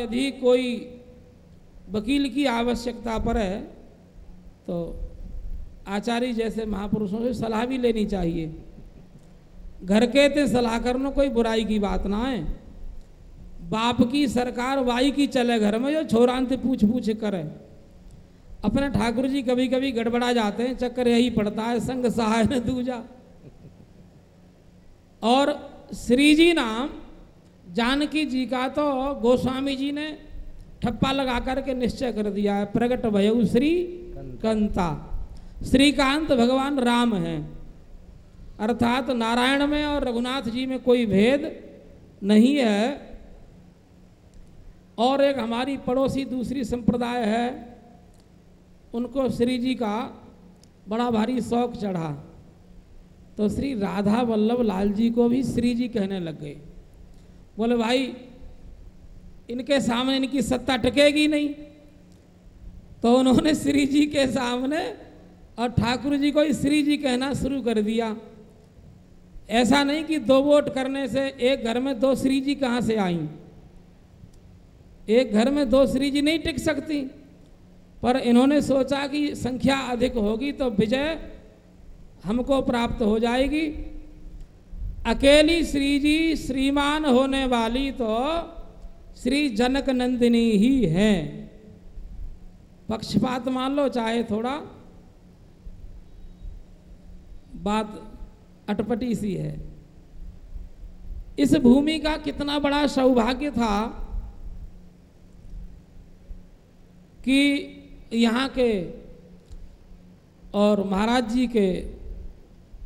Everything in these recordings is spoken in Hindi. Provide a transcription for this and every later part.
यदि कोई वकील की आवश्यकता पर है तो आचार्य जैसे महापुरुषों से सलाह भी लेनी चाहिए। घर के ते सलाह करना कोई बुराई की बात ना है। बाप की सरकार वाई की चले घर में जो छोरांत पूछ पूछ करे। अपने ठाकुर जी कभी कभी गड़बड़ा जाते हैं, चक्कर यही पड़ता है, संग सहाय दूजा। और श्री जी नाम जानकी जी का तो गोस्वामी जी ने ठप्पा लगा करके निश्चय कर दिया है। प्रगट भयउ श्री कंता। श्रीकांत भगवान राम हैं। अर्थात नारायण में और रघुनाथ जी में कोई भेद नहीं है। और एक हमारी पड़ोसी दूसरी संप्रदाय है। उनको श्री जी का बड़ा भारी शौक चढ़ा। तो श्री राधा वल्लभ लाल जी को भी श्री जी कहने लग गए। बोले, भाई, इनके सामने इनकी सत्ता टकेगी नहीं। तो उन्होंने श्री जी के सामने और ठाकुर जी को श्री जी कहना शुरू कर दिया। ऐसा नहीं कि दो वोट करने से एक घर में दो श्री जी कहाँ से आई? एक घर में दो श्री जी नहीं टिक सकती। पर इन्होंने सोचा कि संख्या अधिक होगी तो विजय हमको प्राप्त हो जाएगी। अकेली श्री जी श्रीमान होने वाली तो श्री जनक नंदिनी ही है। पक्षपात मान लो, चाहे थोड़ा। बात अटपटी सी है। इस भूमि का कितना बड़ा सौभाग्य था कि यहाँ के और महाराज जी के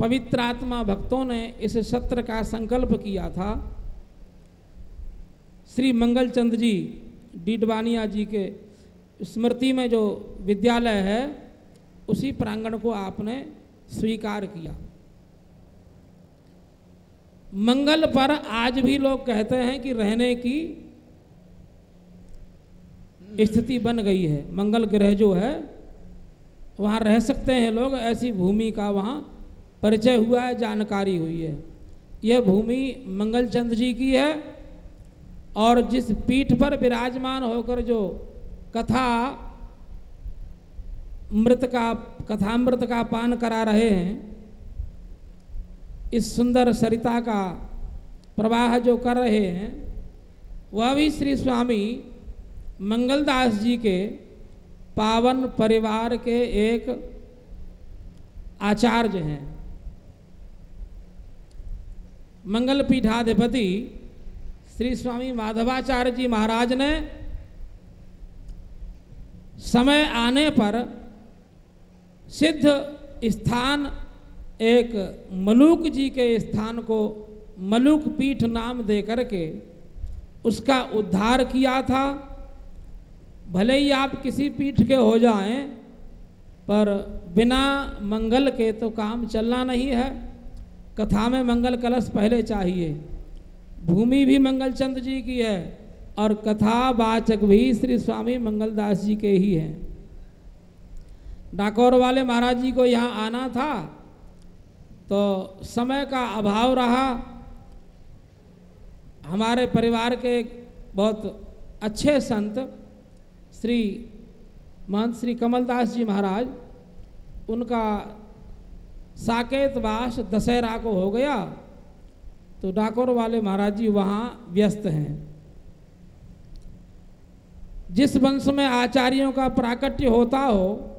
पवित्र आत्मा भक्तों ने इस सत्र का संकल्प किया था। श्री मंगल चंद जी, डीडवानिया जी के स्मृति में जो विद्यालय है, उसी प्रांगण को आपने स्वीकार किया। मंगल पर आज भी लोग कहते हैं कि रहने की स्थिति बन गई है। मंगल ग्रह जो है, वहाँ रह सकते हैं लोग, ऐसी भूमि का वहाँ परिचय हुआ है, जानकारी हुई है। यह भूमि मंगलचंद जी की है और जिस पीठ पर विराजमान होकर जो कथा मृत का, कथामृत का पान करा रहे हैं, इस सुंदर सरिता का प्रवाह जो कर रहे हैं, वह भी श्री स्वामी मंगलदास जी के पावन परिवार के एक आचार्य हैं। मंगल पीठाधिपति श्री स्वामी माधवाचार्य जी महाराज ने समय आने पर सिद्ध स्थान, एक मलूक जी के स्थान को मलूक पीठ नाम दे करके उसका उद्धार किया था। भले ही आप किसी पीठ के हो जाएँ, पर बिना मंगल के तो काम चलना नहीं है। कथा में मंगल कलश पहले चाहिए। भूमि भी मंगलचंद जी की है और कथावाचक भी श्री स्वामी मंगलदास जी के ही हैं। डाकोर वाले महाराज जी को यहाँ आना था तो समय का अभाव रहा। हमारे परिवार के बहुत अच्छे संत श्री महंत श्री कमलदास जी महाराज, उनका साकेतवास दशहरा को हो गया तो डाकोर वाले महाराज जी वहाँ व्यस्त हैं। जिस वंश में आचार्यों का प्राकट्य होता हो,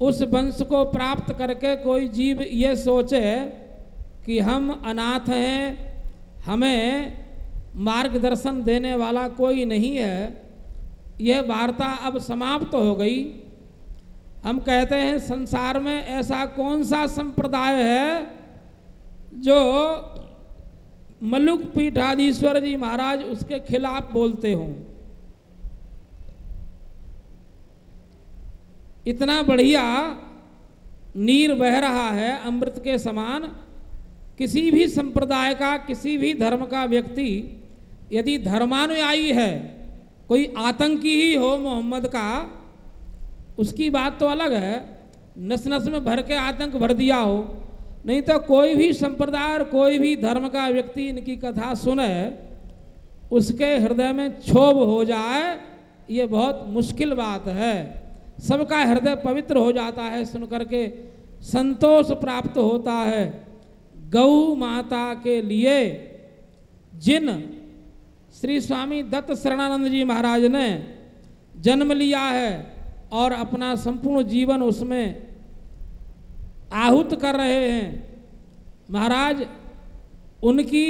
उस वंश को प्राप्त करके कोई जीव ये सोचे कि हम अनाथ हैं, हमें मार्गदर्शन देने वाला कोई नहीं है, यह वार्ता अब समाप्त तो हो गई। हम कहते हैं, संसार में ऐसा कौन सा संप्रदाय है जो मलुक पीठाधीश्वर जी महाराज उसके खिलाफ बोलते हों? इतना बढ़िया नीर बह रहा है अमृत के समान, किसी भी संप्रदाय का, किसी भी धर्म का व्यक्ति यदि धर्मानुयायी है, कोई आतंकी ही हो मोहम्मद का उसकी बात तो अलग है। नस नस में भर के आतंक भर दिया हो। नहीं तो कोई भी संप्रदाय कोई भी धर्म का व्यक्ति इनकी कथा सुने, उसके हृदय में क्षोभ हो जाए, ये बहुत मुश्किल बात है। सबका हृदय पवित्र हो जाता है, सुनकर के संतोष प्राप्त होता है। गौ माता के लिए जिन श्री स्वामी दत्त शरणानंद जी महाराज ने जन्म लिया है और अपना संपूर्ण जीवन उसमें आहुत कर रहे हैं। महाराज, उनकी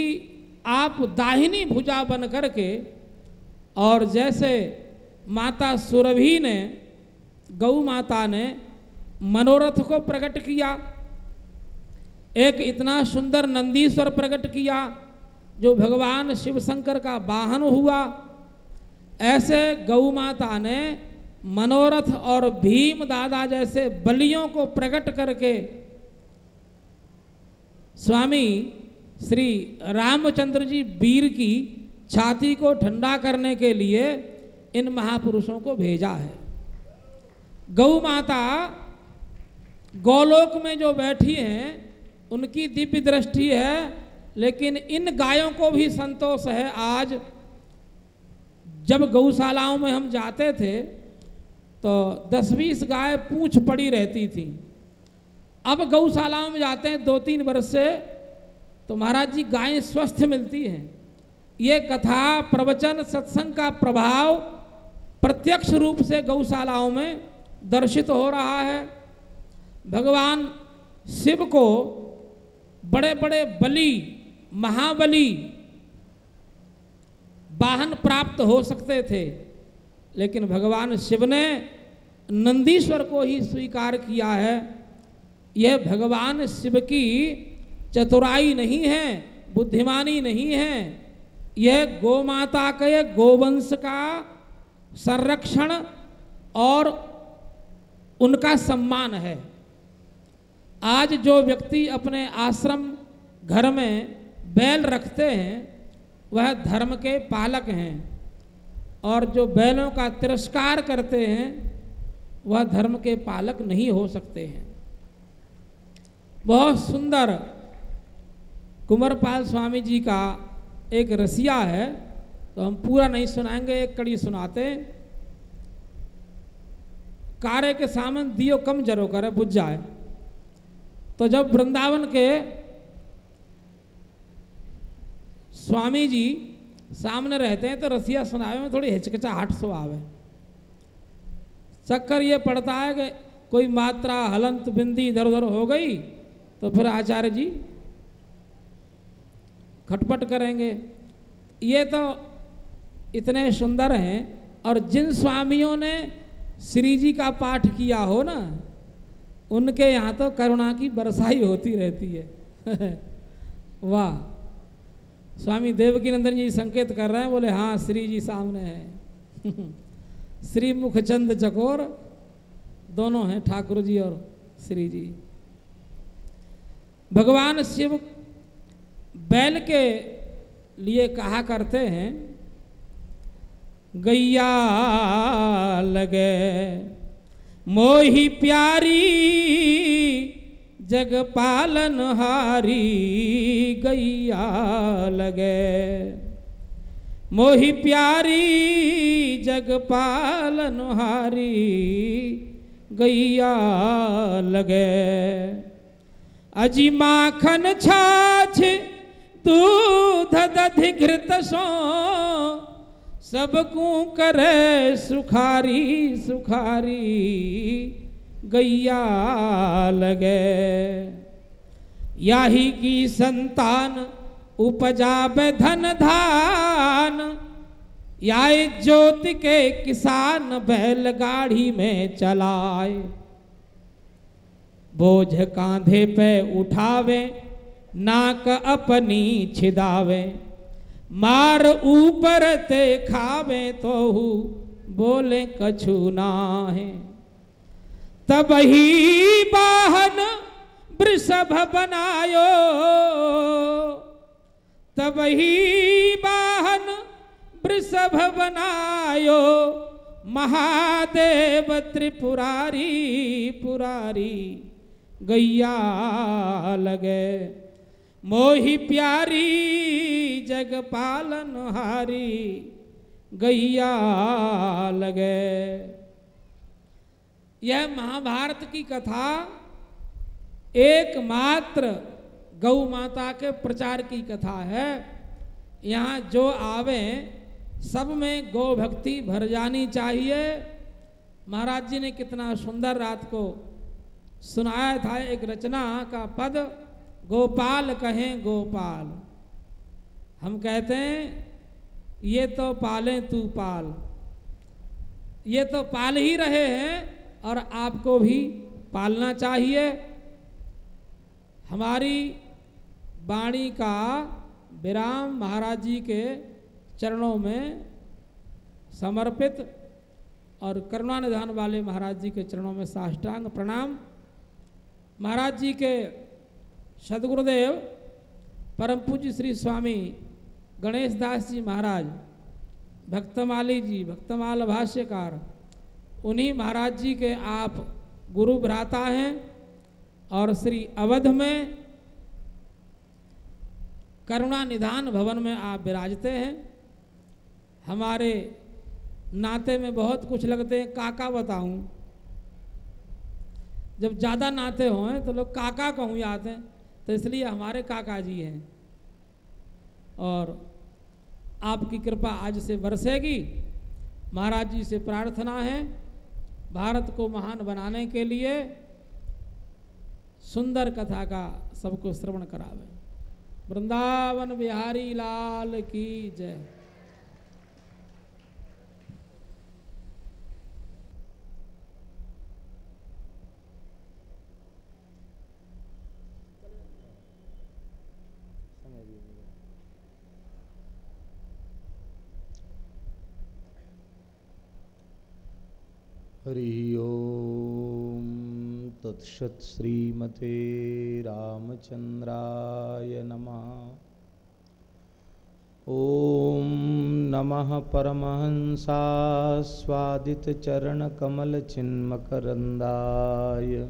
आप दाहिनी भुजा बन करके और जैसे माता सुरभि ने गौ माता ने मनोरथ को प्रकट किया, एक इतना सुंदर नंदीश्वर प्रकट किया, जो भगवान शिव शंकर का वाहन हुआ, ऐसे गौ माता ने मनोरथ और भीम दादा जैसे बलियों को प्रकट करके स्वामी श्री रामचंद्र जी वीर की छाती को ठंडा करने के लिए इन महापुरुषों को भेजा है। गौ माता गौलोक में जो बैठी हैं, उनकी दिव्य दृष्टि है, लेकिन इन गायों को भी संतोष है। आज जब गौशालाओं में हम जाते थे तो दस बीस गाय पूछ पड़ी रहती थी। अब गौशालाओं में जाते हैं दो तीन वर्ष से तो महाराज जी गायें स्वस्थ मिलती हैं। ये कथा, प्रवचन, सत्संग का प्रभाव प्रत्यक्ष रूप से गौशालाओं में दर्शित हो रहा है। भगवान शिव को बड़े बड़े बलि, महाबली वाहन प्राप्त हो सकते थे। लेकिन भगवान शिव ने नंदीश्वर को ही स्वीकार किया है। यह भगवान शिव की चतुराई नहीं है, बुद्धिमानी नहीं है। यह गोमाता के गोवंश का संरक्षण और उनका सम्मान है। आज जो व्यक्ति अपने आश्रम घर में बैल रखते हैं, वह धर्म के पालक हैं। और जो बैलों का तिरस्कार करते हैं, वह धर्म के पालक नहीं हो सकते हैं। बहुत सुंदर कुंवरपाल स्वामी जी का एक रसिया है तो हम पूरा नहीं सुनाएँगे, एक कड़ी सुनाते कार्य के सामन दियो कम जरो करे, बुझ जाए। तो जब वृंदावन के स्वामी जी सामने रहते हैं तो रसिया सुनावे में थोड़ी हिचकिचाहट सो आवे चक्कर ये पड़ता है कि कोई मात्रा हलंत बिंदी इधर उधर हो गई तो फिर आचार्य जी खटपट करेंगे। ये तो इतने सुंदर हैं और जिन स्वामियों ने श्री जी का पाठ किया हो ना, उनके यहाँ तो करुणा की बरसाई होती रहती है। वाह। स्वामी देवकी नंदन जी संकेत कर रहे हैं, बोले हाँ श्री जी सामने है। श्री मुखचंद चकोर, दोनों हैं, ठाकुर जी और श्री जी भगवान शिव बैल के लिए कहा करते हैं, गैया लगे, मोही प्यारी जग पालन हारी गैया लगे। मोही प्यारी जग पालन हारी गैया लगे। अजी माखन छाछ दूध दधि सो सबकू करे सुखारी सुखारी। गैया लगे। याही की संतान उपजाबे धन धान। या ज्योति के किसान, बैलगाड़ी में चलाए। बोझ कांधे पे उठावे, नाक अपनी छिदावे। मार ऊपर ते खावे तो बोले कछु ना है तब ही बाहन वृषभ बनायो। तब ही बाहन वृषभ बनायो। महादेव त्रिपुरारी, पुरारी गैया लगे। मोही प्यारी जग पालन हारी गैया लगे। यह महाभारत की कथा एकमात्र गौ माता के प्रचार की कथा है। यहाँ जो आवे, सब में गौ भक्ति भर जानी चाहिए। महाराज जी ने कितना सुंदर रात को सुनाया था एक रचना का पद, गोपाल कहें गोपाल। हम कहते हैं, ये तो पालें तू पाल। ये तो पाल ही रहे हैं और आपको भी पालना चाहिए। हमारी वाणी का विराम महाराज जी के चरणों में समर्पित और करुणा निधान वाले महाराज जी के चरणों में साष्टांग प्रणाम। महाराज जी के सदगुरुदेव, परम पूज्य श्री स्वामी गणेश दास जी महाराज, भक्तमाली जी, भक्तमाल भाष्यकार उन्हीं महाराज जी के आप गुरु भ्राता हैं और श्री अवध में करुणा निधान भवन में आप विराजते हैं। हमारे नाते में बहुत कुछ लगते हैं। काका बताऊँ, जब ज़्यादा नाते हों तो लोग काका कहूँ याद हैं तो इसलिए हमारे काका जी हैं। और आपकी कृपा आज से बरसेगी। महाराज जी से प्रार्थना है। भारत को महान बनाने के लिए सुंदर कथा का सबको श्रवण करावे। वृंदावन बिहारी लाल की जय। हरि ओम तत्सत श्रीमते रामचंद्राय नमः। ॐ नमः परमहंसास्वादितचरणकमलचिन्मकरन्दाय।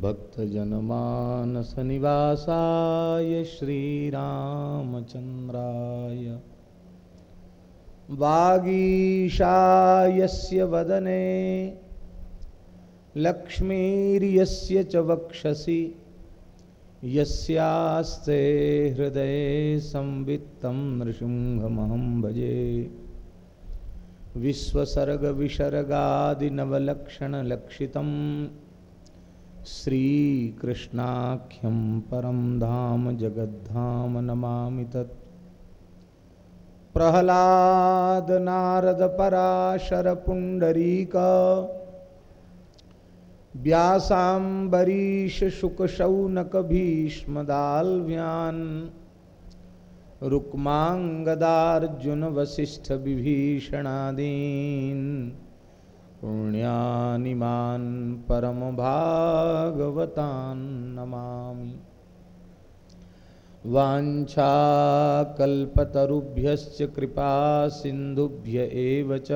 भक्तजनमानसनिवासाय श्रीरामचन्द्राय वागीशायस्य वदने, लक्ष्मीर्यस्य च वक्षसि, यस्यास्ते हृदये संवित्तं नृसिंहमहं भजे। विश्वसर्गविसर्गादिनवलक्षणलक्षितं श्रीकृष्णाख्यं परं धाम जगद्धाम नमामि तत्। प्रहलाद नारद पराशर पुंडरीक व्यासाम्बरीश शुकशौनक भीष्मदाल्व्यान् रुक्माङ्गदार्जुन वसिष्ठ विभीषणादीन् पुण्यानिमान् परमभागवतान् नमामि। वाञ्छाकल्पतरुभ्यश्च कृपा सिन्धुभ्य एव च।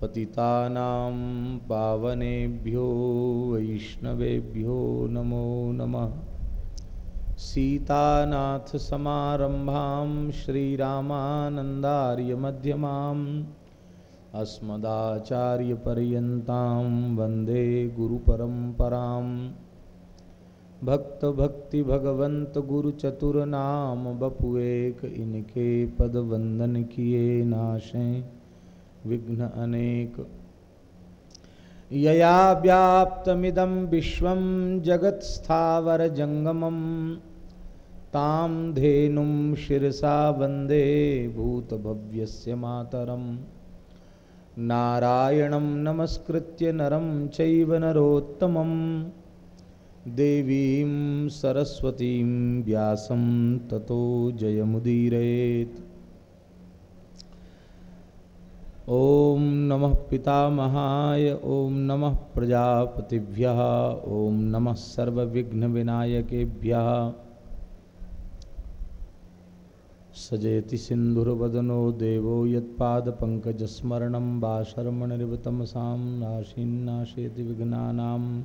पतितानां पावनेभ्यो वैष्णवेभ्यो नमो नमः। सीतानाथसमारम्भां श्रीरामानन्दार्यमध्यमाम् अस्मदाचार्यपर्यन्तां वंदे गुरुपरम्पराम्। भक्त भक्ति भगवंत गुरु चतुर नाम बपुएक इनके पद वंदन किए नाशें। विघ्न अनेक। यया व्याप्तमिदं विश्वं जगत्स्थावर जंगमं। तां धेनुं शिरसा वंदे भूतभव्यस्य मातरं नारायणं नमस्कृत्य नरं चैव नरोत्तमम्। देवीं सरस्वतीं व्यासं ततो जयमुदीरयेत्। ॐ नमः पितामहाय, ॐ नमः प्रजापतिभ्यः, ॐ नमः सर्वविघ्नविनायकेभ्यः। सजेति सिन्धुर्वदनो देवो यत्पादपङ्कजस्मरणं वाशर्मणिर्वतमसां नाशीन्नाशेति विघ्नानाम्।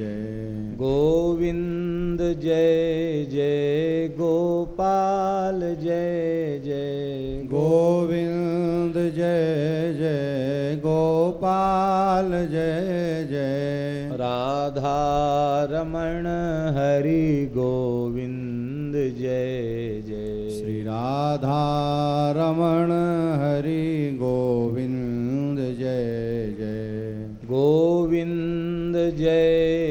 गोविंद जय जय गोपाल जय जय गोविंद जय जय गोपाल जय जय राधारमण हरि गोविंद जय जय। श्री राधारमण हरि गोविंद जय जय। गोविंद जय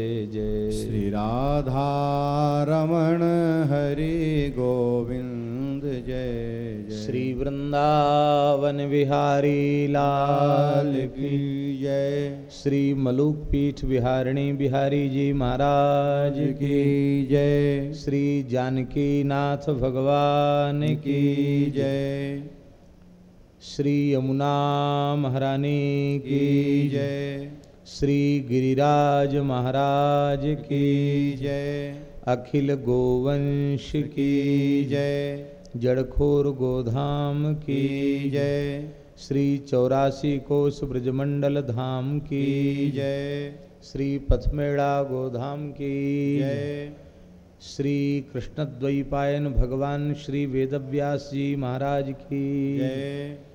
जय श्री राधारमण हरि गोविंद जय जय। श्री वृंदावन बिहारी लाल की जय। श्री मलुक पीठ बिहारिणी बिहारी जी महाराज की जय। श्री जानकी नाथ भगवान की जय। श्री यमुना महारानी की जय। श्री गिरिराज महाराज की जय। अखिल गोवंश की जय। जड़खोर गोधाम की जय। श्री चौरासी कोस ब्रजमंडल धाम की जय। श्री पथमेड़ा गोधाम की जय। श्री कृष्णद्वैपायन भगवान श्री वेदव्यास जी महाराज की जय।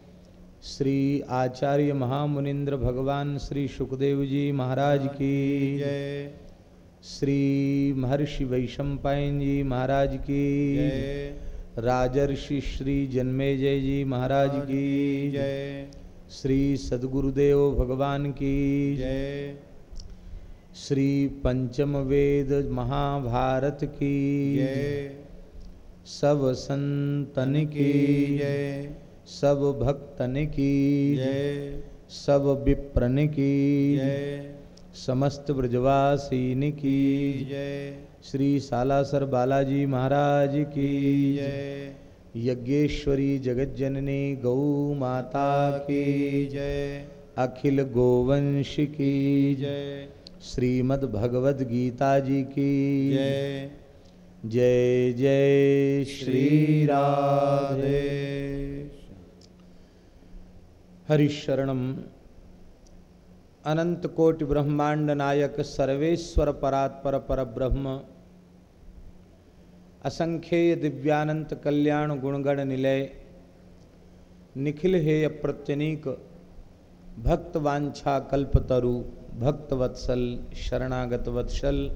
श्री आचार्य महामुनिन्द्र भगवान श्री सुखदेव जी महाराज की जय। श्री महर्षि वैशंपायन जी महाराज की जय। राजर्षि श्री जन्मेजय जी महाराज की जय। श्री सदगुरुदेव भगवान की जय। श्री पंचम वेद महाभारत की जय। सब संतन की जय। सब भक्तन की जय। सब विप्रन की समस्त ब्रजवासीन की जय। श्री सालासर बालाजी महाराज की जय। यज्ञेश्वरी जगज्जननी गौ माता की जय। अखिल गोवंश की जय। श्रीमद् भगवद गीता जी की जय। जय जय श्री राधे। हरिशरणम। अनंत कोटि ब्रह्मांड नायक सर्वेश्वर परात्पर पर ब्रह्म असंख्येय दिव्यानंत कल्याण गुणगण निलय निखिल हेय प्रत्यनीक भक्त वांछा कल्पतरु भक्त वत्सल शरणागत वत्सल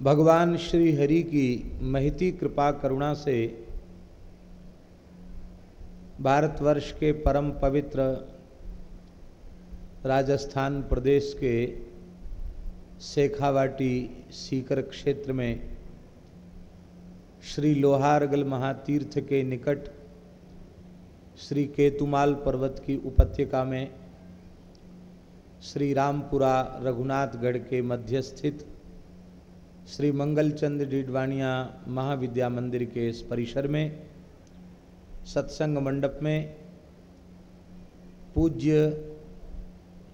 भगवान श्री हरि की महती कृपा करुणा से भारतवर्ष के परम पवित्र राजस्थान प्रदेश के शेखावाटी सीकर क्षेत्र में श्री लोहारगल महातीर्थ के निकट श्री केतुमाल पर्वत की उपत्यका में श्री रामपुरा रघुनाथगढ़ के मध्य स्थित श्री मंगलचंद डीडवाणिया महाविद्या मंदिर के इस परिसर में सत्संग मंडप में पूज्य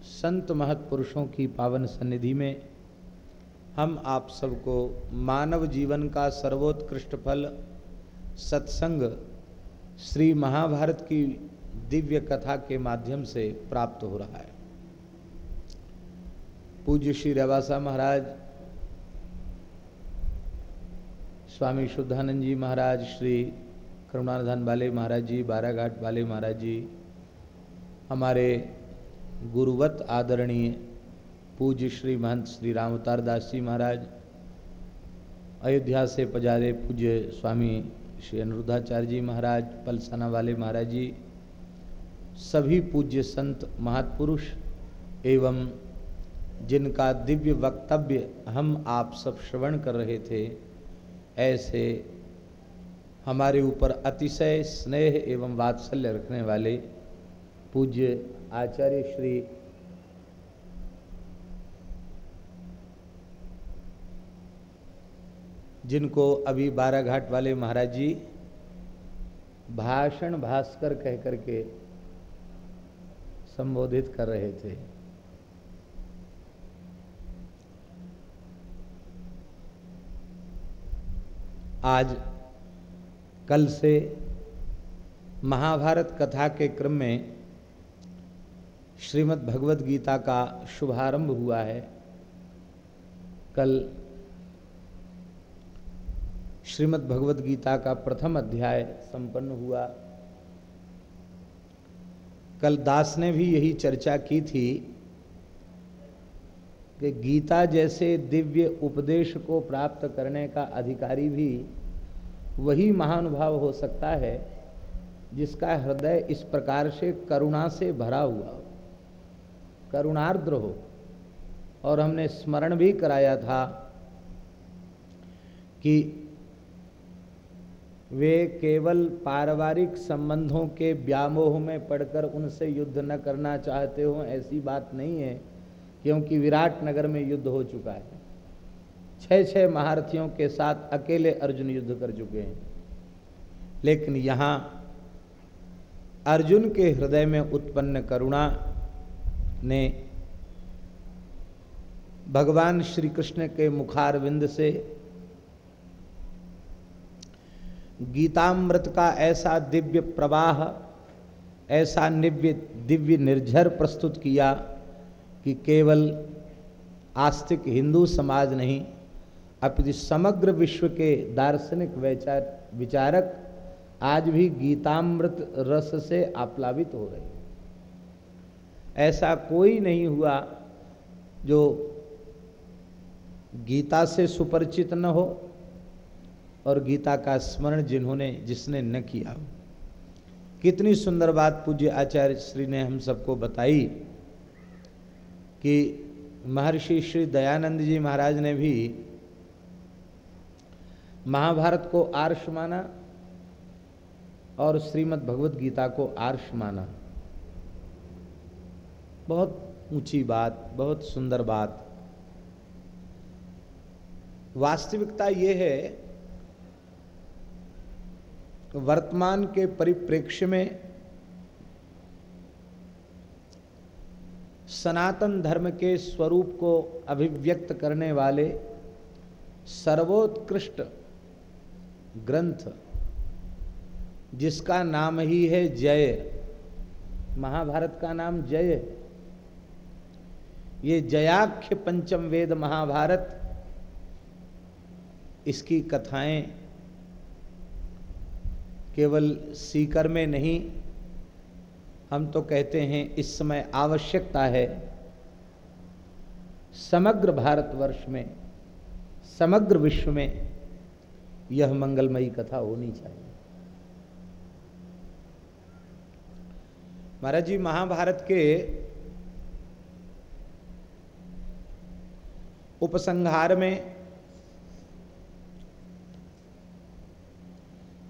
संत महत्पुरुषों की पावन सन्निधि में हम आप सबको मानव जीवन का सर्वोत्कृष्ट फल सत्संग श्री महाभारत की दिव्य कथा के माध्यम से प्राप्त हो रहा है। पूज्य श्री रवासा महाराज, स्वामी शुद्धानंद जी महाराज, श्री करुणाधान बाले महाराज जी, बाराघाट बाले महाराज जी, हमारे गुरुवत आदरणीय पूज्य श्री महंत श्री रामअवतार दास जी महाराज, अयोध्या से पजारे पूज्य स्वामी श्री अनुरुद्धाचार्य जी महाराज, पलसाना वाले महाराज जी, सभी पूज्य संत महात्पुरुष एवं जिनका दिव्य वक्तव्य हम आप सब श्रवण कर रहे थे, ऐसे हमारे ऊपर अतिशय स्नेह एवं वात्सल्य रखने वाले पूज्य आचार्य श्री जिनको अभी बाराघाट वाले महाराज जी भाषण भास्कर कह करके संबोधित कर रहे थे। आज कल से महाभारत कथा के क्रम में श्रीमद् भगवत गीता का शुभारंभ हुआ है। कल श्रीमद् भगवत गीता का प्रथम अध्याय संपन्न हुआ। कल दास ने भी यही चर्चा की थी कि गीता जैसे दिव्य उपदेश को प्राप्त करने का अधिकारी भी वही महानुभाव हो सकता है, जिसका हृदय इस प्रकार से करुणा से भरा हुआ करुणार्द्र हो। और हमने स्मरण भी कराया था कि वे केवल पारिवारिक संबंधों के व्यामोह में पड़कर उनसे युद्ध न करना चाहते हो, ऐसी बात नहीं है, क्योंकि विराट नगर में युद्ध हो चुका है। छह छह महारथियों के साथ अकेले अर्जुन युद्ध कर चुके हैं। लेकिन यहाँ अर्जुन के हृदय में उत्पन्न करुणा ने भगवान श्री कृष्ण के मुखारविंद से गीतामृत का ऐसा दिव्य प्रवाह, ऐसा निव्य, दिव्य निर्झर प्रस्तुत किया कि केवल आस्तिक हिंदू समाज नहीं अपितु समग्र विश्व के दार्शनिक वैचार विचारक आज भी गीतामृत रस से आप्लावित हो रहे ऐसा कोई नहीं हुआ जो गीता से सुपरिचित न हो और गीता का स्मरण जिन्होंने, जिसने न किया हो। कितनी सुंदर बात पूज्य आचार्य श्री ने हम सबको बताई कि महर्षि श्री दयानंद जी महाराज ने भी महाभारत को आर्ष माना और श्रीमद् भगवत गीता को आर्ष माना। बहुत ऊँची बात, बहुत सुंदर बात। वास्तविकता ये है, वर्तमान के परिप्रेक्ष्य में सनातन धर्म के स्वरूप को अभिव्यक्त करने वाले सर्वोत्कृष्ट ग्रंथ, जिसका नाम ही है जय। महाभारत का नाम जय। ये जयाख्य पंचम वेद महाभारत, इसकी कथाएँ केवल सीकर में नहीं, हम तो कहते हैं इस समय आवश्यकता है। समग्र भारतवर्ष में, समग्र विश्व में यह मंगलमयी कथा होनी चाहिए। महाराज जी, महाभारत के उपसंहार में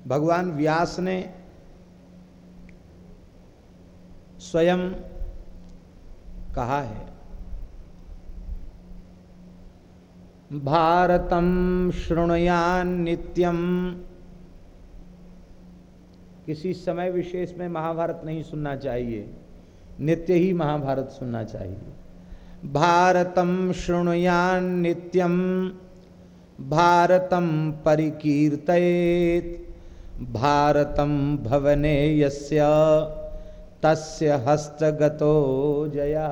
भगवान व्यास ने स्वयं कहा है भारतम शृणुयान नित्यम किसी समय विशेष में महाभारत नहीं सुनना चाहिए। नित्य ही महाभारत सुनना चाहिए। भारतम शृणुयान नित्यम भारतम परिकीर्तयेत। भारतम भवने यस्य। तस्य हस्तगतो जया।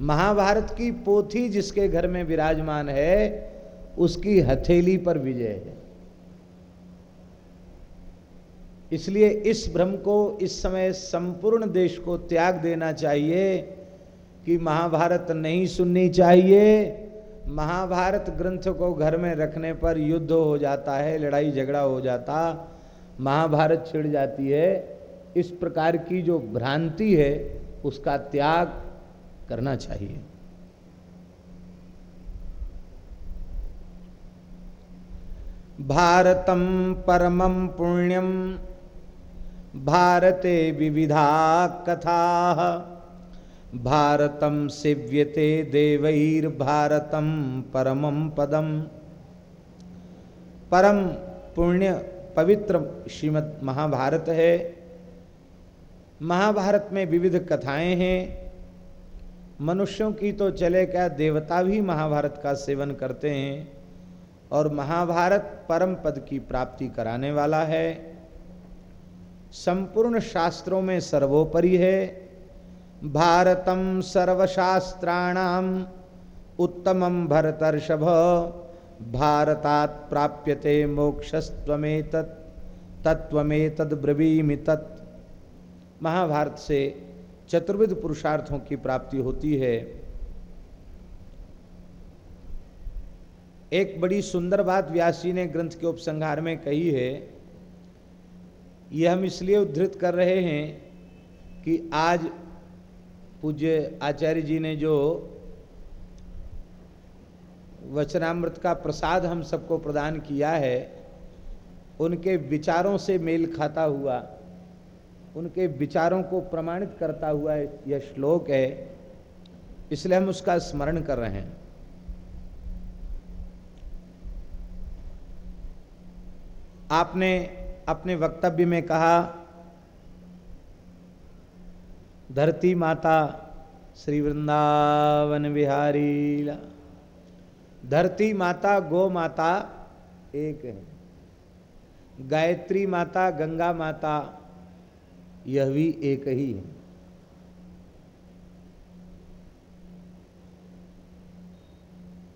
महाभारत की पोथी जिसके घर में विराजमान है, उसकी हथेली पर विजय है। इसलिए इस भ्रम को, इस समय संपूर्ण देश को त्याग देना चाहिए कि महाभारत नहीं सुननी चाहिए। महाभारत ग्रंथ को घर में रखने पर युद्ध हो जाता है, लड़ाई झगड़ा हो जाता, महाभारत छिड़ जाती है। इस प्रकार की जो भ्रांति है, उसका त्याग करना चाहिए। भारतम परमं पुण्यम, भारते विविधा कथा, भारतम सेव्यते देवैर्भारतम परमं पदम। परम पुण्य पवित्र श्रीमद महाभारत है। महाभारत में विविध कथाएँ हैं। मनुष्यों की तो चले क्या देवता भी महाभारत का सेवन करते हैं? और महाभारत परम पद की प्राप्ति कराने वाला है। संपूर्ण शास्त्रों में सर्वोपरि है। भारतम सर्वशास्त्राणाम उत्तमम भरतर्षभ। भारतात प्राप्यते मोक्षस्वेत तत्वमेतद ब्रवीमि तत्। महाभारत से चतुर्विध पुरुषार्थों की प्राप्ति होती है। एक बड़ी सुंदर बात व्यासी ने ग्रंथ के उपसंहार में कही है। यह हम इसलिए उद्धृत कर रहे हैं कि आज पूज्य आचार्य जी ने जो वचनामृत का प्रसाद हम सबको प्रदान किया है, उनके विचारों से मेल खाता हुआ उनके विचारों को प्रमाणित करता हुआ यह श्लोक है, इसलिए हम उसका स्मरण कर रहे हैं। आपने अपने वक्तव्य में कहा, धरती माता श्री वृंदावन बिहारी, धरती माता, गो माता एक है। गायत्री माता, गंगा माता यह भी एक ही है।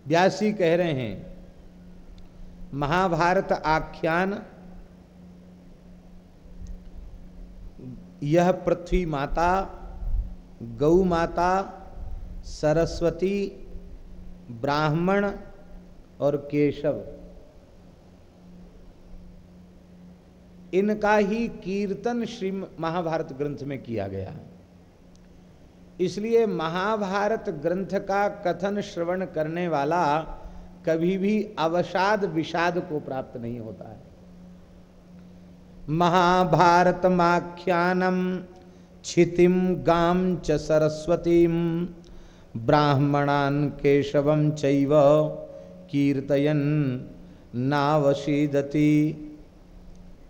व्यासी कह रहे हैं, महाभारत आख्यान, यह पृथ्वी माता, गौ माता, सरस्वती, ब्राह्मण और केशव। इनका ही कीर्तन श्री महाभारत ग्रंथ में किया गया। इसलिए महाभारत ग्रंथ का कथन श्रवण करने वाला कभी भी अवसाद विषाद को प्राप्त नहीं होता है। महाभारत माख्यानम क्षितिम गाम च सरस्वतीम ब्राह्मणान केशवम चैव कीर्तयन नावशीदती।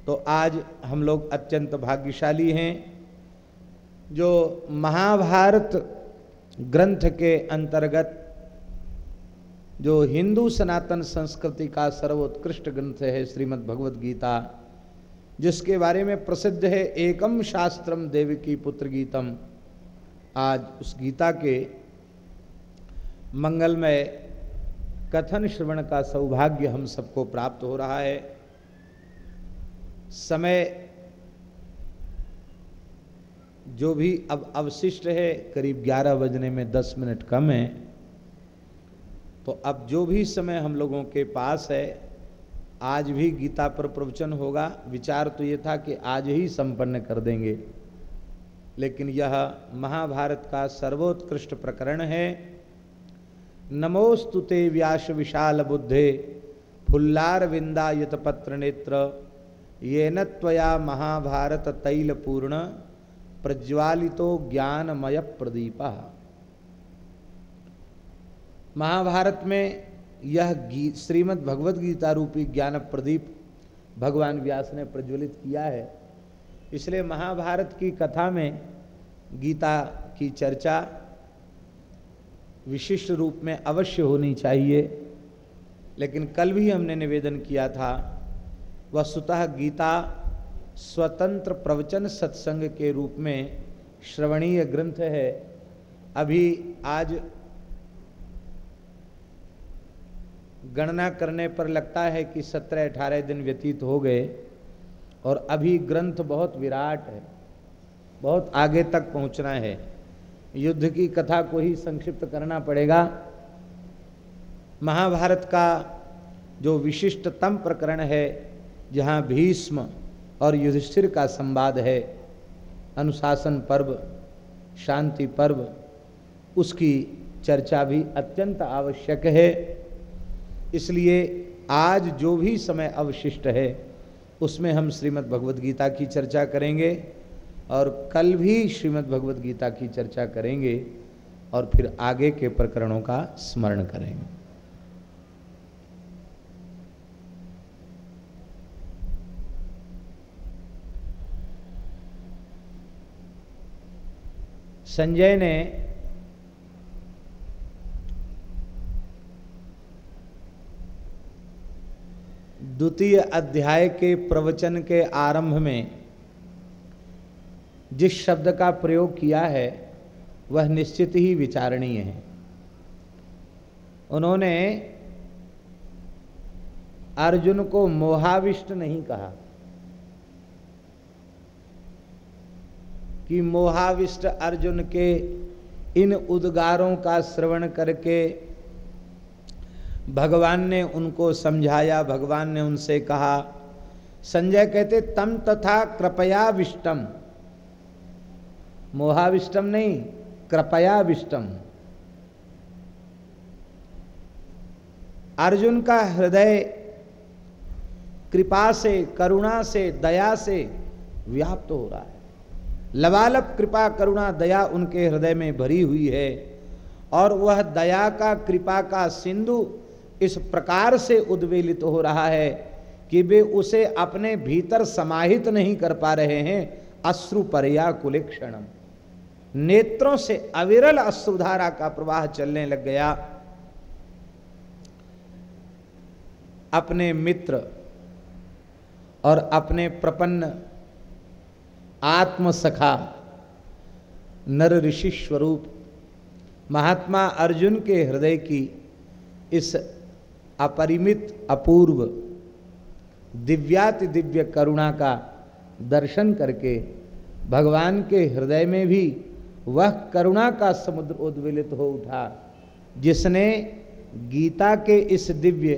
तो आज हम लोग अत्यंत भाग्यशाली हैं, जो महाभारत ग्रंथ के अंतर्गत जो हिंदू सनातन संस्कृति का सर्वोत्कृष्ट ग्रंथ है श्रीमद् भगवद गीता, जिसके बारे में प्रसिद्ध है एकम शास्त्रम देव की पुत्र गीतम। आज उस गीता के मंगलमय कथन, श्रवण का सौभाग्य हम सबको प्राप्त हो रहा है। समय जो भी अब अवशिष्ट है, करीब 11 बजने में 10 मिनट कम है। तो अब जो भी समय हम लोगों के पास है, आज भी गीता पर प्रवचन होगा। विचार तो ये था कि आज ही संपन्न कर देंगे। लेकिन यह महाभारत का सर्वोत्कृष्ट प्रकरण है। नमोस्तुते व्यास विशाल बुद्धे, फुल्लार विंदा पत्र नेत्र। ये नया महाभारत तैल पूर्ण प्रज्वालितो ज्ञानमय प्रदीप महाभारत में यह श्रीमद् भगवद गीता रूपी ज्ञान प्रदीप भगवान व्यास ने प्रज्वलित किया है। इसलिए महाभारत की कथा में गीता की चर्चा विशिष्ट रूप में अवश्य होनी चाहिए, लेकिन कल भी हमने निवेदन किया था वस्तुतः गीता स्वतंत्र प्रवचन सत्संग के रूप में श्रवणीय ग्रंथ है। अभी आज गणना करने पर लगता है कि सत्रह अठारह दिन व्यतीत हो गए और अभी ग्रंथ बहुत विराट है, बहुत आगे तक पहुँचना है। युद्ध की कथा को ही संक्षिप्त करना पड़ेगा। महाभारत का जो विशिष्टतम प्रकरण है जहाँ भीष्म और युधिष्ठिर का संवाद है, अनुशासन पर्व, शांति पर्व, उसकी चर्चा भी अत्यंत आवश्यक है। इसलिए आज जो भी समय अवशिष्ट है, उसमें हम श्रीमद् भगवद गीता की चर्चा करेंगे और कल भी श्रीमद् भगवद गीता की चर्चा करेंगे और फिर आगे के प्रकरणों का स्मरण करेंगे। संजय ने द्वितीय अध्याय के प्रवचन के आरंभ में जिस शब्द का प्रयोग किया है, वह निश्चित ही विचारणीय है। उन्होंने अर्जुन को मोहाविष्ट नहीं कहा। कि मोहाविष्ट अर्जुन के इन उद्गारों का श्रवण करके भगवान ने उनको समझाया। भगवान ने उनसे कहा, संजय कहते, तम तथा कृपया विष्टम मोहाविष्टम नहीं कृपया विष्टम अर्जुन का हृदय कृपा से, करुणा से, दया से व्याप्त हो रहा है। लबालब कृपा, करुणा, दया उनके हृदय में भरी हुई है। और वह दया का, कृपा का सिंधु इस प्रकार से उद्वेलित हो रहा है कि वे उसे अपने भीतर समाहित नहीं कर पा रहे हैं। अश्रु परया कुलेक्षणम। नेत्रों से अविरल अश्रुधारा का प्रवाह चलने लग गया। अपने मित्र और अपने प्रपन्न आत्म सखा नर ऋषि स्वरूप, महात्मा अर्जुन के हृदय की इस अपरिमित, अपूर्व दिव्याति दिव्य करुणा का दर्शन करके भगवान के हृदय में भी वह करुणा का समुद्र उद्वेलित हो उठा, जिसने गीता के इस दिव्य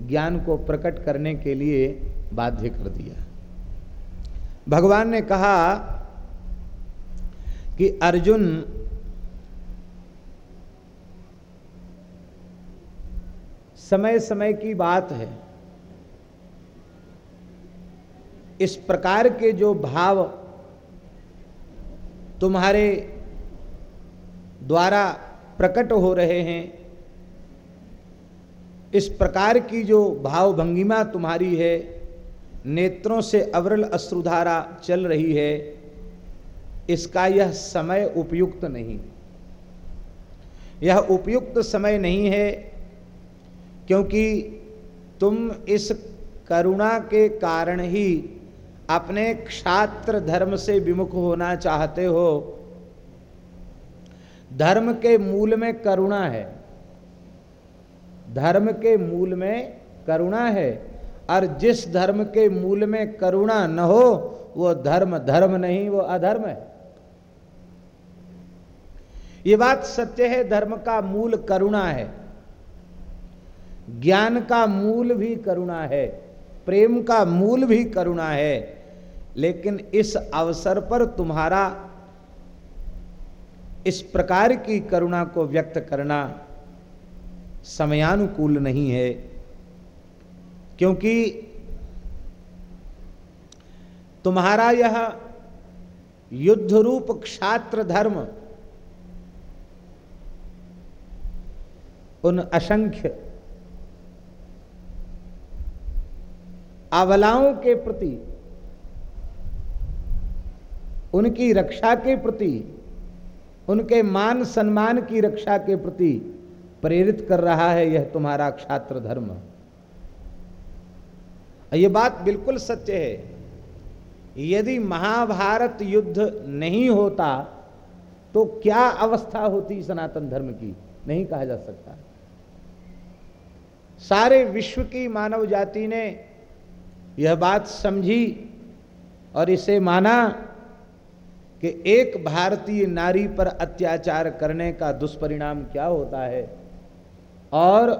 ज्ञान को प्रकट करने के लिए बाध्य कर दिया। भगवान ने कहा कि अर्जुन समय समय की बात है। इस प्रकार के जो भाव तुम्हारे द्वारा प्रकट हो रहे हैं, इस प्रकार की जो भाव भंगिमा तुम्हारी है नेत्रों से अवरल अश्रुधारा चल रही है, इसका यह समय उपयुक्त नहीं। यह उपयुक्त समय नहीं है, क्योंकि तुम इस करुणा के कारण ही अपने क्षात्र धर्म से विमुख होना चाहते हो। धर्म के मूल में करुणा है। धर्म के मूल में करुणा है। और जिस धर्म के मूल में करुणा न हो, वो धर्म धर्म नहीं, वो अधर्म है। ये बात सत्य है, धर्म का मूल करुणा है। ज्ञान का मूल भी करुणा है, प्रेम का मूल भी करुणा है, लेकिन इस अवसर पर तुम्हारा इस प्रकार की करुणा को व्यक्त करना समयानुकूल नहीं है। क्योंकि तुम्हारा यह युद्ध रूप क्षात्र धर्म उन असंख्य अवलाओं के प्रति, उनकी रक्षा के प्रति, उनके मान सम्मान की रक्षा के प्रति प्रेरित कर रहा है यह तुम्हारा क्षात्र धर्म ये बात बिल्कुल सत्य है। यदि महाभारत युद्ध नहीं होता तो क्या अवस्था होती सनातन धर्म की? नहीं कहा जा सकता। सारे विश्व की मानव जाति ने यह बात समझी और इसे माना कि एक भारतीय नारी पर अत्याचार करने का दुष्परिणाम क्या होता है? और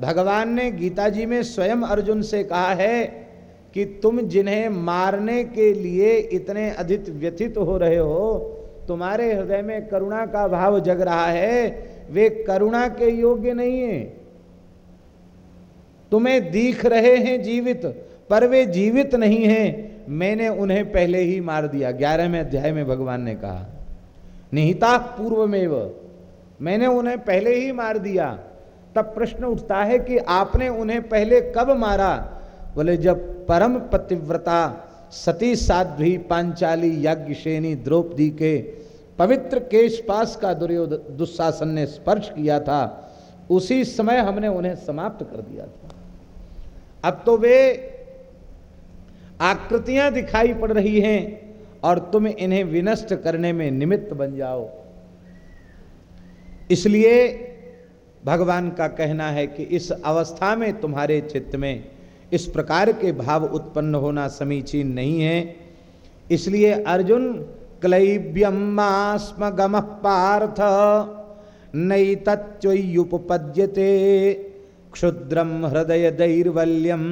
भगवान ने गीता जी में स्वयं अर्जुन से कहा है कि तुम जिन्हें मारने के लिए इतने अधिक व्यथित हो रहे हो, तुम्हारे हृदय में करुणा का भाव जग रहा है, वे करुणा के योग्य नहीं है। तुम्हें दिख रहे हैं जीवित, पर वे जीवित नहीं हैं। मैंने उन्हें पहले ही मार दिया। ग्यारहवें अध्याय में भगवान ने कहा, निहिता पूर्वमेव, मैंने उन्हें पहले ही मार दिया। तब प्रश्न उठता है कि आपने उन्हें पहले कब मारा? बोले, जब परम पतिव्रता सती साध्वी पांचाली यज्ञसेनी द्रौपदी के पवित्र केशपास का दुर्योधन दुशासन ने स्पर्श किया था, उसी समय हमने उन्हें समाप्त कर दिया था। अब तो वे आकृतियाँ दिखाई पड़ रही हैं और तुम इन्हें विनष्ट करने में निमित्त बन जाओ। इसलिए भगवान का कहना है कि इस अवस्था में तुम्हारे चित्त में इस प्रकार के भाव उत्पन्न होना समीचीन नहीं है। इसलिए अर्जुन क्लैव्यम गम पार्थ नई तत्वयुपपद्यते क्षुद्रम हृदय दैर्वल्यम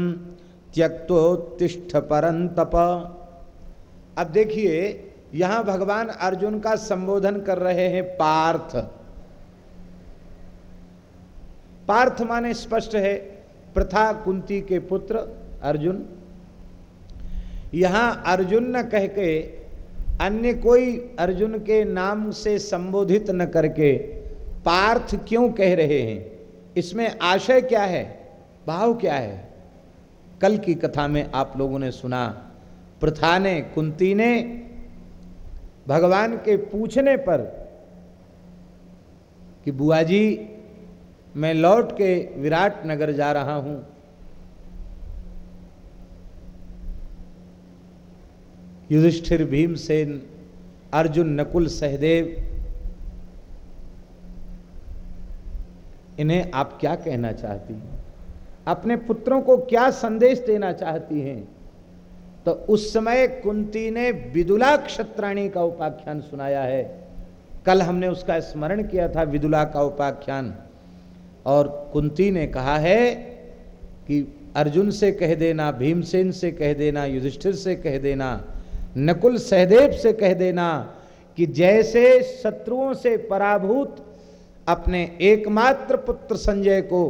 त्यक्तोत्तिष्ठ परंतप अब देखिए, यहाँ भगवान अर्जुन का संबोधन कर रहे हैं पार्थ। पार्थ माने स्पष्ट है प्रथा कुंती के पुत्र अर्जुन। यहाँ अर्जुन न कह के अन्य कोई अर्जुन के नाम से संबोधित न करके पार्थ क्यों कह रहे हैं? इसमें आशय क्या है? भाव क्या है? कल की कथा में आप लोगों ने सुना, प्रथा ने, कुंती ने, भगवान के पूछने पर कि बुआ जी मैं लौट के विराट नगर जा रहा हूँ। युधिष्ठिर भीमसेन, अर्जुन, नकुल, सहदेव, इन्हें आप क्या कहना चाहती हैं? अपने पुत्रों को क्या संदेश देना चाहती हैं? तो उस समय कुंती ने विदुला क्षत्राणी का उपाख्यान सुनाया है। कल हमने उसका स्मरण किया था, विदुला का उपाख्यान। और कुंती ने कहा है कि अर्जुन से कह देना, भीमसेन से कह देना, युधिष्ठिर से कह देना, नकुल सहदेव से कह देना कि जैसे शत्रुओं से पराभूत अपने एकमात्र पुत्र संजय को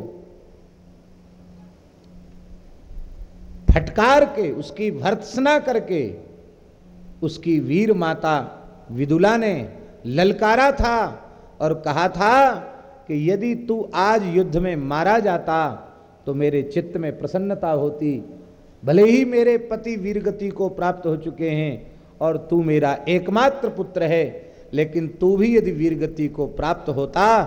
फटकार के, उसकी भर्त्सना करके, उसकी वीर माता विदुला ने ललकारा था और कहा था कि यदि तू आज युद्ध में मारा जाता तो मेरे चित्त में प्रसन्नता होती। भले ही मेरे पति वीरगति को प्राप्त हो चुके हैं, और तू मेरा एकमात्र पुत्र है, लेकिन तू भी यदि वीरगति को प्राप्त होता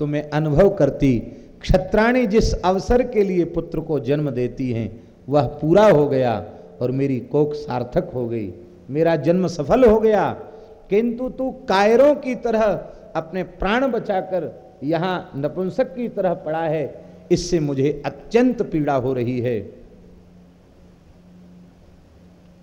तो मैं अनुभव करती। क्षत्राणी जिस अवसर के लिए पुत्र को जन्म देती हैं, वह पूरा हो गया, और मेरी कोख सार्थक हो गई। मेरा जन्म सफल हो गया। किंतु तू कायरों की तरह अपने प्राण बचाकर यहाँ नपुंसक की तरह पड़ा है, इससे मुझे अत्यंत पीड़ा हो रही है।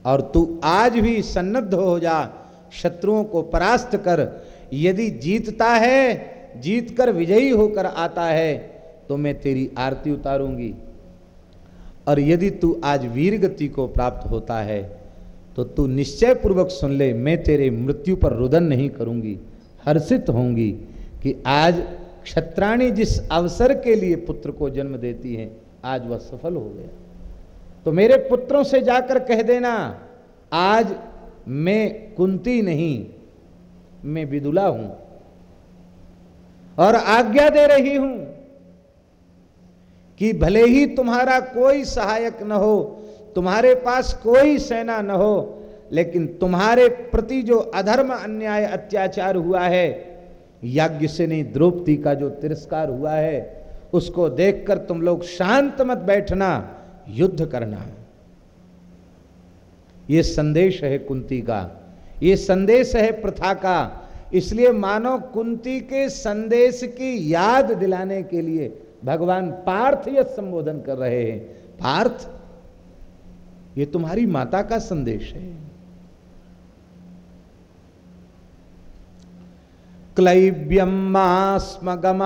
और तू आज भी सन्नद्ध हो जा, शत्रुओं को परास्त कर। यदि जीतता है जीत कर विजयी होकर आता है तो मैं तेरी आरती उतारूँगी। और यदि तू आज वीर गति को प्राप्त होता है तो तू निश्चय पूर्वक सुन ले, मैं तेरे मृत्यु पर रुदन नहीं करूँगी। हर्षित होंगी कि आज क्षत्राणी जिस अवसर के लिए पुत्र को जन्म देती हैं, आज वह सफल हो गया। तो मेरे पुत्रों से जाकर कह देना, आज मैं कुंती नहीं, मैं विदुला हूँ और आज्ञा दे रही हूँ कि भले ही तुम्हारा कोई सहायक न हो, तुम्हारे पास कोई सेना न हो, लेकिन तुम्हारे प्रति जो अधर्म, अन्याय, अत्याचार हुआ है यज्ञ से नहीं, द्रौपदी का जो तिरस्कार हुआ है, उसको देखकर तुम लोग शांत मत बैठना, युद्ध करना। ये संदेश है कुंती का। ये संदेश है प्रथा का। इसलिए मानो कुंती के संदेश की याद दिलाने के लिए भगवान पार्थ यह संबोधन कर रहे हैं। पार्थ, ये तुम्हारी माता का संदेश है। क्लैव्यम स्म गम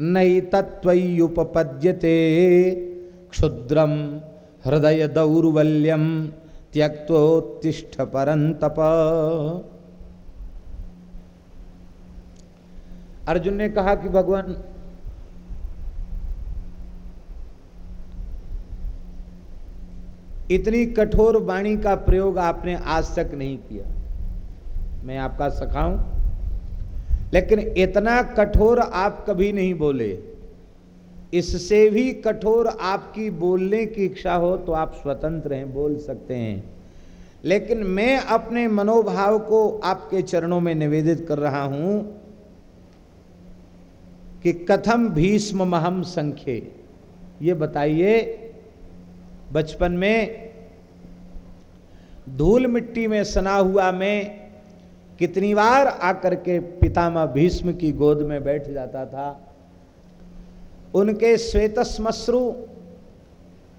नई तत्वयुपपद्यते क्षुद्रम हृदय दौर्बल्यम त्यक्तोत्तिष्ठ परंतप अर्जुन ने कहा कि भगवान, इतनी कठोर वाणी का प्रयोग आपने आज तक नहीं किया। मैं आपका सखाऊं। लेकिन इतना कठोर आप कभी नहीं बोले। इससे भी कठोर आपकी बोलने की इच्छा हो तो आप स्वतंत्र हैं, बोल सकते हैं। लेकिन मैं अपने मनोभाव को आपके चरणों में निवेदित कर रहा हूँ कि कथम भीष्म महम संख्य। ये बताइए, बचपन में धूल मिट्टी में सना हुआ मैं कितनी बार आकर के पितामह भीष्म की गोद में बैठ जाता था। उनके श्वेतश्मश्रु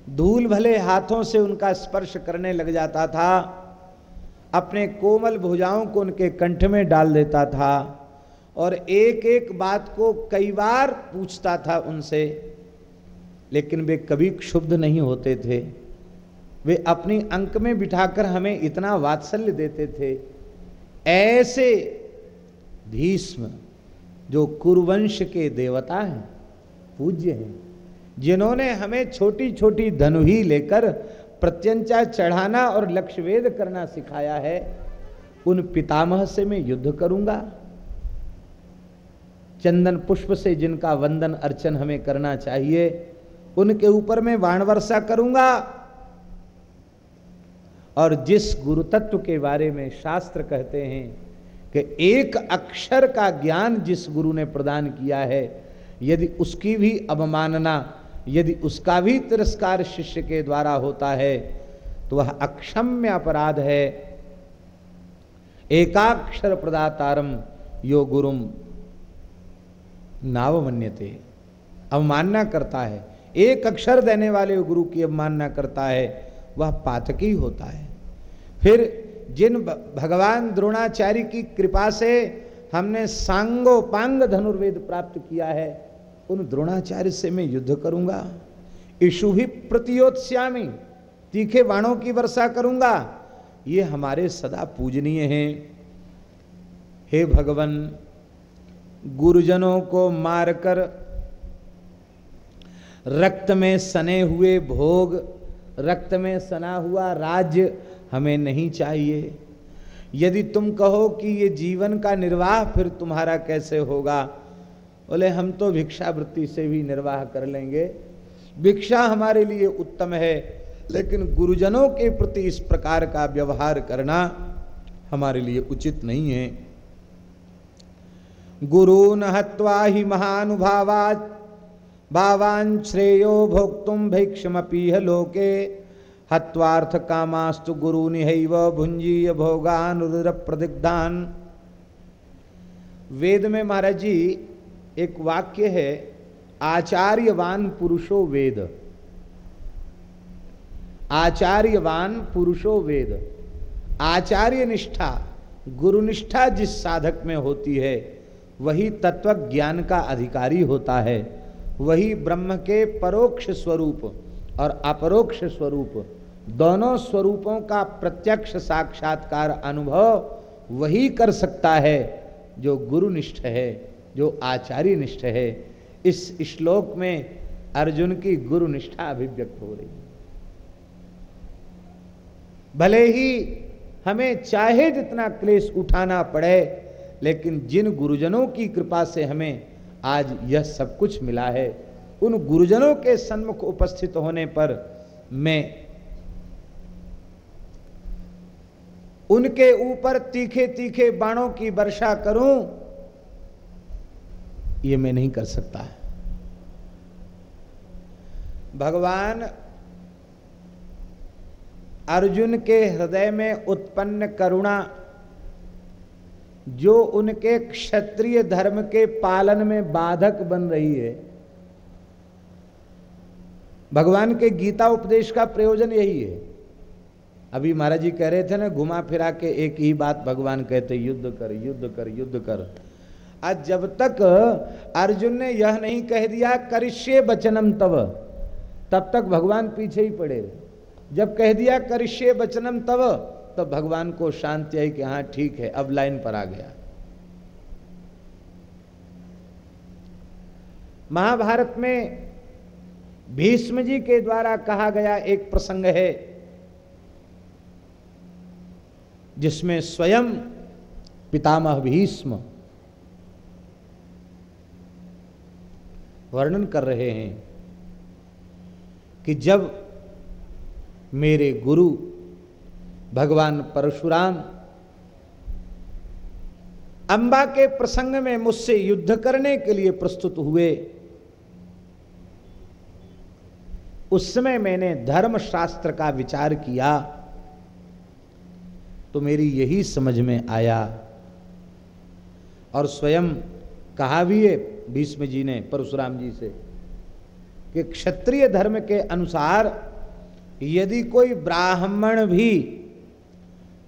धूल भले हाथों से उनका स्पर्श करने लग जाता था, अपने कोमल भुजाओं को उनके कंठ में डाल देता था और एक एक बात को कई बार पूछता था उनसे, लेकिन वे कभी क्षुब्ध नहीं होते थे। वे अपनी अंक में बिठाकर हमें इतना वात्सल्य देते थे। ऐसे भीष्म जो कुरुवंश के देवता हैं, पूज्य हैं, जिन्होंने हमें छोटी छोटी धनुही लेकर प्रत्यंचा चढ़ाना और लक्ष्य वेद करना सिखाया है, उन पितामह से मैं युद्ध करूँगा। चंदन पुष्प से जिनका वंदन अर्चन हमें करना चाहिए, उनके ऊपर मैं वाण वर्षा करूँगा और जिस गुरु तत्व के बारे में शास्त्र कहते हैं कि एक अक्षर का ज्ञान जिस गुरु ने प्रदान किया है, यदि उसकी भी अवमानना, यदि उसका भी तिरस्कार शिष्य के द्वारा होता है तो वह अक्षम्य अपराध है। एकाक्षर प्रदातारम यो गुरुम नावमन्यते। अवमानना करता है। एक अक्षर देने वाले गुरु की अवमानना करता है, वह पातकी होता है। फिर जिन भगवान द्रोणाचार्य की कृपा से हमने सांगोपांग धनुर्वेद प्राप्त किया है, उन द्रोणाचार्य से मैं युद्ध करूँगा। ईशु भी प्रतियोत्स्यामी, तीखे बाणों की वर्षा करूँगा। ये हमारे सदा पूजनीय हैं। हे भगवान, गुरुजनों को मारकर रक्त में सने हुए भोग, रक्त में सना हुआ राज्य हमें नहीं चाहिए। यदि तुम कहो कि ये जीवन का निर्वाह फिर तुम्हारा कैसे होगा? बोले, हम तो भिक्षावृत्ति से भी निर्वाह कर लेंगे। भिक्षा हमारे लिए उत्तम है, लेकिन गुरुजनों के प्रति इस प्रकार का व्यवहार करना हमारे लिए उचित नहीं है। गुरु हत्वा ही महानुभावात, भावान श्रेयो भोक्तुम भिक्षमपीह लोके। हत्वार्थ कामास्तु गुरु निहैव भुंजीय भोगान रुद्र प्रदिग्धान वेद में महाराज जी एक वाक्य है, आचार्यवान पुरुषो वेद। आचार्यवान पुरुषो वेद। आचार्य निष्ठा गुरुनिष्ठा जिस साधक में होती है, वही तत्व ज्ञान का अधिकारी होता है। वही ब्रह्म के परोक्ष स्वरूप और अपरोक्ष स्वरूप दोनों स्वरूपों का प्रत्यक्ष साक्षात्कार अनुभव वही कर सकता है जो गुरुनिष्ठ है, जो आचार्य निष्ठ है। इस श्लोक में अर्जुन की गुरु निष्ठा अभिव्यक्त हो रही है। भले ही हमें चाहे जितना क्लेश उठाना पड़े, लेकिन जिन गुरुजनों की कृपा से हमें आज यह सब कुछ मिला है, उन गुरुजनों के सन्मुख उपस्थित होने पर मैं उनके ऊपर तीखे तीखे बाणों की वर्षा करूँ, ये मैं नहीं कर सकता। है भगवान अर्जुन के हृदय में उत्पन्न करुणा, जो उनके क्षत्रिय धर्म के पालन में बाधक बन रही है। भगवान के गीता उपदेश का प्रयोजन यही है। अभी महाराज जी कह रहे थे ना, घुमा फिरा के एक ही बात भगवान कहते, युद्ध कर युद्ध कर युद्ध कर। आज जब तक अर्जुन ने यह नहीं कह दिया, करिष्य बचनम तब तब तक भगवान पीछे ही पड़े। जब कह दिया, करिष्य बचनम तब तब भगवान को शांति आई कि हाँ ठीक है, अब लाइन पर आ गया। महाभारत में भीष्म जी के द्वारा कहा गया एक प्रसंग है जिसमें स्वयं पितामह भीष्म वर्णन कर रहे हैं कि जब मेरे गुरु भगवान परशुराम अंबा के प्रसंग में मुझसे युद्ध करने के लिए प्रस्तुत हुए, उस समय मैंने धर्म शास्त्र का विचार किया। तो मेरी यही समझ में आया। और स्वयं कहा भी है भीष्म जी ने, परशुराम जी से, कि क्षत्रिय धर्म के अनुसार यदि कोई ब्राह्मण भी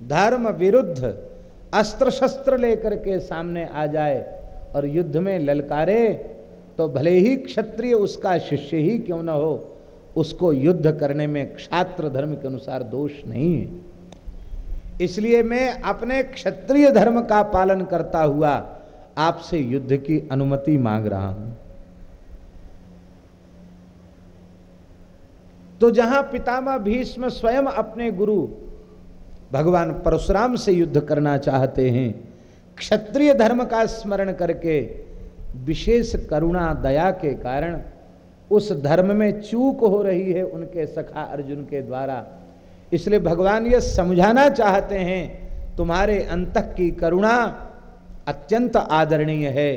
धर्म विरुद्ध अस्त्र शस्त्र लेकर के सामने आ जाए और युद्ध में ललकारे तो भले ही क्षत्रिय उसका शिष्य ही क्यों न हो, उसको युद्ध करने में क्षात्र धर्म के अनुसार दोष नहीं है। इसलिए मैं अपने क्षत्रिय धर्म का पालन करता हुआ आपसे युद्ध की अनुमति मांग रहा हूँ। तो जहाँ पितामह भीष्म स्वयं अपने गुरु भगवान परशुराम से युद्ध करना चाहते हैं, क्षत्रिय धर्म का स्मरण करके, विशेष करुणा, दया के कारण, उस धर्म में चूक हो रही है उनके सखा अर्जुन के द्वारा। इसलिए भगवान ये समझाना चाहते हैं, तुम्हारे अंतक की करुणा अत्यंत आदरणीय है,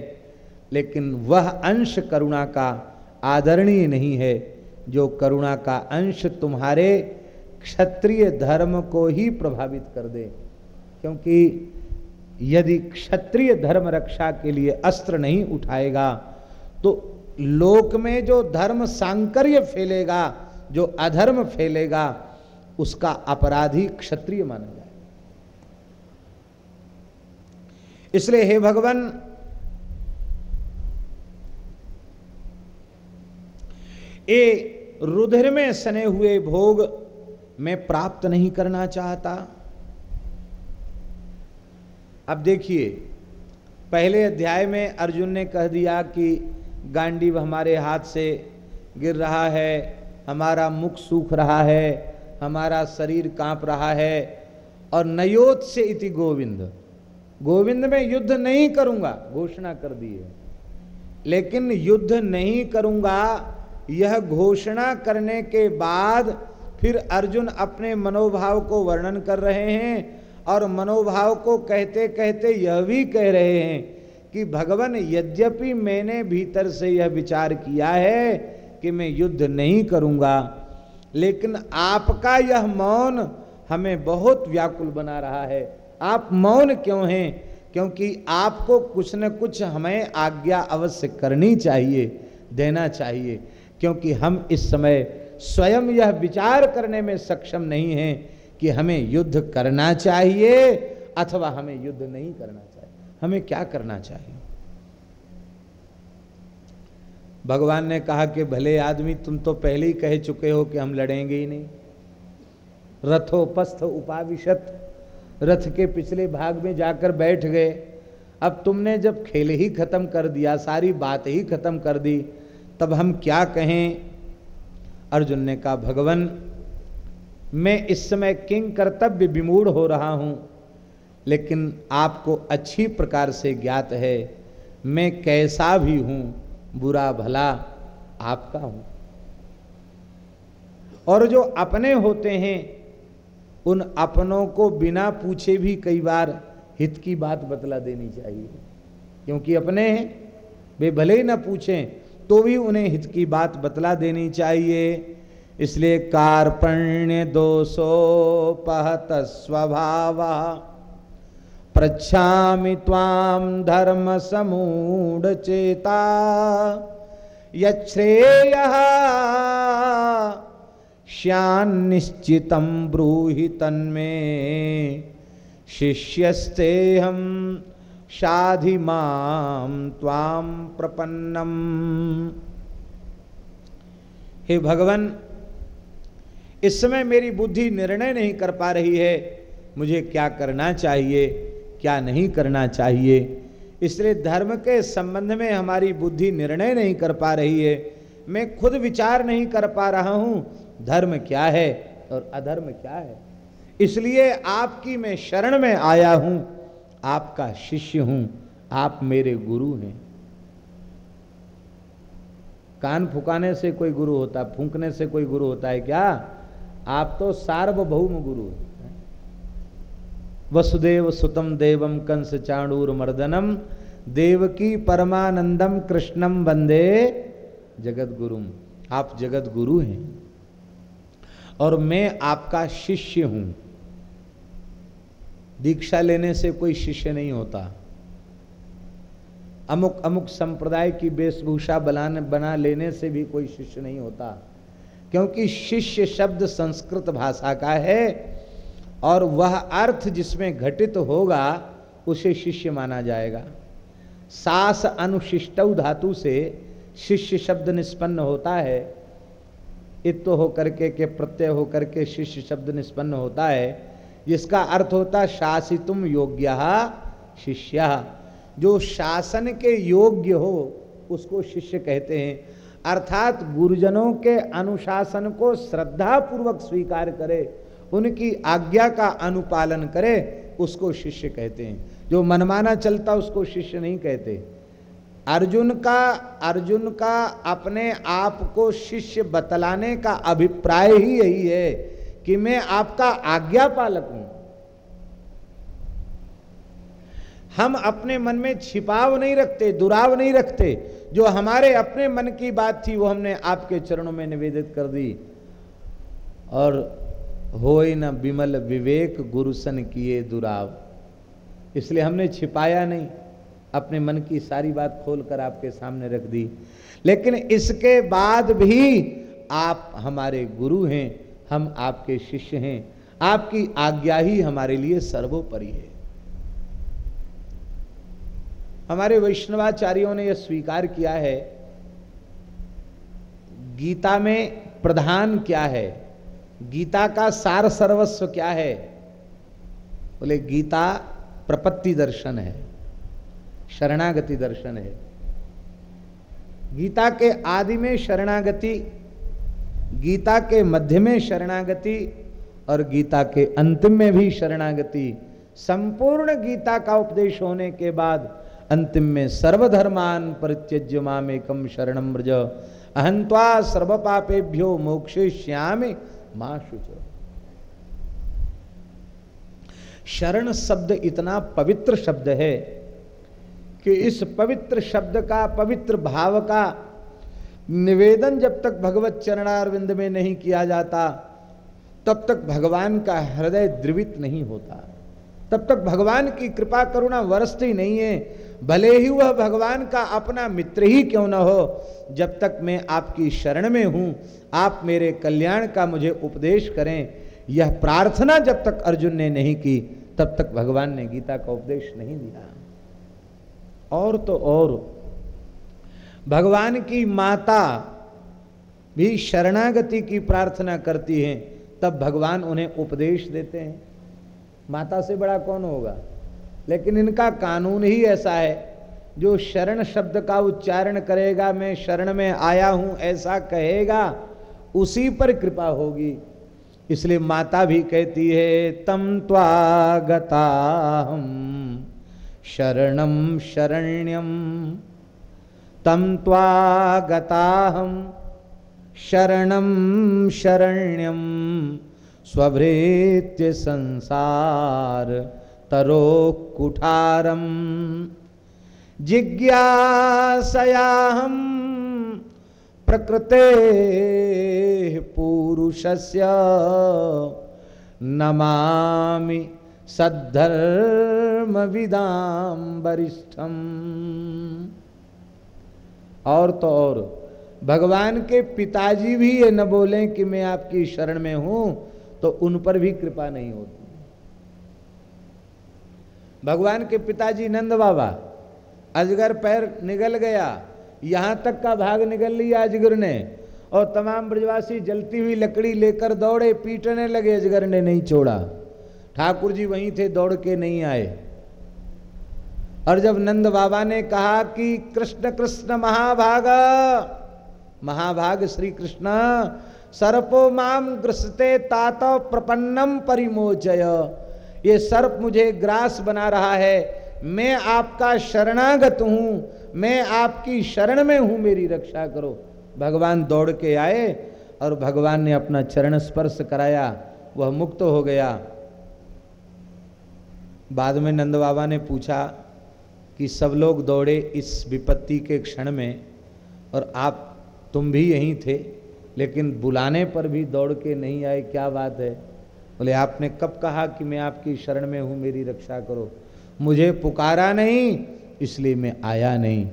लेकिन वह अंश करुणा का आदरणीय नहीं है, जो करुणा का अंश तुम्हारे क्षत्रिय धर्म को ही प्रभावित कर दे। क्योंकि यदि क्षत्रिय धर्म रक्षा के लिए अस्त्र नहीं उठाएगा तो लोक में जो धर्म सांकर्य फैलेगा, जो अधर्म फैलेगा उसका अपराधी क्षत्रिय माना जाए। इसलिए हे भगवान, ए रुधिर में सने हुए भोग मैं प्राप्त नहीं करना चाहता। अब देखिए, पहले अध्याय में अर्जुन ने कह दिया कि गांडीव हमारे हाथ से गिर रहा है, हमारा मुख सूख रहा है हमारा शरीर काँप रहा है और नयोत से इति गोविंद। गोविंद में युद्ध नहीं करूँगा, घोषणा कर दी है। लेकिन युद्ध नहीं करूँगा, यह घोषणा करने के बाद फिर अर्जुन अपने मनोभाव को वर्णन कर रहे हैं और मनोभाव को कहते कहते यह भी कह रहे हैं कि भगवान, यद्यपि मैंने भीतर से यह विचार किया है कि मैं युद्ध नहीं करूँगा लेकिन आपका यह मौन हमें बहुत व्याकुल बना रहा है। आप मौन क्यों हैं? क्योंकि आपको कुछ न कुछ हमें आज्ञा अवश्य करनी चाहिए, देना चाहिए, क्योंकि हम इस समय स्वयं यह विचार करने में सक्षम नहीं हैं कि हमें युद्ध करना चाहिए अथवा हमें युद्ध नहीं करना चाहिए। हमें क्या करना चाहिए? भगवान ने कहा कि भले आदमी तुम तो पहले ही कह चुके हो कि हम लड़ेंगे ही नहीं। रथोपस्थ उपाविशत, रथ के पिछले भाग में जाकर बैठ गए। अब तुमने जब खेल ही खत्म कर दिया, सारी बात ही खत्म कर दी, तब हम क्या कहें? अर्जुन ने कहा, भगवान, मैं इस समय किंग कर्तव्य विमूढ़ हो रहा हूँ, लेकिन आपको अच्छी प्रकार से ज्ञात है, मैं कैसा भी हूँ बुरा भला आपका हो। और जो अपने होते हैं, उन अपनों को बिना पूछे भी कई बार हित की बात बतला देनी चाहिए। क्योंकि अपने वे भले ही ना पूछें तो भी उन्हें हित की बात बतला देनी चाहिए। इसलिए कार्पण्य दोषोपहत स्वभाव। ताम धर्म समूढ़ चेता यश्रेय श्यान्निश्चित ब्रूहि तन्मे। शिष्यस्ते हम शाधि माम प्रपन्नम। हे भगवान, इस समय मेरी बुद्धि निर्णय नहीं कर पा रही है। मुझे क्या करना चाहिए? क्या नहीं करना चाहिए? इसलिए धर्म के संबंध में हमारी बुद्धि निर्णय नहीं कर पा रही है। मैं खुद विचार नहीं कर पा रहा हूँ, धर्म क्या है और अधर्म क्या है? इसलिए आपकी मैं शरण में आया हूँ, आपका शिष्य हूँ, आप मेरे गुरु हैं। कान फुकाने से कोई गुरु होता, फूंकने से कोई गुरु होता है क्या? आप तो सार्वभौम गुरु हैं। वसुदेव सुतम देवम कंस चाणूर मर्दनम देवकी परमानंदम कृष्णम वंदे जगत गुरुम आप जगत गुरु हैं। और मैं आपका शिष्य हूँ। दीक्षा लेने से कोई शिष्य नहीं होता। अमुक अमुक संप्रदाय की वेशभूषा बनाने बना लेने से भी कोई शिष्य नहीं होता। क्योंकि शिष्य शब्द संस्कृत भाषा का है और वह अर्थ जिसमें घटित होगा, उसे शिष्य माना जाएगा। सास अनुशिष्ट धातु से शिष्य शब्द निष्पन्न होता है। इत होकर के के प्रत्यय होकर के शिष्य शब्द निष्पन्न होता है। जिसका अर्थ होता है, शासितुम योग्य शिष्य। जो शासन के योग्य हो, उसको शिष्य कहते हैं। अर्थात गुरुजनों के अनुशासन को श्रद्धा पूर्वक स्वीकार करे। उनकी आज्ञा का अनुपालन करे, उसको शिष्य कहते हैं। जो मनमाना चलता, उसको शिष्य नहीं कहते। अर्जुन का अर्जुन का अपने आप को शिष्य बतलाने का अभिप्राय ही यही है कि मैं आपका आज्ञा पालक हूँ। हम अपने मन में छिपाव नहीं रखते, दुराव नहीं रखते। जो हमारे अपने मन की बात थी, वो हमने आपके चरणों में निवेदित कर दी। और हो न विमल विवेक गुरुसन किए दुराव। इसलिए हमने छिपाया नहीं, अपने मन की सारी बात खोलकर आपके सामने रख दी। लेकिन इसके बाद भी आप हमारे गुरु हैं, हम आपके शिष्य हैं, आपकी आज्ञा ही हमारे लिए सर्वोपरि है। हमारे वैष्णवाचार्यों ने यह स्वीकार किया है, गीता में प्रधान क्या है? गीता का सार सर्वस्व क्या है? बोले, गीता प्रपत्ति दर्शन है, शरणागति दर्शन है। गीता के आदि में शरणागति, गीता के मध्य में शरणागति और गीता के अंतिम में भी शरणागति। संपूर्ण गीता का उपदेश होने के बाद अंतिम में सर्वधर्मान परित्यज्य मामेकम शरणम ब्रज अहंत्वा सर्व पापेभ्यो मोक्षे श्याम। माँ शुच शरण शब्द इतना पवित्र शब्द है कि इस पवित्र शब्द का, पवित्र भाव का निवेदन जब तक भगवत चरणारविंद में नहीं किया जाता, तब तक भगवान का हृदय द्रवित नहीं होता। तब तक भगवान की कृपा करुणा वरसती नहीं है। भले ही वह भगवान का अपना मित्र ही क्यों न हो, जब तक मैं आपकी शरण में हूँ, आप मेरे कल्याण का मुझे उपदेश करें। यह प्रार्थना जब तक अर्जुन ने नहीं की, तब तक भगवान ने गीता का उपदेश नहीं दिया। और तो और, भगवान की माता भी शरणागति की प्रार्थना करती हैं, तब भगवान उन्हें उपदेश देते हैं। माता से बड़ा कौन होगा? लेकिन इनका कानून ही ऐसा है, जो शरण शब्द का उच्चारण करेगा, मैं शरण में आया हूँ, ऐसा कहेगा, उसी पर कृपा होगी। इसलिए माता भी कहती है, तम त्वागता हम शरणम शरण्यम तम त्वागता हम शरणम शरण्यम स्वभृत्य संसार तरो कुठारम जिज्ञासयाहम प्रकृते पुरुषस्य नमामि सद्धर्म विदाम वरिष्ठम और तो और, भगवान के पिताजी भी ये न बोले कि मैं आपकी शरण में हूँ तो उन पर भी कृपा नहीं होती। भगवान के पिताजी नंद बाबा, अजगर पैर निगल गया, यहाँ तक का भाग निगल लिया अजगर ने, और तमाम ब्रजवासी जलती हुई लकड़ी लेकर दौड़े, पीटने लगे अजगर ने नहीं छोड़ा। ठाकुर जी वहीं थे, दौड़ के नहीं आए। और जब नंद बाबा ने कहा कि कृष्ण कृष्ण महाभाग महाभाग श्री कृष्ण, सर्पो माम ग्रसते तातो प्रपन्नम परिमोचय। ये सर्प मुझे ग्रास बना रहा है। मैं आपका शरणागत हूँ। मैं आपकी शरण में हूँ, मेरी रक्षा करो। भगवान दौड़ के आए और भगवान ने अपना चरण स्पर्श कराया। वह मुक्त हो गया। बाद में नंद बाबा ने पूछा कि सब लोग दौड़े इस विपत्ति के क्षण में और आप, तुम भी यहीं थे, लेकिन बुलाने पर भी दौड़ के नहीं आए, क्या बात है? बोले, आपने कब कहा कि मैं आपकी शरण में हूँ, मेरी रक्षा करो? मुझे पुकारा नहीं, इसलिए मैं आया नहीं।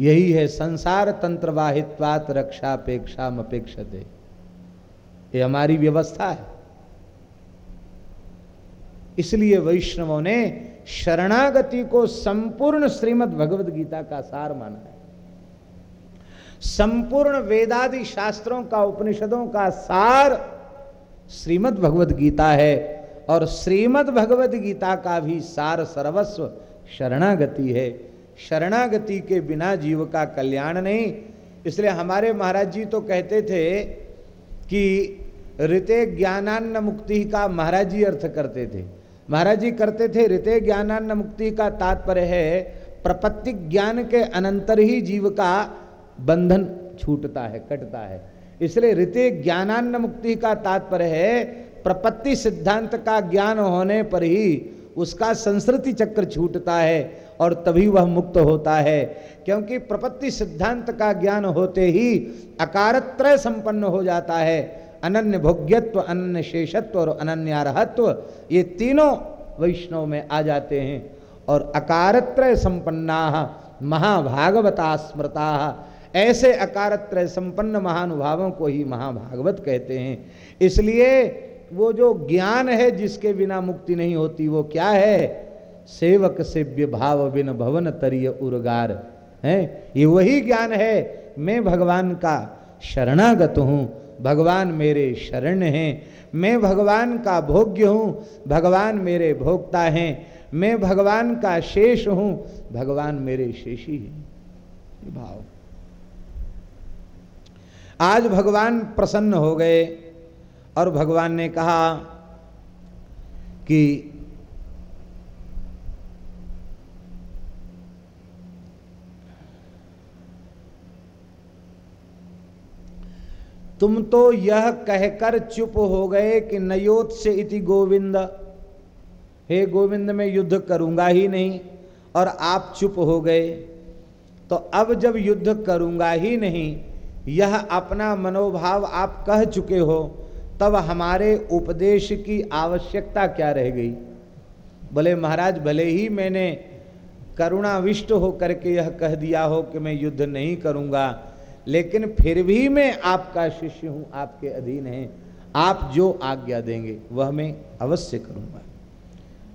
यही है संसार तंत्र वाहित्वात रक्षा अपेक्षा अपेक्षते। ये हमारी व्यवस्था है। इसलिए वैष्णवों ने शरणागति को संपूर्ण श्रीमद् भगवद गीता का सार माना है। संपूर्ण वेदादि शास्त्रों का, उपनिषदों का सार श्रीमद् भगवद गीता है और श्रीमद् भगवद गीता का भी सार सर्वस्व शरणागति है। शरणागति के बिना जीव का कल्याण नहीं। इसलिए हमारे महाराज जी तो कहते थे कि ऋते ज्ञानान्न मुक्ति का महाराज जी अर्थ करते थे। महाराज जी करते थे, ऋते ज्ञानान्न मुक्ति का तात्पर्य है, प्रपत्ति ज्ञान के अनंतर ही जीव का बंधन छूटता है, कटता है। इसलिए रीति ज्ञानान्न मुक्ति का तात्पर्य है, प्रपत्ति सिद्धांत का ज्ञान होने पर ही उसका संस्कृति चक्र छूटता है और तभी वह मुक्त होता है। क्योंकि प्रपत्ति सिद्धांत का ज्ञान होते ही अकारत्रय संपन्न हो जाता है। अनन्य भोग्यत्व, अनन्य शेषत्व और अनन्यारहत्व, ये तीनों वैष्णव में आ जाते हैं। और अकारत्रय संपन्ना महाभागवता स्मृता ऐसे अकारत्रय संपन्न महानुभावों को ही महाभागवत कहते हैं। इसलिए वो जो ज्ञान है जिसके बिना मुक्ति नहीं होती, वो क्या है? सेवक सेव्य भाव बिन भवन तरीय उर्गार। है? ये वही ज्ञान है। मैं भगवान का शरणागत हूँ। भगवान मेरे शरण हैं। मैं भगवान का भोग्य हूँ। भगवान मेरे भोक्ता हैं। मैं भगवान का शेष हूँ। भगवान मेरे शेषी हैं। भाव। आज भगवान प्रसन्न हो गए और भगवान ने कहा कि तुम तो यह कहकर चुप हो गए कि नयोत से इति गोविंद। हे गोविंद, मैं युद्ध करूँगा ही नहीं और आप चुप हो गए। तो अब जब युद्ध करूँगा ही नहीं यह अपना मनोभाव आप कह चुके हो, तब हमारे उपदेश की आवश्यकता क्या रह गई? भले महाराज, भले ही मैंने करुणाविष्ट होकर के यह कह दिया हो कि मैं युद्ध नहीं करूँगा, लेकिन फिर भी मैं आपका शिष्य हूँ, आपके अधीन है। आप जो आज्ञा देंगे, वह मैं अवश्य करूँगा।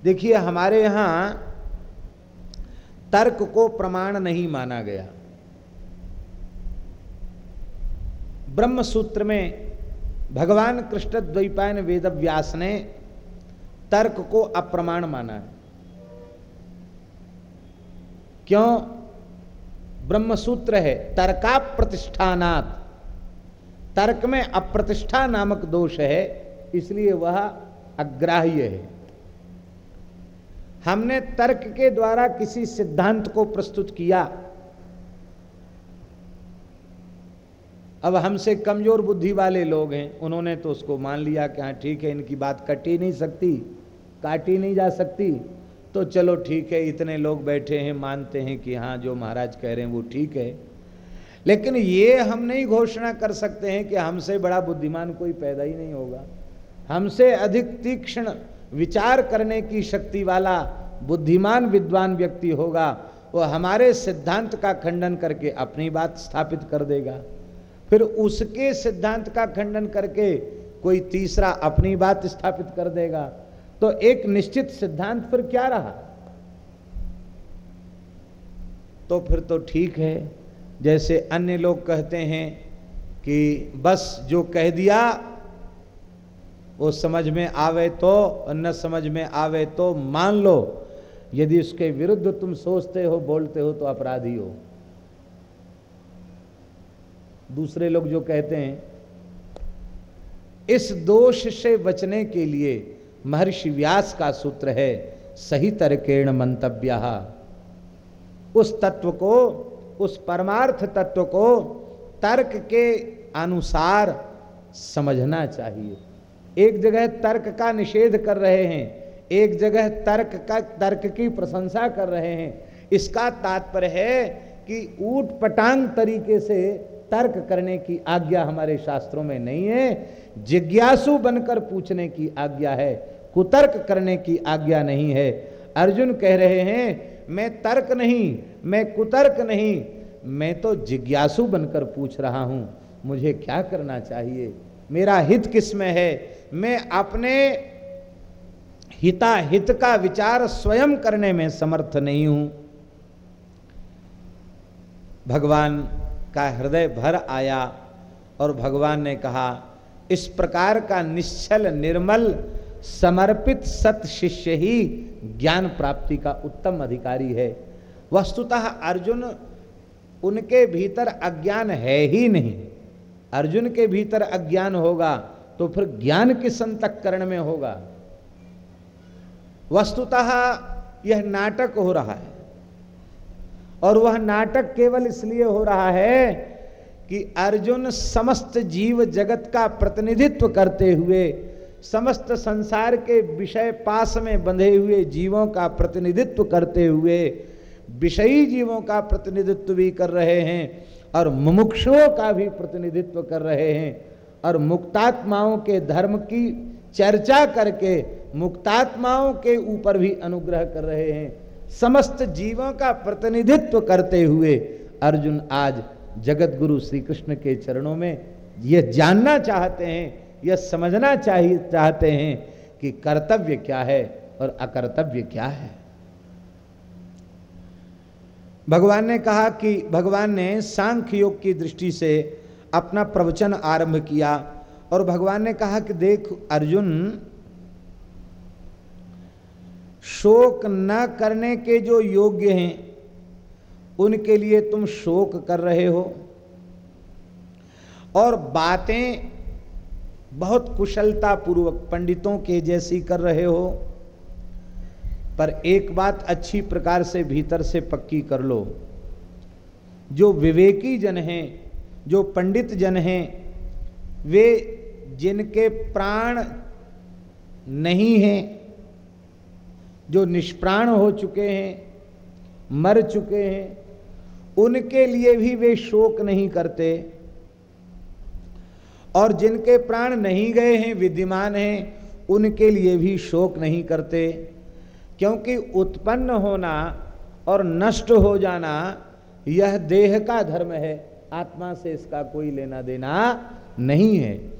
देखिए, हमारे यहाँ तर्क को प्रमाण नहीं माना गया। ब्रह्म सूत्र में भगवान कृष्ण द्वैपायन वेद व्यास ने तर्क को अप्रमाण माना है। क्यों? ब्रह्म सूत्र है तर्का प्रतिष्ठानात तर्क में अप्रतिष्ठा नामक दोष है, इसलिए वह अग्राह्य है। हमने तर्क के द्वारा किसी सिद्धांत को प्रस्तुत किया अब हमसे कमज़ोर बुद्धि वाले लोग हैं, उन्होंने तो उसको मान लिया कि हाँ ठीक है, इनकी बात कटी नहीं सकती, काटी नहीं जा सकती। तो चलो ठीक है, इतने लोग बैठे हैं, मानते हैं कि हाँ जो महाराज कह रहे हैं वो ठीक है। लेकिन ये हम नहीं घोषणा कर सकते हैं कि हमसे बड़ा बुद्धिमान कोई पैदा ही नहीं होगा। हमसे अधिक तीक्ष्ण विचार करने की शक्ति वाला बुद्धिमान, विद्वान व्यक्ति होगा, वो हमारे सिद्धांत का खंडन करके अपनी बात स्थापित कर देगा। फिर उसके सिद्धांत का खंडन करके कोई तीसरा अपनी बात स्थापित कर देगा। तो एक निश्चित सिद्धांत फिर क्या रहा? तो फिर तो ठीक है। जैसे अन्य लोग कहते हैं कि बस जो कह दिया, वो समझ में आवे तो न समझ में आवे तो मान लो। यदि उसके विरुद्ध तुम सोचते हो, बोलते हो तो अपराधी हो। दूसरे लोग जो कहते हैं, इस दोष से बचने के लिए महर्षि व्यास का सूत्र है, सही तर्केण मंतव्य। उस तत्व को, उस परमार्थ तत्व को तर्क के अनुसार समझना चाहिए। एक जगह तर्क का निषेध कर रहे हैं, एक जगह तर्क का, तर्क की प्रशंसा कर रहे हैं। इसका तात्पर्य है कि ऊट पटांग तरीके से तर्क करने की आज्ञा हमारे शास्त्रों में नहीं है। जिज्ञासु बनकर पूछने की आज्ञा है। कुतर्क करने की आज्ञा नहीं है। अर्जुन कह रहे हैं, मैं तर्क नहीं, मैं कुतर्क नहीं, मैं तो जिज्ञासु बनकर पूछ रहा हूँ। मुझे क्या करना चाहिए? मेरा हित किसमें है? मैं अपने हिता हित का विचार स्वयं करने में समर्थ नहीं हूँ। भगवान का हृदय भर आया और भगवान ने कहा, इस प्रकार का निश्चल निर्मल समर्पित सत शिष्य ही ज्ञान प्राप्ति का उत्तम अधिकारी है। वस्तुतः अर्जुन उनके भीतर अज्ञान है ही नहीं। अर्जुन के भीतर अज्ञान होगा तो फिर ज्ञान किस अंतकरण में होगा। वस्तुतः यह नाटक हो रहा है। और वह नाटक केवल इसलिए हो रहा है कि अर्जुन समस्त जीव जगत का प्रतिनिधित्व करते हुए, समस्त संसार के विषय पास में बंधे हुए जीवों का प्रतिनिधित्व करते हुए, विषयी जीवों का प्रतिनिधित्व भी कर रहे हैं और मुमुक्षुओं का भी प्रतिनिधित्व कर रहे हैं और मुक्तात्माओं के धर्म की चर्चा करके मुक्तात्माओं के ऊपर भी अनुग्रह कर रहे हैं। समस्त जीवों का प्रतिनिधित्व करते हुए अर्जुन आज जगत गुरु श्री कृष्ण के चरणों में यह जानना चाहते हैं, यह समझना चाहिए चाहते हैं कि कर्तव्य क्या है और अकर्तव्य क्या है। भगवान ने कहा कि भगवान ने सांख्य योग की दृष्टि से अपना प्रवचन आरंभ किया और भगवान ने कहा कि देख अर्जुन शोक न करने के जो योग्य हैं, उनके लिए तुम शोक कर रहे हो। और बातें बहुत कुशलता पूर्वक पंडितों के जैसी कर रहे हो, पर एक बात अच्छी प्रकार से भीतर से पक्की कर लो। जो विवेकी जन हैं, जो पंडित जन हैं, वे जिनके प्राण नहीं हैं जो निष्प्राण हो चुके हैं, मर चुके हैं, उनके लिए भी वे शोक नहीं करते। और जिनके प्राण नहीं गए हैं, विद्यमान हैं, उनके लिए भी शोक नहीं करते। क्योंकि उत्पन्न होना और नष्ट हो जाना, यह देह का धर्म है। आत्मा से इसका कोई लेना देना नहीं है।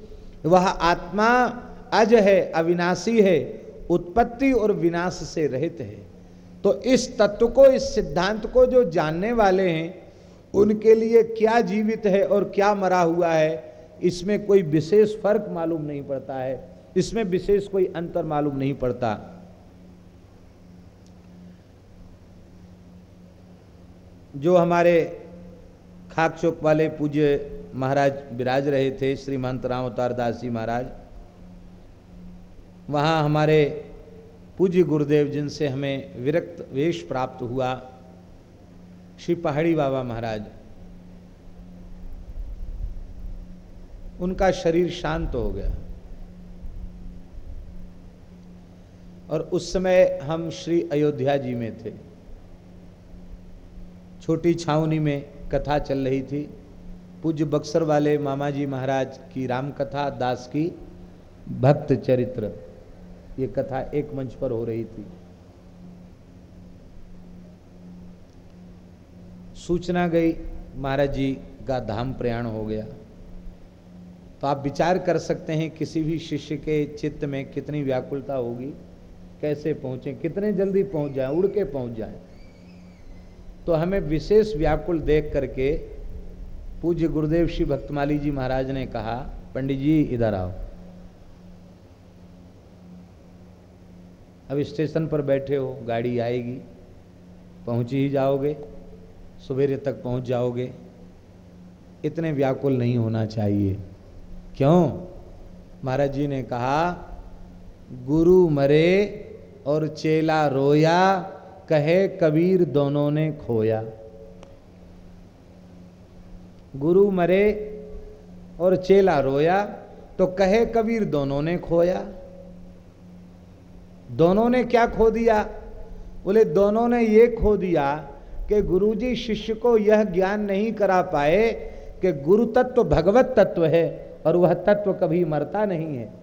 वह आत्मा अज है, अविनाशी है। उत्पत्ति और विनाश से रहित है। तो इस तत्व को, इस सिद्धांत को जो जानने वाले हैं, उनके लिए क्या जीवित है और क्या मरा हुआ है, इसमें कोई विशेष फ़र्क मालूम नहीं पड़ता है। इसमें विशेष कोई अंतर मालूम नहीं पड़ता। जो हमारे खाक चौक वाले पूज्य महाराज विराज रहे थे, श्रीमंत राम अवतार दास जी महाराज वहाँ हमारे पूज्य गुरुदेव जिनसे हमें विरक्त वेश प्राप्त हुआ, श्री पहाड़ी बाबा महाराज। उनका शरीर शांत हो गया। और उस समय हम श्री अयोध्या जी में थे। छोटी छावनी में कथा चल रही थी। पूज्य बक्सर वाले मामा जी महाराज की राम कथा दास की भक्त चरित्र। ये कथा एक मंच पर हो रही थी। सूचना गई, महाराज जी का धाम प्रयाण हो गया। तो आप विचार कर सकते हैं किसी भी शिष्य के चित्त में कितनी व्याकुलता होगी, कैसे पहुँचे, कितने जल्दी पहुँच जाए, उड़ के पहुँच जाए। तो हमें विशेष व्याकुल देख करके पूज्य गुरुदेव श्री भक्तमाली जी महाराज ने कहा, पंडित जी, इधर आओ। अब स्टेशन पर बैठे हो, गाड़ी आएगी, पहुँच ही जाओगे, सवेरे तक पहुँच जाओगे। इतने व्याकुल नहीं होना चाहिए। क्यों? महाराज जी ने कहा, गुरु मरे और चेला रोया, कहे कबीर दोनों ने खोया। गुरु मरे और चेला रोया तो कहे कबीर दोनों ने खोया। दोनों ने क्या खो दिया? बोले, दोनों ने ये खो दिया कि गुरुजी शिष्य को यह ज्ञान नहीं करा पाए कि गुरु तत्व भगवत तत्व है और वह तत्व कभी मरता नहीं है।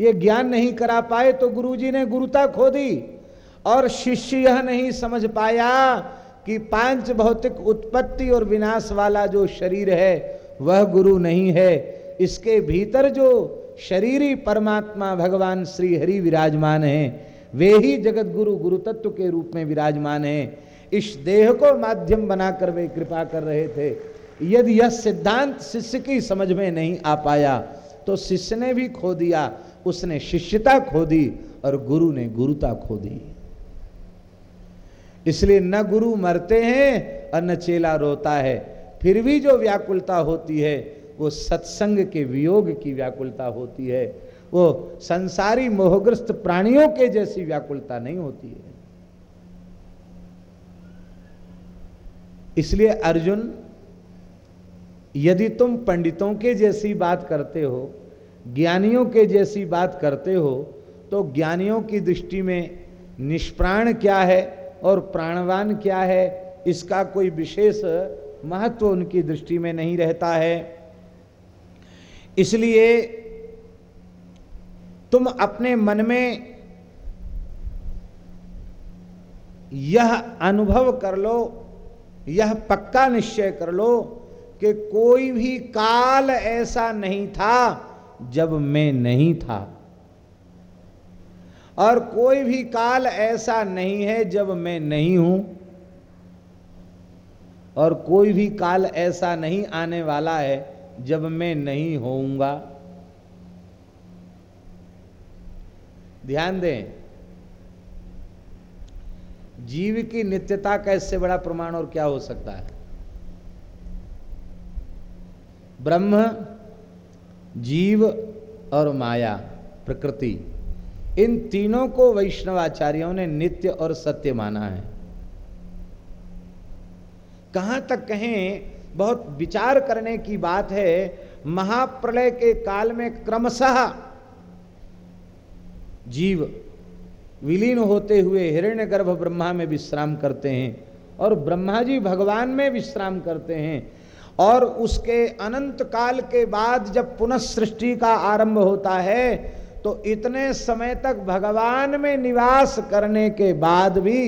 ये ज्ञान नहीं करा पाए तो गुरुजी ने गुरुता खो दी और शिष्य यह नहीं समझ पाया कि पाँच भौतिक उत्पत्ति और विनाश वाला जो शरीर है, वह गुरु नहीं है। इसके भीतर जो शरीरी परमात्मा भगवान श्री हरि विराजमान हैं। वे ही जगत गुरु गुरु तत्व के रूप में विराजमान हैं। इस देह को माध्यम बनाकर वे कृपा कर रहे थे। यदि यह सिद्धांत शिष्य की समझ में नहीं आ पाया तो शिष्य ने भी खो दिया। उसने शिष्यता खो दी और गुरु ने गुरुता खो दी। इसलिए न गुरु मरते हैं और न चेला रोता है। फिर भी जो व्याकुलता होती है वो सत्संग के वियोग की व्याकुलता होती है, वो संसारी मोहग्रस्त प्राणियों के जैसी व्याकुलता नहीं होती है। इसलिए अर्जुन, यदि तुम पंडितों के जैसी बात करते हो, ज्ञानियों के जैसी बात करते हो तो ज्ञानियों की दृष्टि में निष्प्राण क्या है और प्राणवान क्या है, इसका कोई विशेष महत्व उनकी दृष्टि में नहीं रहता है। इसलिए तुम अपने मन में यह अनुभव कर लो, यह पक्का निश्चय कर लो कि कोई भी काल ऐसा नहीं था जब मैं नहीं था। और कोई भी काल ऐसा नहीं है जब मैं नहीं हूँ। और कोई भी काल ऐसा नहीं आने वाला है जब मैं नहीं होऊँगा। ध्यान दें, जीव की नित्यता का इससे बड़ा प्रमाण और क्या हो सकता है? ब्रह्म, जीव और माया, प्रकृति, इन तीनों को वैष्णवाचार्यों ने नित्य और सत्य माना है। कहाँ तक कहें बहुत विचार करने की बात है, महाप्रलय के काल में क्रमशः जीव विलीन होते हुए हिरण्य गर्भ ब्रह्मा में विश्राम करते हैं और ब्रह्मा जी भगवान में विश्राम करते हैं और उसके अनंत काल के बाद जब पुनः सृष्टि का आरंभ होता है तो इतने समय तक भगवान में निवास करने के बाद भी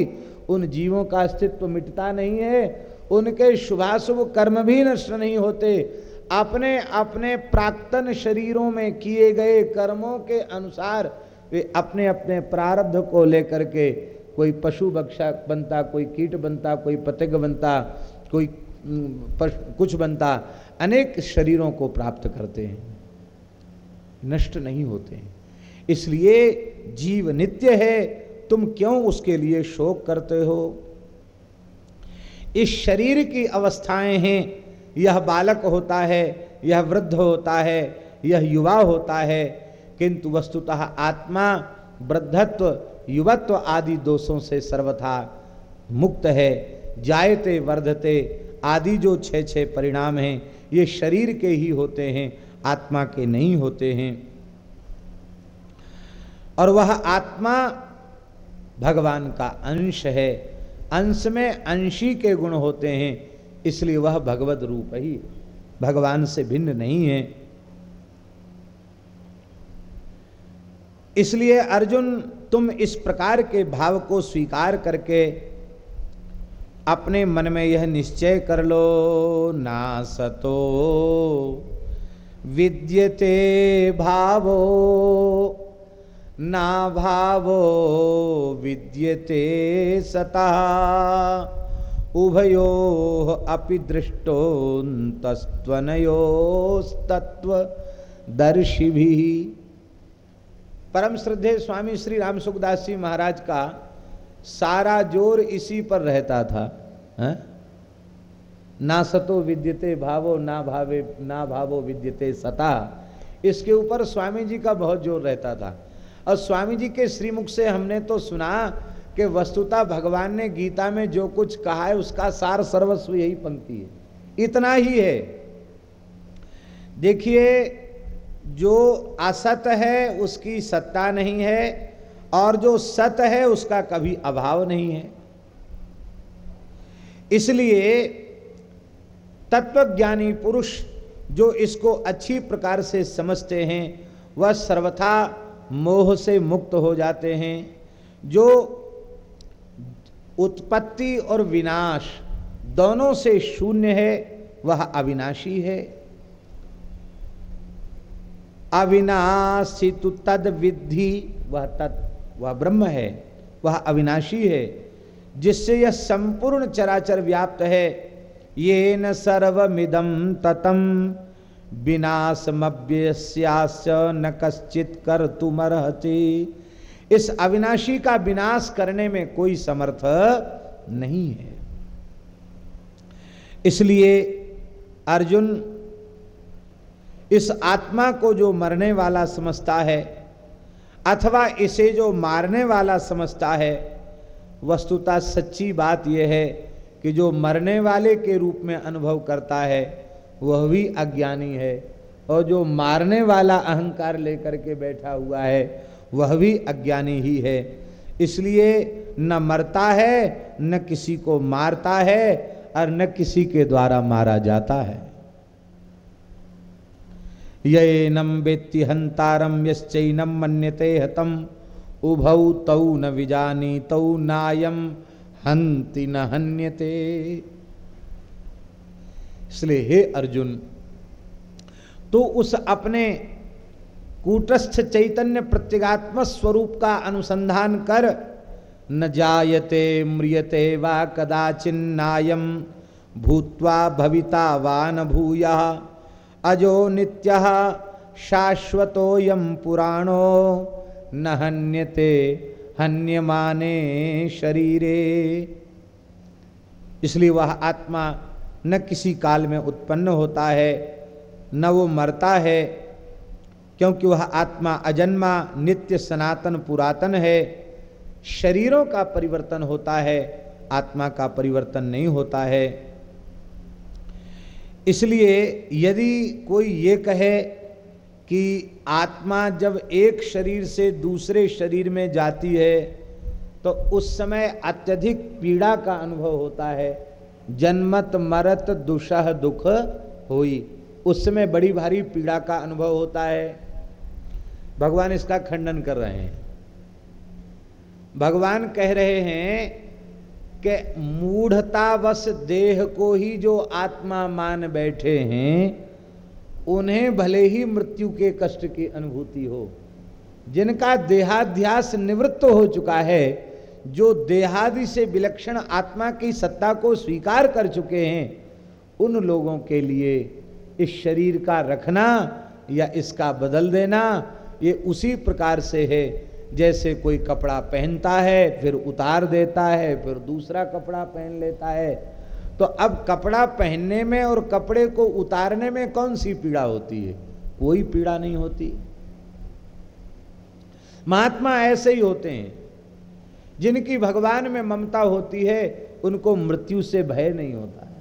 उन जीवों का अस्तित्व मिटता नहीं है उनके शुभाशुभ कर्म भी नष्ट नहीं होते। अपने अपने प्राक्तन शरीरों में किए गए कर्मों के अनुसार वे अपने अपने प्रारब्ध को लेकर के कोई पशु बक्षा बनता, कोई कीट बनता, कोई पतंग बनता, कोई कुछ बनता, अनेक शरीरों को प्राप्त करते हैं। नष्ट नहीं होते। इसलिए जीव नित्य है, तुम क्यों उसके लिए शोक करते हो? इस शरीर की अवस्थाएँ हैं। यह बालक होता है, यह वृद्ध होता है, यह युवा होता है। किंतु वस्तुतः आत्मा, वृद्धत्व, युवत्व आदि दोषों से सर्वथा मुक्त है। जायते, वर्धते आदि जो छह छह परिणाम हैं, ये शरीर के ही होते हैं, आत्मा के नहीं होते हैं। और वह आत्मा भगवान का अंश है। अंश में अंशी के गुण होते हैं, इसलिए वह भगवत रूप ही भगवान से भिन्न नहीं है। इसलिए अर्जुन, तुम इस प्रकार के भाव को स्वीकार करके अपने मन में यह निश्चय कर लो, ना सतो विद्यते भावो ना भावो विद्यते सता। उभयो अपि दृष्टो तत्व दर्शी भी परम श्रद्धे स्वामी श्री राम सुखदास जी महाराज का सारा ज़ोर इसी पर रहता था, है? ना सतो विद्यते भावो, ना भावे, ना भावो विद्यते सता। इसके ऊपर स्वामी जी का बहुत ज़ोर रहता था। और स्वामी जी के श्रीमुख से हमने तो सुना कि वस्तुता भगवान ने गीता में जो कुछ कहा है, उसका सार सर्वस्व यही पंक्ति है। इतना ही है। देखिए, जो असत है, उसकी सत्ता नहीं है, और जो सत है, उसका कभी अभाव नहीं है। इसलिए तत्वज्ञानी पुरुष जो इसको अच्छी प्रकार से समझते हैं, वह सर्वथा मोह से मुक्त हो जाते हैं। जो उत्पत्ति और विनाश दोनों से शून्य है, वह अविनाशी है। अविनाशी तो तद विधि वह तद, वह ब्रह्म है, वह अविनाशी है। जिससे यह संपूर्ण चराचर व्याप्त है ये न सर्वमिदम ततम। विनाशमव्यस्यास्य न कश्चित कर तुमरहति इस अविनाशी का विनाश करने में कोई समर्थ नहीं है। इसलिए अर्जुन इस आत्मा को जो मरने वाला समझता है अथवा इसे जो मारने वाला समझता है, वस्तुता सच्ची बात यह है कि जो मरने वाले के रूप में अनुभव करता है वह भी अज्ञानी है। और जो मारने वाला अहंकार लेकर के बैठा हुआ है, वह भी अज्ञानी ही है। इसलिए न मरता है, न किसी को मारता है, और न किसी के द्वारा मारा जाता है। ये नम वेत्ति हंतारम यश्चैनम मन्यते हतम, उभौ तौ न विजानी तौ नायम हंति न हन्यते। इसलिए, हे अर्जुन तो उस अपने कूटस्थ चैतन्य प्रत्यगात्म स्वरूप का अनुसंधान कर, न जायते म्रियते वा कदाचिन्नायम भूत्वा भविता वा न भूय अजो नित्य शाश्वतोयम पुराणो, न हन्यते हन्यमाने शरीरे। इसलिए वह आत्मा न किसी काल में उत्पन्न होता है, न वो मरता है, क्योंकि वह आत्मा अजन्मा, नित्य सनातन पुरातन है। शरीरों का परिवर्तन होता है, आत्मा का परिवर्तन नहीं होता है। इसलिए यदि कोई ये कहे कि आत्मा जब एक शरीर से दूसरे शरीर में जाती है तो उस समय अत्यधिक पीड़ा का अनुभव होता है। जन्मत मरत दुषह दुख होई। उस समय बड़ी भारी पीड़ा का अनुभव होता है। भगवान इसका खंडन कर रहे हैं। भगवान कह रहे हैं कि मूढ़तावश देह को ही जो आत्मा मान बैठे हैं, उन्हें भले ही मृत्यु के कष्ट की अनुभूति हो। जिनका देहाध्यास निवृत्त हो चुका है जो देहादि से विलक्षण आत्मा की सत्ता को स्वीकार कर चुके हैं, उन लोगों के लिए इस शरीर का रखना या इसका बदल देना, ये उसी प्रकार से है। जैसे कोई कपड़ा पहनता है, फिर उतार देता है, फिर दूसरा कपड़ा पहन लेता है। तो अब कपड़ा पहनने में और कपड़े को उतारने में कौन सी पीड़ा होती है? कोई पीड़ा नहीं होती। महात्मा ऐसे ही होते हैं। जिनकी भगवान में ममता होती है, उनको मृत्यु से भय नहीं होता है।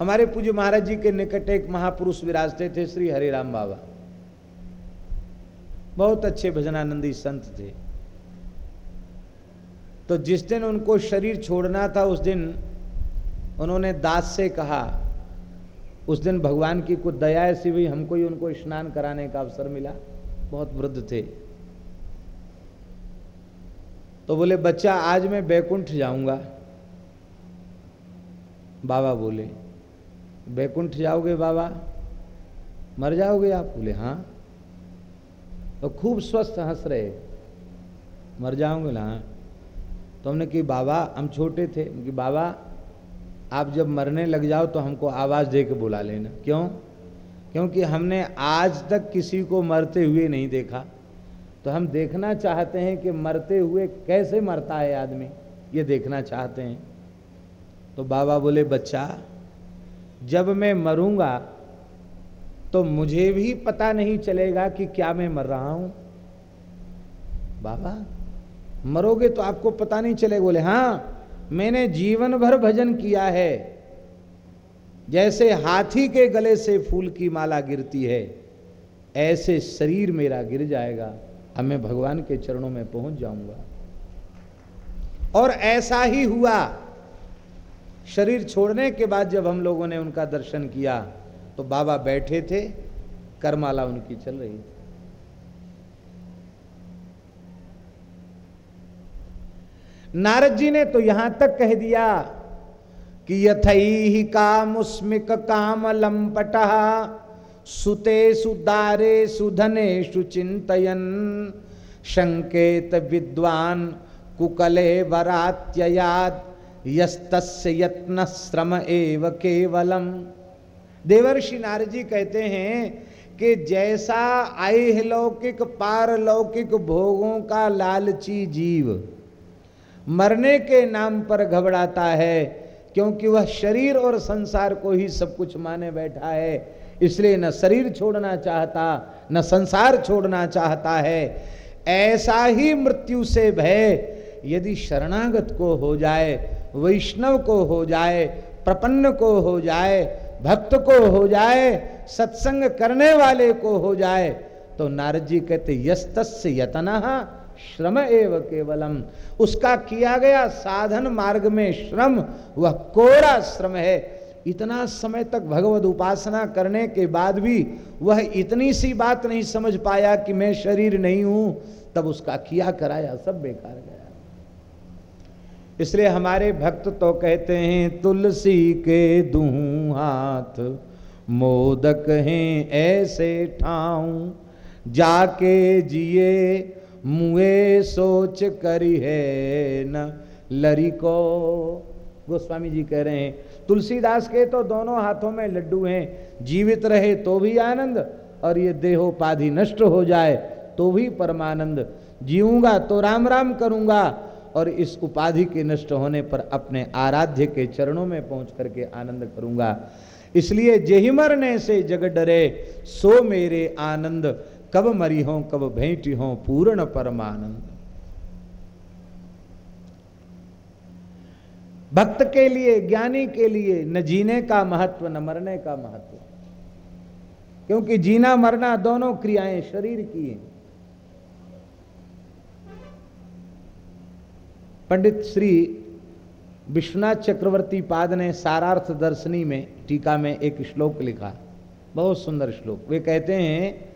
हमारे पूज्य महाराज जी के निकट एक महापुरुष विराजते थे, श्री हरिराम बाबा। बहुत अच्छे भजनानंदी संत थे। तो जिस दिन उनको शरीर छोड़ना था, उस दिन उन्होंने दास से कहा, उस दिन भगवान की कुछ दया ऐसी हुई, हमको ही उनको स्नान कराने का अवसर मिला। बहुत वृद्ध थे। तो बोले, बच्चा, आज मैं बैकुंठ जाऊँगा। बाबा बोले, बैकुंठ जाओगे बाबा? मर जाओगे आप? बोले हाँ। तो खूब स्वस्थ हंस रहे। मर जाओगे ना। तो हमने कि बाबा, हम छोटे थे। कि बाबा, आप जब मरने लग जाओ तो हमको आवाज़ दे के बुला लेना। क्यों? क्योंकि हमने आज तक किसी को मरते हुए नहीं देखा। तो हम देखना चाहते हैं कि मरते हुए कैसे मरता है आदमी, ये देखना चाहते हैं। तो बाबा बोले, बच्चा, जब मैं मरूँगा तो मुझे भी पता नहीं चलेगा कि क्या मैं मर रहा हूँ। बाबा, मरोगे तो आपको पता नहीं चलेगा। बोले हाँ मैंने जीवन भर भजन किया है। जैसे हाथी के गले से फूल की माला गिरती है, ऐसे शरीर मेरा गिर जाएगा, अब मैं भगवान के चरणों में पहुँच जाऊँगा। और ऐसा ही हुआ। शरीर छोड़ने के बाद जब हम लोगों ने उनका दर्शन किया तो बाबा बैठे थे करमाला उनकी चल रही थी। नारद जी ने तो यहाँ तक कह दिया कि यथई कामुस्मिक काम लंपट सुते सुदारे सुधने सुचिंतयन संकेत विद्वान कुकले वरात्ययाद यस्तस्य यत्न श्रम एव केवलम। देवर्षि नारजी कहते हैं कि जैसा ऐहलौकिक, पारलौकिक भोगों का लालची जीव मरने के नाम पर घबराता है क्योंकि वह शरीर और संसार को ही सब कुछ माने बैठा है। इसलिए न शरीर छोड़ना चाहता, न संसार छोड़ना चाहता है। ऐसा ही मृत्यु से भय, यदि शरणागत को हो जाए, वैष्णव को हो जाए, प्रपन्न को हो जाए, भक्त को हो जाए, सत्संग करने वाले को हो जाए तो नारद जी कहते, यस्तस्य यतना श्रम एव केवलम। उसका किया गया साधन मार्ग में श्रम, वह कोरा श्रम है। इतना समय तक भगवत उपासना करने के बाद भी वह इतनी सी बात नहीं समझ पाया कि मैं शरीर नहीं हूँ, तब उसका किया कराया, सब बेकार गया। इसलिए हमारे भक्त तो कहते हैं, तुलसी के दू हाथ, मोदक हैं ऐसे ठाऊं, जाके जिए मुए सोच करी है न लरी को। गोस्वामी जी कह रहे हैं, तुलसीदास के तो दोनों हाथों में लड्डू हैं, जीवित रहे तो भी आनंद, और ये देहोपाधि नष्ट हो जाए तो भी परमानंद। जीऊँगा तो राम राम करूँगा, और इस उपाधि के नष्ट होने पर अपने आराध्य के चरणों में पहुँच करके आनंद करूँगा। इसलिए जेहि मरने से जग डरे, सो मेरे आनंद। कब मरी हो, कब भेंटी हो, पूर्ण परमानंद। भक्त के लिए, ज्ञानी के लिए न जीने का महत्व, न मरने का महत्व। क्योंकि जीना, मरना दोनों क्रियाएँ शरीर की हैं। पंडित श्री विश्वनाथ चक्रवर्ती पाद ने सारार्थ दर्शनी में, टीका में एक श्लोक लिखा। बहुत सुंदर श्लोक। वे कहते हैं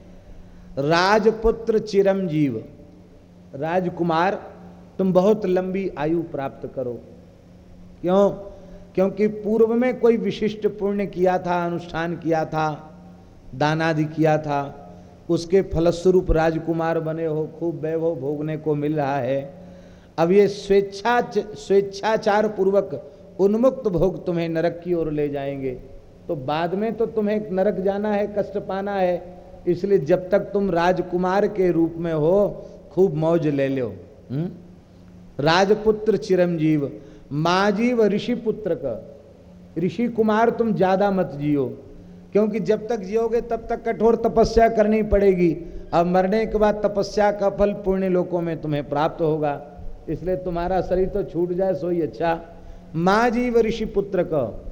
राजपुत्र चिरंजीव। राजकुमार, तुम बहुत लंबी आयु प्राप्त करो। क्यों? क्योंकि पूर्व में कोई विशिष्ट पुण्य किया था, अनुष्ठान किया था, दानादि किया था, उसके फलस्वरूप राजकुमार बने हो, खूब वैभव भोगने को मिल रहा है। अब ये स्वेच्छा स्वेच्छाचार पूर्वक उन्मुक्त भोग तुम्हें नरक की ओर ले जाएँगे। तो बाद में तो तुम्हें नरक जाना है, कष्ट पाना है इसलिए जब तक तुम राजकुमार के रूप में हो, खूब मौज ले लो। हम्म? राजपुत्र चिरंजीव, माजीव ऋषि पुत्र का। ऋषि कुमार तुम ज़्यादा मत जियो, क्योंकि जब तक जियोगे तब तक कठोर तपस्या करनी पड़ेगी। अब मरने के बाद तपस्या का फल पुण्य लोकों में तुम्हें प्राप्त होगा। इसलिए तुम्हारा शरीर तो छूट जाए, सोई अच्छा। माँ जीव ऋषि पुत्र का।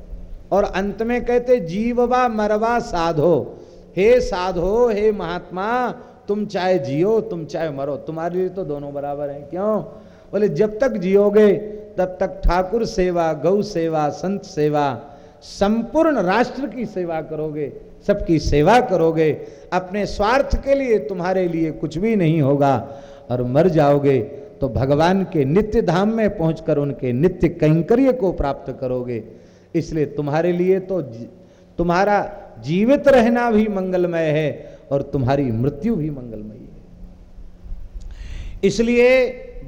और अंत में कहते जीववा मरवा साधो। हे साधो, हे महात्मा, तुम चाहे जियो, तुम चाहे मरो। तुम्हारे लिए तो दोनों बराबर हैं। क्यों? बोले, जब तक जियोगे, तब तक ठाकुर सेवा, गौ सेवा, संत सेवा, संपूर्ण राष्ट्र की सेवा करोगे, सबकी सेवा करोगे। अपने स्वार्थ के लिए तुम्हारे लिए कुछ भी नहीं होगा। और मर जाओगे तो भगवान के नित्य धाम में पहुंचकर उनके नित्य कैंकर्य को प्राप्त करोगे। इसलिए तुम्हारे लिए तो तुम्हारा जीवित रहना भी मंगलमय है और तुम्हारी मृत्यु भी मंगलमय है। इसलिए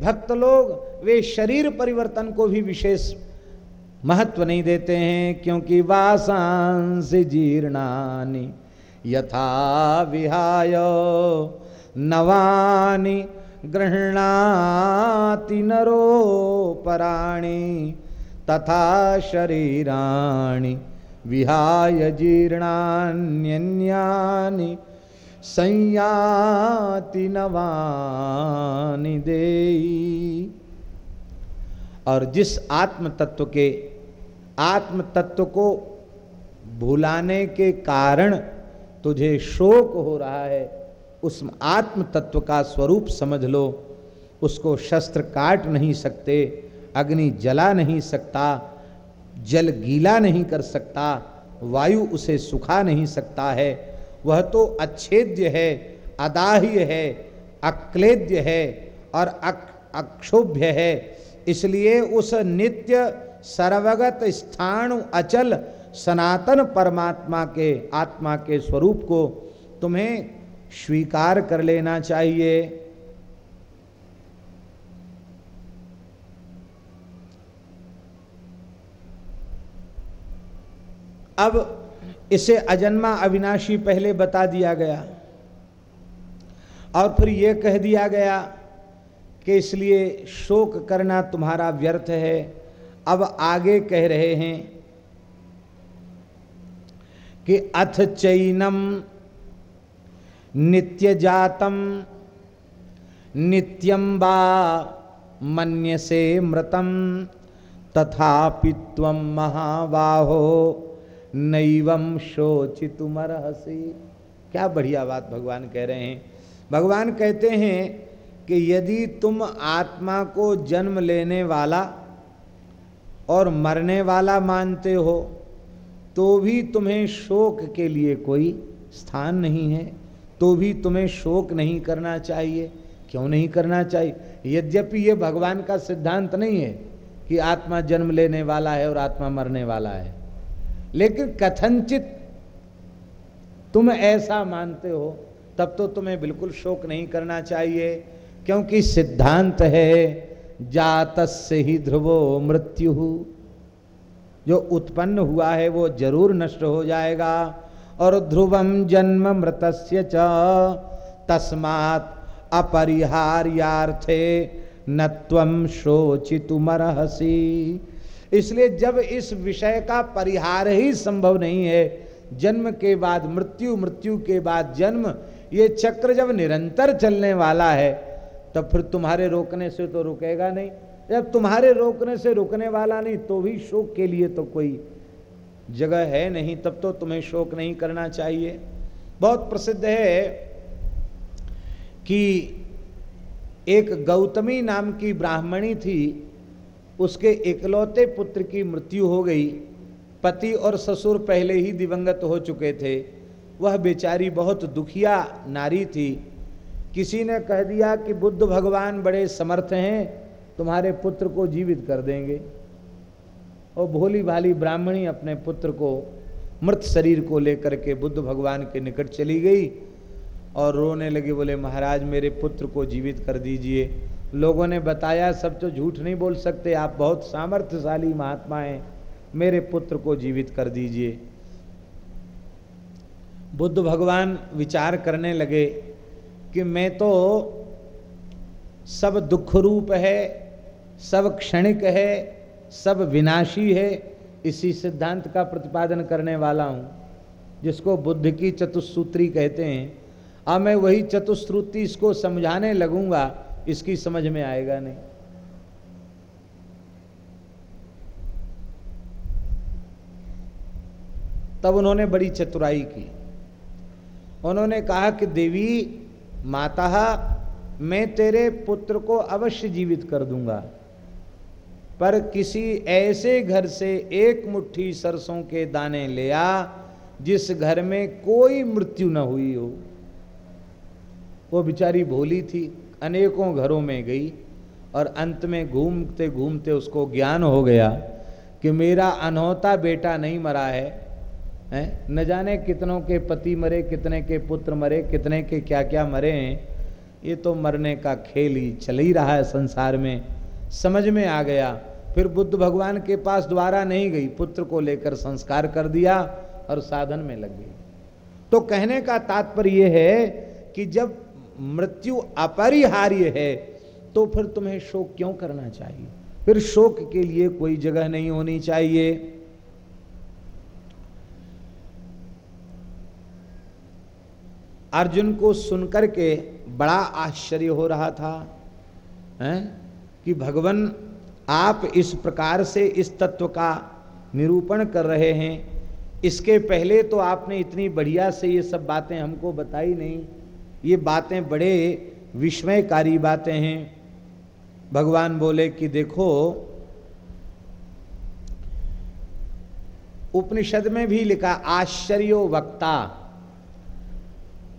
भक्त लोग वे शरीर परिवर्तन को भी विशेष महत्व नहीं देते हैं, क्योंकि वासांस जीर्णानि यथा विहाय नवानी गृहणाति नरो पराणी तथा शरीराणि विहाय जीर्णान्यन्यानि संयाति नवानि देई और जिस आत्म तत्व के आत्म तत्व को भुलाने के कारण तुझे शोक हो रहा है, उस आत्म तत्व का स्वरूप समझ लो। उसको शस्त्र काट नहीं सकते, अग्नि जला नहीं सकता जल गीला नहीं कर सकता, वायु उसे सुखा नहीं सकता है। वह तो अच्छेद्य है, अदाह्य है, अक्लेद्य है और अक्षोभ्य है। इसलिए उस नित्य सर्वगत स्थान अचल सनातन परमात्मा के, आत्मा के स्वरूप को तुम्हें स्वीकार कर लेना चाहिए। अब इसे अजन्मा अविनाशी पहले बता दिया गया। और फिर यह कह दिया गया कि इसलिए शोक करना तुम्हारा व्यर्थ है। अब आगे कह रहे हैं कि अथ चैनम नित्य जातम नित्यम बा मन्य से मृतम तथापि महाबाहो। नैवम शोचितुमरहसी। क्या बढ़िया बात भगवान कह रहे हैं। भगवान कहते हैं कि यदि तुम आत्मा को जन्म लेने वाला और मरने वाला मानते हो तो भी तुम्हें शोक के लिए कोई स्थान नहीं है। तो भी तुम्हें शोक नहीं करना चाहिए। क्यों नहीं करना चाहिए? यद्यपि ये भगवान का सिद्धांत नहीं है कि आत्मा जन्म लेने वाला है और आत्मा मरने वाला है। लेकिन कथनचित तुम ऐसा मानते हो, तब तो तुम्हें बिल्कुल शोक नहीं करना चाहिए, क्योंकि सिद्धांत है जात से ही ध्रुवो मृत्यु। जो उत्पन्न हुआ है, वो ज़रूर नष्ट हो जाएगा, और ध्रुवम जन्म मृतस्य च, तस्मात अपरिहार्यार्थे न तम शोचितुमरहसी। इसलिए जब इस विषय का परिहार ही संभव नहीं है, जन्म के बाद, मृत्यु मृत्यु के बाद जन्म, ये चक्र जब निरंतर चलने वाला है, तब फिर तुम्हारे रोकने से तो रुकेगा नहीं। जब तुम्हारे रोकने से रुकने वाला नहीं तो भी शोक के लिए तो कोई जगह है नहीं, तब तो तुम्हें शोक नहीं करना चाहिए। बहुत प्रसिद्ध है कि एक गौतमी नाम की ब्राह्मणी थी उसके इकलौते पुत्र की मृत्यु हो गई। पति और ससुर पहले ही दिवंगत हो चुके थे। वह बेचारी बहुत दुखिया नारी थी। किसी ने कह दिया कि, बुद्ध भगवान बड़े समर्थ हैं, तुम्हारे पुत्र को जीवित कर देंगे। और भोली भाली ब्राह्मणी अपने पुत्र को मृत शरीर को लेकर के बुद्ध भगवान के निकट चली गई और रोने लगी, बोले, महाराज, मेरे पुत्र को जीवित कर दीजिए। लोगों ने बताया, सब तो झूठ नहीं बोल सकते, आप बहुत सामर्थ्यशाली महात्मा हैं, मेरे पुत्र को जीवित कर दीजिए। बुद्ध भगवान विचार करने लगे कि मैं तो सब दुख रूप है, सब क्षणिक है, सब विनाशी है, इसी सिद्धांत का प्रतिपादन करने वाला हूँ, जिसको बुद्ध की चतुसूत्री कहते हैं। अब मैं वही चतुश्रुति इसको समझाने लगूँगा इसकी समझ में आएगा नहीं। तब उन्होंने बड़ी चतुराई की। उन्होंने कहा कि, देवी, माता, मैं तेरे पुत्र को अवश्य जीवित कर दूँगा। पर किसी ऐसे घर से एक मुट्ठी सरसों के दाने ले आ, जिस घर में कोई मृत्यु न हुई हो। वो बिचारी भोली थी। अनेकों घरों में गई और अंत में घूमते घूमते उसको ज्ञान हो गया कि मेरा अनहोता बेटा नहीं मरा है, हैं? न जाने कितनों के पति मरे, कितने के पुत्र मरे, कितने के क्या क्या मरे हैं। ये तो मरने का खेल ही चल ही रहा है संसार में। समझ में आ गया। फिर बुद्ध भगवान के पास द्वारा नहीं गई। पुत्र को लेकर संस्कार कर दिया और साधन में लग गई। तो कहने का तात्पर्य है कि जब मृत्यु अपरिहार्य है तो फिर तुम्हें शोक क्यों करना चाहिए? फिर शोक के लिए कोई जगह नहीं होनी चाहिए। अर्जुन को सुनकर के बड़ा आश्चर्य हो रहा था, हैं? कि भगवान, आप इस प्रकार से इस तत्व का निरूपण कर रहे हैं। इसके पहले तो आपने इतनी बढ़िया से ये सब बातें हमको बताई नहीं ये बातें बड़े विस्मयकारी बातें हैं। भगवान बोले कि देखो, उपनिषद में भी लिखा, आश्चर्य वक्ता,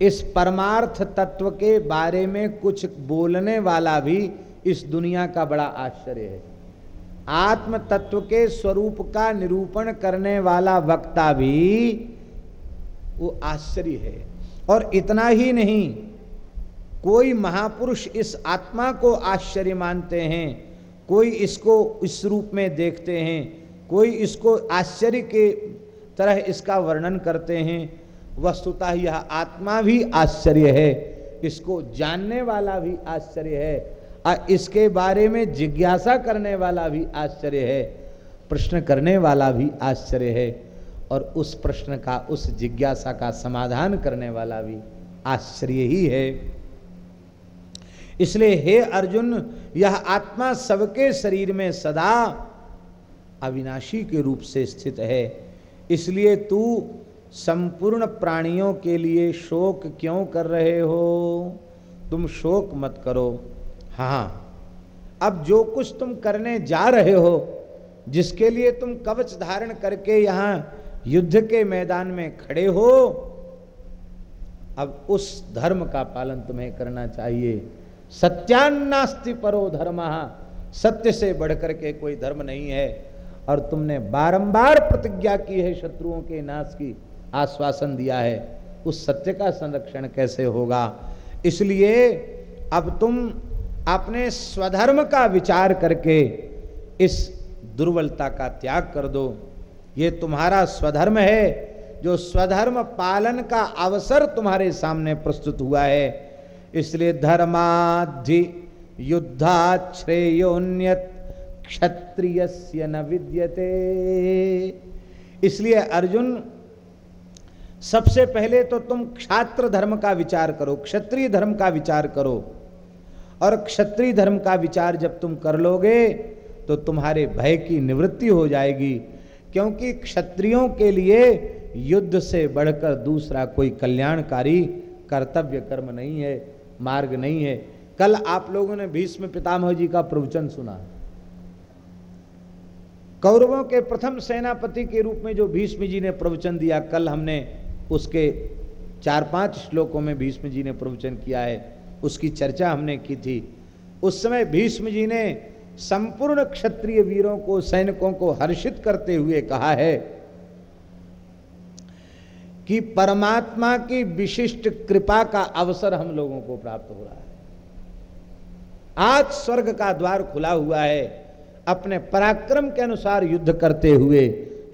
इस परमार्थ तत्व के बारे में कुछ बोलने वाला भी इस दुनिया का बड़ा आश्चर्य है। आत्म तत्व के स्वरूप का निरूपण करने वाला वक्ता भी, वो आश्चर्य है। और इतना ही नहीं, कोई महापुरुष इस आत्मा को आश्चर्य मानते हैं, कोई इसको इस रूप में देखते हैं, कोई इसको आश्चर्य के तरह इसका वर्णन करते हैं, वस्तुतः यह आत्मा भी आश्चर्य है, इसको जानने वाला भी आश्चर्य है और इसके बारे में जिज्ञासा करने वाला भी आश्चर्य है, प्रश्न करने वाला भी आश्चर्य है। और उस प्रश्न का, उस जिज्ञासा का समाधान करने वाला भी आश्चर्य ही है। इसलिए हे अर्जुन, यह आत्मा सबके शरीर में सदा अविनाशी के रूप से स्थित है। इसलिए तू संपूर्ण प्राणियों के लिए शोक क्यों कर रहे हो? तुम शोक मत करो। हाँ अब जो कुछ तुम करने जा रहे हो, जिसके लिए तुम कवच धारण करके यहाँ युद्ध के मैदान में खड़े हो। अब उस धर्म का पालन तुम्हें करना चाहिए। सत्यान्नास्ति परो धर्म। सत्य से बढ़कर के कोई धर्म नहीं है। और तुमने बारंबार प्रतिज्ञा की है, शत्रुओं के नाश की आश्वासन दिया है। उस सत्य का संरक्षण कैसे होगा? इसलिए अब तुम अपने स्वधर्म का विचार करके इस दुर्बलता का त्याग कर दो। ये तुम्हारा स्वधर्म है, जो स्वधर्म पालन का अवसर तुम्हारे सामने प्रस्तुत हुआ है। इसलिए धर्माधि युद्धाश्रेयोन्यत क्षत्रिय न विद्यते। इसलिए अर्जुन, सबसे पहले तो तुम क्षात्र धर्म का विचार करो, क्षत्रिय धर्म का विचार करो। और क्षत्रिय धर्म का विचार जब तुम कर लोगे तो तुम्हारे भय की निवृत्ति हो जाएगी। क्योंकि क्षत्रियों के लिए युद्ध से बढ़कर दूसरा कोई कल्याणकारी कर्तव्य कर्म नहीं है, मार्ग नहीं है। कल आप लोगों ने भीष्म पितामह जी का प्रवचन सुना। कौरवों के प्रथम सेनापति के रूप में जो भीष्म जी ने प्रवचन दिया, कल हमने उसके चार पाँच श्लोकों में भीष्म जी ने प्रवचन किया है, उसकी चर्चा हमने की थी। उस समय भीष्म जी ने संपूर्ण क्षत्रिय वीरों को, सैनिकों को हर्षित करते हुए कहा है कि परमात्मा की विशिष्ट कृपा का अवसर हम लोगों को प्राप्त हो रहा है। आज स्वर्ग का द्वार खुला हुआ है। अपने पराक्रम के अनुसार युद्ध करते हुए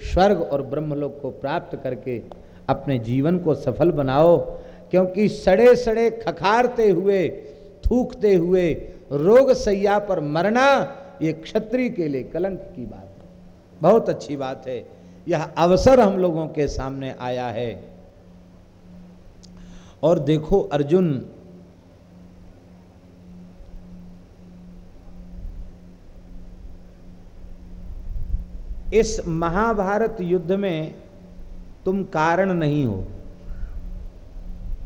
स्वर्ग और ब्रह्मलोक को प्राप्त करके अपने जीवन को सफल बनाओ, क्योंकि सड़े सड़े खखारते हुए, थूकते हुए रोग सैया पर मरना ये क्षत्रिय के लिए कलंक की बात है। बहुत अच्छी बात है। यह अवसर हम लोगों के सामने आया है। और देखो अर्जुन, इस महाभारत युद्ध में तुम कारण नहीं हो।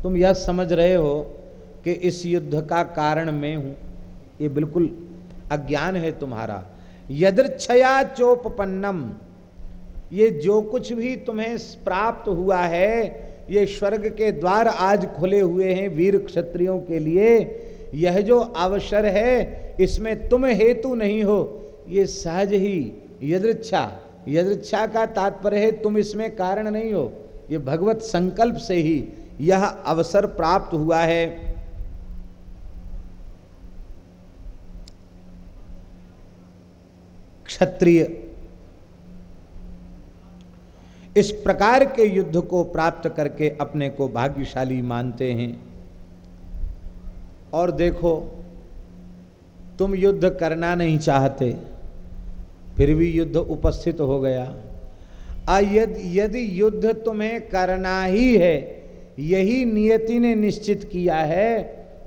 तुम यह समझ रहे हो कि इस युद्ध का कारण मैं हूँ। ये बिल्कुल अज्ञान है तुम्हारा। यदृक्षया चोपन्नम ये जो कुछ भी तुम्हें प्राप्त हुआ है, ये स्वर्ग के द्वार आज खुले हुए हैं वीर क्षत्रियों के लिए। यह जो अवसर है, इसमें तुम हेतु नहीं हो। ये सहज ही यदृच्छा यदृच्छा का तात्पर्य है, तुम इसमें कारण नहीं हो। ये भगवत संकल्प से ही यह अवसर प्राप्त हुआ है। क्षत्रिय। इस प्रकार के युद्ध को प्राप्त करके अपने को भाग्यशाली मानते हैं। और देखो, तुम युद्ध करना नहीं चाहते, फिर भी युद्ध उपस्थित हो गया। यदि यदि युद्ध तुम्हें करना ही है, यही नियति ने निश्चित किया है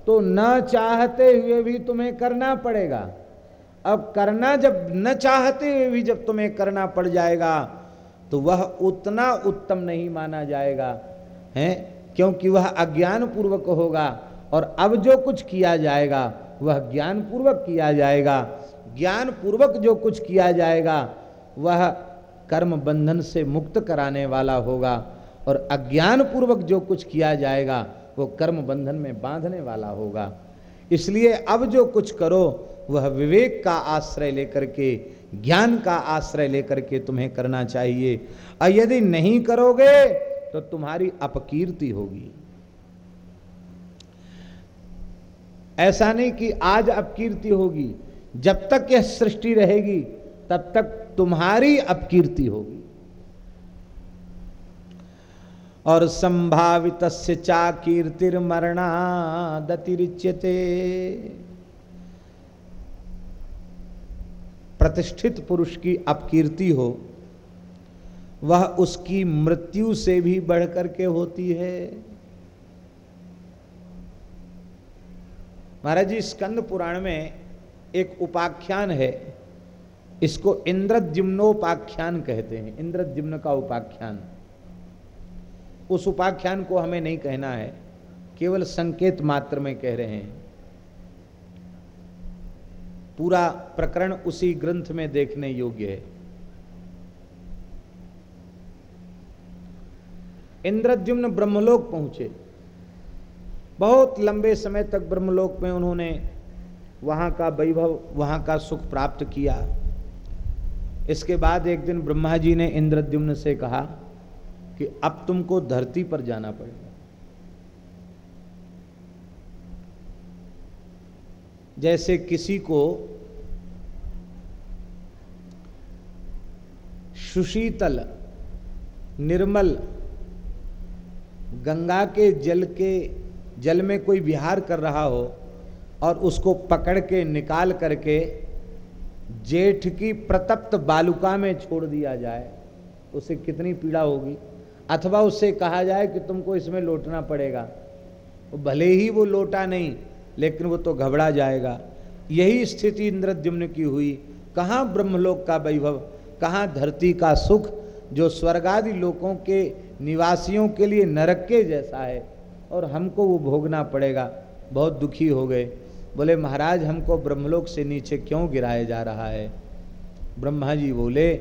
तो न चाहते हुए भी तुम्हें करना पड़ेगा। अब करना जब न चाहते हुए भी जब तुम्हें करना पड़ जाएगा तो वह उतना उत्तम नहीं माना जाएगा, है? क्योंकि वह अज्ञान पूर्वक होगा और अब जो कुछ किया जाएगा, वह ज्ञान पूर्वक किया जाएगा। ज्ञान पूर्वक जो कुछ किया जाएगा, वह कर्म बंधन से मुक्त कराने वाला होगा और अज्ञान पूर्वक जो कुछ किया जाएगा, वो कर्म बंधन में बांधने वाला होगा। इसलिए अब जो कुछ करो, वह विवेक का आश्रय लेकर के, ज्ञान का आश्रय लेकर के तुम्हें करना चाहिए। और यदि नहीं करोगे तो तुम्हारी अपकीर्ति होगी। ऐसा नहीं कि आज अपकीर्ति होगी, जब तक यह सृष्टि रहेगी, तब तक तुम्हारी अपकीर्ति होगी। और संभावित चा कीर्तिर्मरणादतिरिच्यते। प्रतिष्ठित पुरुष की अपकीर्ति हो, वह उसकी मृत्यु से भी बढ़कर के होती है। महाराज जी, स्कंद पुराण में एक उपाख्यान है, इसको इंद्रद्युम्नोपाख्यान कहते हैं। इंद्रद्युम्न का उपाख्यान। उस उपाख्यान को हमें नहीं कहना है। केवल संकेत मात्र में कह रहे हैं। पूरा प्रकरण उसी ग्रंथ में देखने योग्य है। इंद्रद्युम्न ब्रह्मलोक पहुँचे। बहुत लंबे समय तक ब्रह्मलोक में उन्होंने वहाँ का वैभव, वहाँ का सुख प्राप्त किया। इसके बाद एक दिन ब्रह्मा जी ने इंद्रद्युम्न से कहा कि अब तुमको धरती पर जाना पड़ेगा। जैसे किसी को सुशीतल, निर्मल, गंगा के जल के, जल में कोई विहार कर रहा हो और उसको पकड़ के निकाल करके जेठ की प्रतप्त बालुका में छोड़ दिया जाए, उसे कितनी पीड़ा होगी? अथवा उससे कहा जाए कि तुमको इसमें लौटना पड़ेगा। भले ही वो लोटा नहीं, लेकिन वो तो घबरा जाएगा। यही स्थिति इंद्रद्युम्न की हुई। कहाँ ब्रह्मलोक का वैभव, कहाँ धरती का सुख, जो स्वर्गादि लोकों के निवासियों के लिए नरक के जैसा है, और हमको वो भोगना पड़ेगा। बहुत दुखी हो गए। बोले, महाराज, हमको ब्रह्मलोक से नीचे क्यों गिराया जा रहा है? ब्रह्मा जी बोले,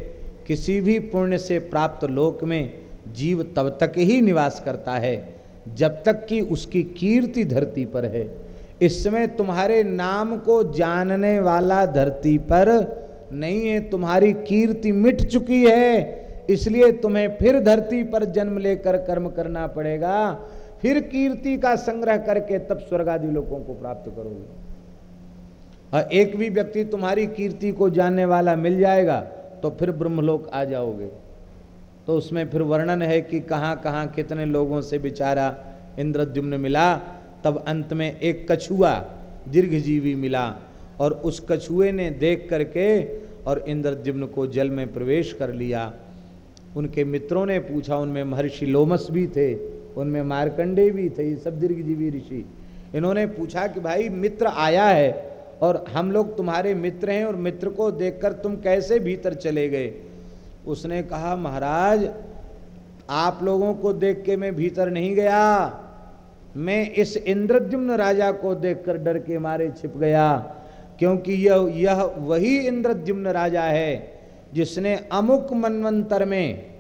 किसी भी पुण्य से प्राप्त लोक में जीव तब तक ही निवास करता है, जब तक कि उसकी कीर्ति धरती पर है। इस समय तुम्हारे नाम को जानने वाला धरती पर नहीं है, तुम्हारी कीर्ति मिट चुकी है, इसलिए तुम्हें फिर धरती पर जन्म लेकर कर्म करना पड़ेगा। फिर कीर्ति का संग्रह करके तब स्वर्गादि लोगों को प्राप्त करोगे। और एक भी व्यक्ति तुम्हारी कीर्ति को जानने वाला मिल जाएगा तो फिर ब्रह्मलोक आ जाओगे। तो उसमें फिर वर्णन है कि कहाँ कहाँ कितने लोगों से बेचारा इंद्रद्युम्न मिला। तब अंत में एक कछुआ दीर्घजीवी मिला और उस कछुए ने देख करके और इंद्रद्युम्न को जल में प्रवेश कर लिया। उनके मित्रों ने पूछा, उनमें महर्षि लोमस भी थे, उनमें मारकंडे भी थे, ये सब दीर्घजीवी ऋषि। इन्होंने पूछा कि भाई, मित्र आया है और हम लोग तुम्हारे मित्र हैं और मित्र को देखकर तुम कैसे भीतर चले गए? उसने कहा, महाराज, आप लोगों को देख के मैं भीतर नहीं गया। मैं इस इंद्रद्युम्न राजा को देखकर डर के मारे छिप गया, क्योंकि यह यह वही इंद्रद्युम्न राजा है जिसने अमुक मनवंतर में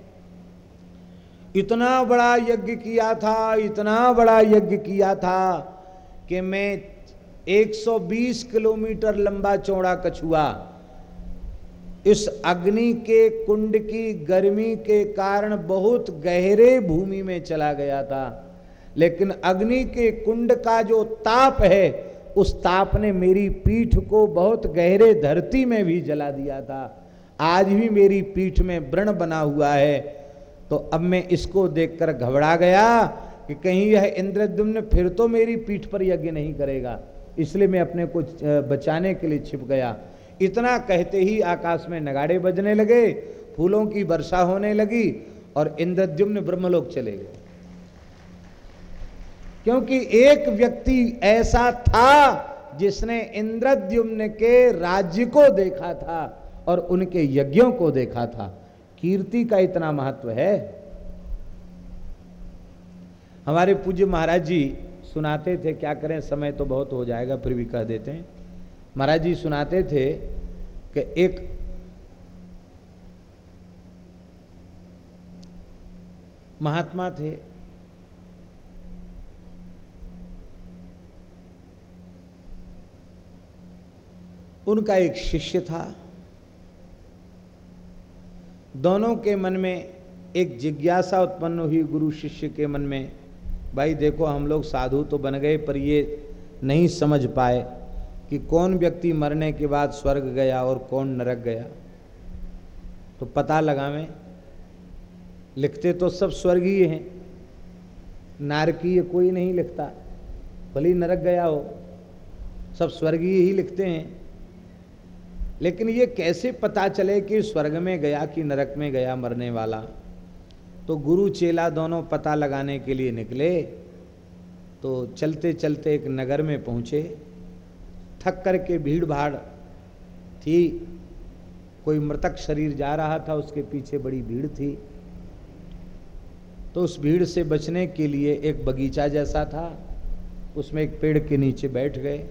इतना बड़ा यज्ञ किया था, इतना बड़ा यज्ञ किया था कि मैं 120 किलोमीटर लंबा चौड़ा कछुआ इस अग्नि के कुंड की गर्मी के कारण बहुत गहरे भूमि में चला गया था। लेकिन अग्नि के कुंड का जो ताप है, उस ताप ने मेरी पीठ को बहुत गहरे धरती में भी जला दिया था। आज भी मेरी पीठ में व्रण बना हुआ है। तो अब मैं इसको देखकर घबरा गया कि कहीं यह इंद्रद्युम्न फिर तो मेरी पीठ पर यज्ञ नहीं करेगा। इसलिए मैं अपने को बचाने के लिए छिप गया। इतना कहते ही आकाश में नगाड़े बजने लगे, फूलों की वर्षा होने लगी और इंद्रद्युम्न ब्रह्मलोक चले गए। क्योंकि एक व्यक्ति ऐसा था जिसने इंद्रद्युम्न के राज्य को देखा था और उनके यज्ञों को देखा था। कीर्ति का इतना महत्व है। हमारे पूज्य महाराज जी सुनाते थे, क्या करें, समय तो बहुत हो जाएगा, फिर भी कह देते हैं। महाराज जी सुनाते थे कि एक महात्मा थे। उनका एक शिष्य था। दोनों के मन में एक जिज्ञासा उत्पन्न हुई गुरु शिष्य के मन में, भाई देखो हम लोग साधु तो बन गए पर ये नहीं समझ पाए। कि कौन व्यक्ति मरने के बाद स्वर्ग गया और कौन नरक गया? तो पता लगा में लिखते तो सब स्वर्गीय हैं। नारकीय कोई नहीं लिखता। भले नरक गया हो, सब स्वर्गीय ही लिखते हैं। लेकिन ये कैसे पता चले कि स्वर्ग में गया कि नरक में गया मरने वाला? तो गुरु चेला दोनों पता लगाने के लिए निकले तो चलते चलते एक नगर में पहुँचे। थक कर के भीड़ भाड़ थी। कोई मृतक शरीर जा रहा था, उसके पीछे बड़ी भीड़ थी। तो उस भीड़ से बचने के लिए एक बगीचा जैसा था, उसमें एक पेड़ के नीचे बैठ गए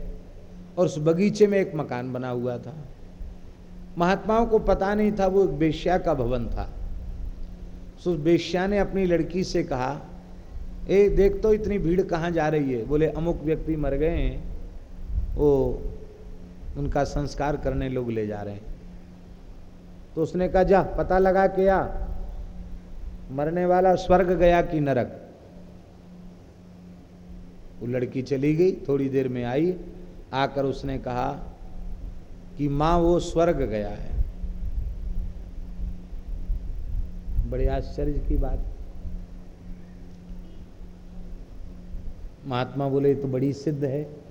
और उस बगीचे में एक मकान बना हुआ था। महात्माओं को पता नहीं था वो एक बेश्या का भवन था। उस बेश्या ने अपनी लड़की से कहा, ए, देख तो इतनी भीड़ कहाँ जा रही है? बोले, अमुक व्यक्ति मर गए हैं वो उनका संस्कार करने लोग ले जा रहे हैं। तो उसने कहा, जा, पता लगा के आ, मरने वाला स्वर्ग गया कि नरक? वो लड़की चली गई, थोड़ी देर में आई, आकर उसने कहा कि माँ, वो स्वर्ग गया है। बड़े आश्चर्य की बात। महात्मा बोले तो बड़ी सिद्ध है।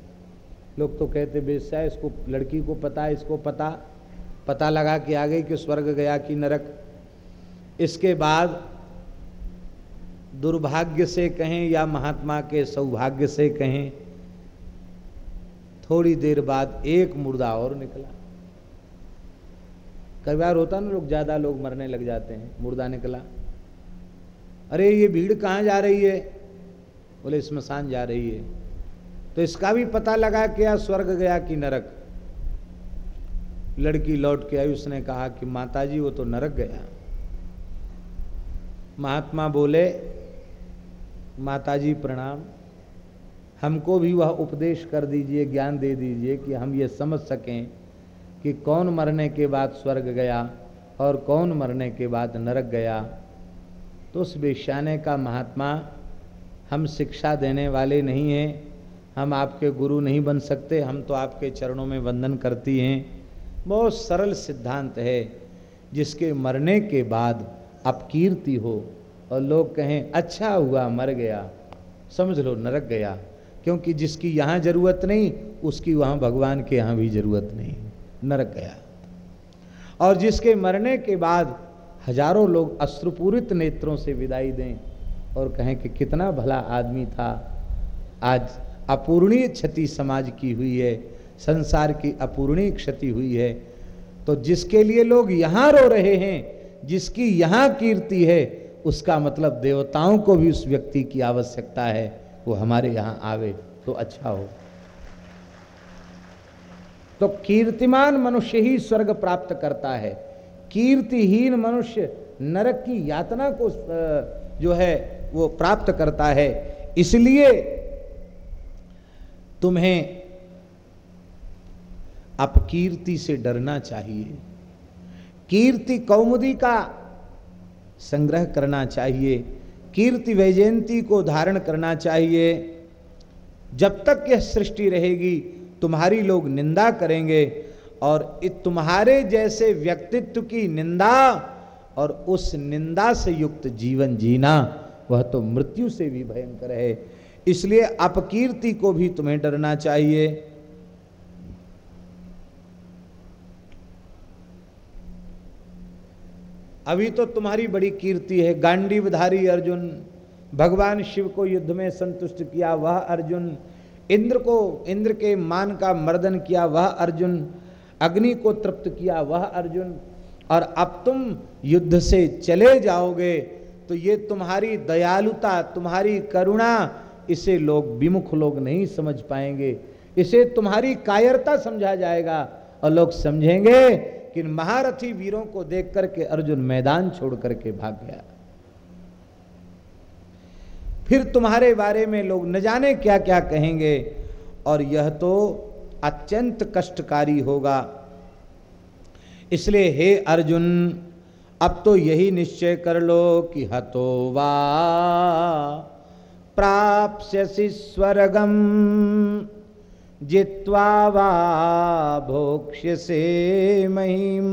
लोग तो कहते बेस्या इसको, लड़की को पता इसको पता। पता लगा कि आ गई कि स्वर्ग गया कि नरक। इसके बाद दुर्भाग्य से कहें या महात्मा के सौभाग्य से कहें, थोड़ी देर बाद एक मुर्दा और निकला। कई बार होता ना, लोग ज़्यादा लोग मरने लग जाते हैं, मुर्दा निकला। अरे, ये भीड़ कहाँ जा रही है? बोले, स्मशान जा रही है। तो इसका भी पता लगा क्या स्वर्ग गया कि नरक। लड़की लौट के आई, उसने कहा कि माताजी, वो तो नरक गया। महात्मा बोले, माताजी प्रणाम, हमको भी वह उपदेश कर दीजिए, ज्ञान दे दीजिए कि हम ये समझ सकें कि कौन मरने के बाद स्वर्ग गया और कौन मरने के बाद नरक गया। तो उस बेश्याने का महात्मा, हम शिक्षा देने वाले नहीं हैं हम आपके गुरु नहीं बन सकते, हम तो आपके चरणों में वंदन करती हैं। बहुत सरल सिद्धांत है, जिसके मरने के बाद आप कीर्ति हो और लोग कहें अच्छा हुआ, मर गया। समझ लो, नरक गया। क्योंकि जिसकी यहाँ ज़रूरत नहीं, उसकी वहाँ भगवान के यहाँ भी ज़रूरत नहीं। नरक गया। और जिसके मरने के बाद हज़ारों लोग अश्रुपूरित नेत्रों से विदाई दें और कहें कि कितना भला आदमी था, आज अपूर्णीय क्षति समाज की हुई है, संसार की अपूर्णीय क्षति हुई है। तो जिसके लिए लोग यहाँ रो रहे हैं, जिसकी यहाँ कीर्ति है, उसका मतलब देवताओं को भी उस व्यक्ति की आवश्यकता है, वो हमारे यहाँ आवे तो अच्छा हो। तो कीर्तिमान मनुष्य ही स्वर्ग प्राप्त करता है। कीर्तिहीन मनुष्य नरक की यातना को जो है, वो प्राप्त करता है। इसलिए तुम्हें अपकीर्ति से डरना चाहिए। कीर्ति कौमुदी का संग्रह करना चाहिए। कीर्ति वैजयंती को धारण करना चाहिए। जब तक यह सृष्टि रहेगी, तुम्हारी लोग निंदा करेंगे और तुम्हारे जैसे व्यक्तित्व की निंदा और उस निंदा से युक्त जीवन जीना, वह तो मृत्यु से भी भयंकर है। इसलिए अपकीर्ति को भी तुम्हें डरना चाहिए। अभी तो तुम्हारी बड़ी कीर्ति है। गांडीवधारी अर्जुन, भगवान शिव को युद्ध में संतुष्ट किया, वह अर्जुन, इंद्र को, इंद्र के मान का मर्दन किया, वह अर्जुन, अग्नि को तृप्त किया, वह अर्जुन। और अब तुम युद्ध से चले जाओगे तो ये तुम्हारी दयालुता, तुम्हारी करुणा इसे लोग विमुख लोग नहीं समझ पाएँगे। इसे तुम्हारी कायरता समझा जाएगा और लोग समझेंगे कि महारथी वीरों को देख करके अर्जुन मैदान छोड़ करके भाग गया। फिर तुम्हारे बारे में लोग न जाने क्या क्या कहेंगे और यह तो अत्यंत कष्टकारी होगा। इसलिए हे अर्जुन, अब तो यही निश्चय कर लो कि हतो वा प्राप्स्यसि स्वर्गम। जित्वा वा भोक्ष्यसे महिम।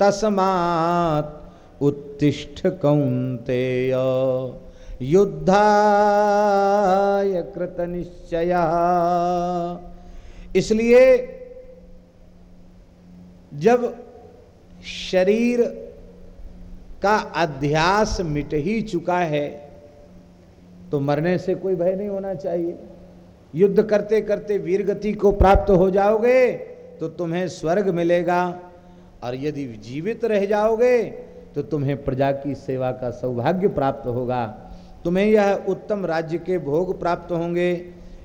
तस्मात् उत्तिष्ठ कौंतेय युद्धाय कृत निश्चय इसलिए जब शरीर का अध्यास मिट ही चुका है तो मरने से कोई भय नहीं होना चाहिए। युद्ध करते करते वीरगति को प्राप्त हो जाओगे तो तुम्हें स्वर्ग मिलेगा। और यदि जीवित रह जाओगे तो तुम्हें प्रजा की सेवा का सौभाग्य प्राप्त होगा। तुम्हें यह उत्तम राज्य के भोग प्राप्त होंगे।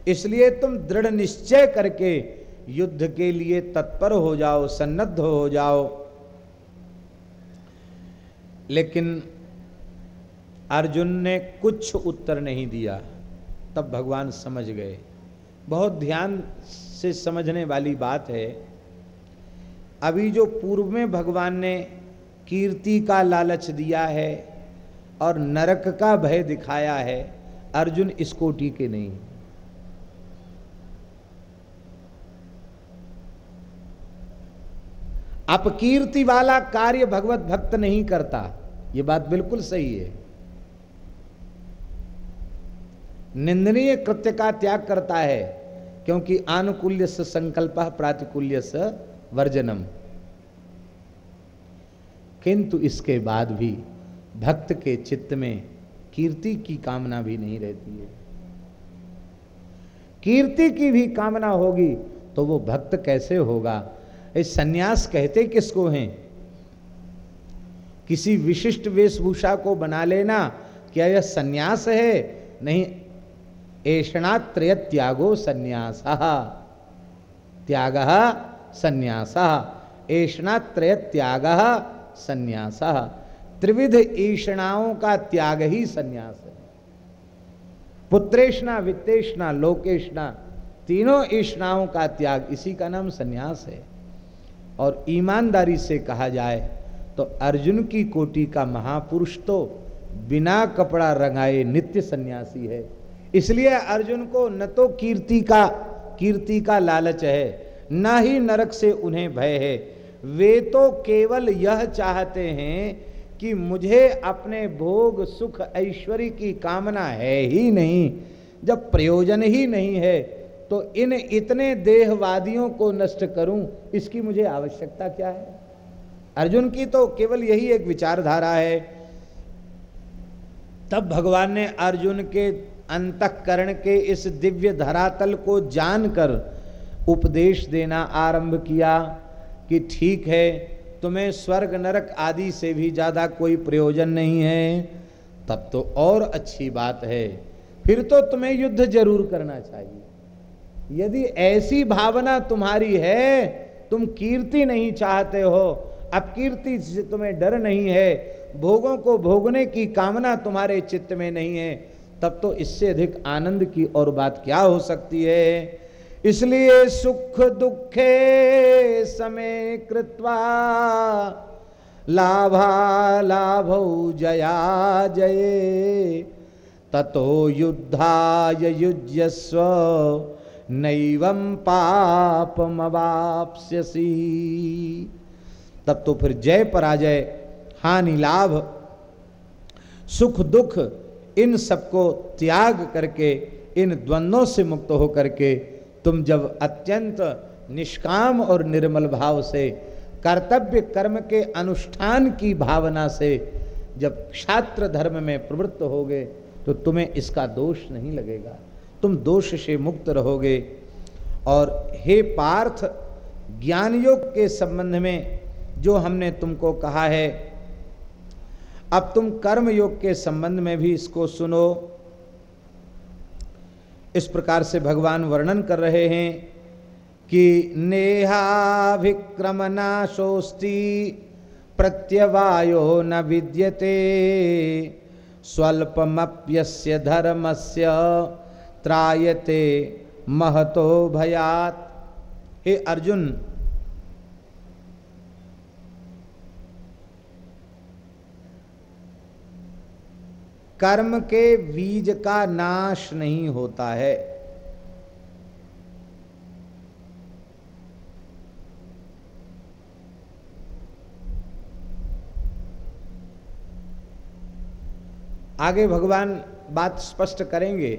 इसलिए तुम दृढ़ निश्चय करके युद्ध के लिए तत्पर हो जाओ, सन्नद्ध हो जाओ। लेकिन अर्जुन ने कुछ उत्तर नहीं दिया। तब भगवान समझ गए। बहुत ध्यान से समझने वाली बात है, अभी जो पूर्व में भगवान ने कीर्ति का लालच दिया है और नरक का भय दिखाया है, अर्जुन इस कोटि के नहीं। अपकीर्ति वाला कार्य भगवत भक्त नहीं करता। यह बात बिल्कुल सही है। निंदनीय कृत्य का त्याग करता है, क्योंकि आनुकूल्य से संकल्प प्रातिकूल्य से वर्जनम। किंतु इसके बाद भी भक्त के चित्त में कीर्ति की कामना भी नहीं रहती है। कीर्ति की भी कामना होगी तो वो भक्त कैसे होगा? इस सन्यास कहते किसको हैं? किसी विशिष्ट वेशभूषा को बना लेना क्या यह सन्यास है, नहीं ऐषणात्रय त्यागो संन्यास। त्याग, संन्यास। ऐषणात्रय त्याग संन्यास। त्रिविध ईषणाओं का त्याग ही संन्यास है। पुत्रेषणा, वित्तेषणा लोकेशना तीनों ईषणाओं का त्याग इसी का नाम संन्यास है। और ईमानदारी से कहा जाए तो अर्जुन की कोटि का महापुरुष तो बिना कपड़ा रंगाए नित्य सन्यासी है। इसलिए अर्जुन को न तो कीर्ति का कीर्ति का लालच है, न ही नरक से उन्हें भय है। वे तो केवल यह चाहते हैं कि मुझे अपने भोग सुख ऐश्वर्य की कामना है ही नहीं। जब प्रयोजन ही नहीं है तो इन इतने देहवादियों को नष्ट करूँ, इसकी मुझे आवश्यकता क्या है? अर्जुन की तो केवल यही एक विचारधारा है। तब भगवान ने अर्जुन के अंतकरण के इस दिव्य धरातल को जानकर उपदेश देना आरंभ किया कि ठीक है, तुम्हें स्वर्ग नरक आदि से भी ज़्यादा कोई प्रयोजन नहीं है। तब तो और अच्छी बात है। फिर तो तुम्हें युद्ध ज़रूर करना चाहिए। यदि ऐसी भावना तुम्हारी है, तुम कीर्ति नहीं चाहते हो, अब कीर्ति से तुम्हें डर नहीं है, भोगों को भोगने की कामना तुम्हारे चित्त में नहीं है तब तो इससे अधिक आनंद की और बात क्या हो सकती है? इसलिए सुख दुखे समय कृत्वा लाभा लाभ जया जये। ततो युद्धाय युज्यस्व नैवम पापमवाप्स्यसी। तब तो फिर जय पराजय, हानि लाभ, सुख दुख इन सबको त्याग करके, इन द्वंद्वों से मुक्त होकर के तुम जब अत्यंत निष्काम और निर्मल भाव से, कर्तव्य कर्म के अनुष्ठान की भावना से जब क्षात्र धर्म में प्रवृत्त होगे तो तुम्हें इसका दोष नहीं लगेगा। तुम दोष से मुक्त रहोगे। और हे पार्थ ज्ञान योग के संबंध में जो हमने तुमको कहा है अब तुम कर्म योग के संबंध में भी इसको सुनो। इस प्रकार से भगवान वर्णन कर रहे हैं कि नेहाभिक्रमनाशोस्ति प्रत्यवायो न विद्यते, स्वल्पमप्यस्य धर्मस्य त्रायते महतो भयात। हे अर्जुन कर्म के बीज का नाश नहीं होता है। आगे भगवान बात स्पष्ट करेंगे।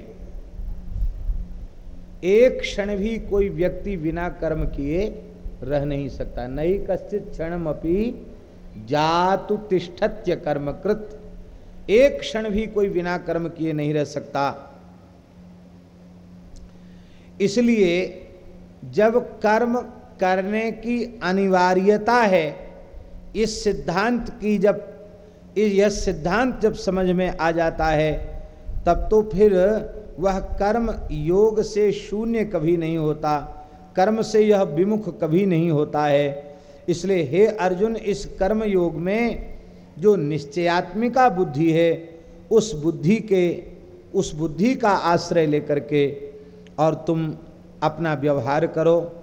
एक क्षण भी कोई व्यक्ति बिना कर्म किए रह नहीं सकता। नहीं कश्चित क्षण अपनी जातु तिष्ठत्य कर्मकृत। एक क्षण भी कोई बिना कर्म किए नहीं रह सकता। इसलिए जब कर्म करने की अनिवार्यता है, इस सिद्धांत की जब, यह सिद्धांत जब समझ में आ जाता है, तब तो फिर वह कर्म योग से शून्य कभी नहीं होता, कर्म से यह विमुख कभी नहीं होता है। इसलिए हे अर्जुन, इस कर्म योग में जो निश्चयात्मिका बुद्धि है, उस बुद्धि के, उस बुद्धि का आश्रय लेकर के और तुम अपना व्यवहार करो।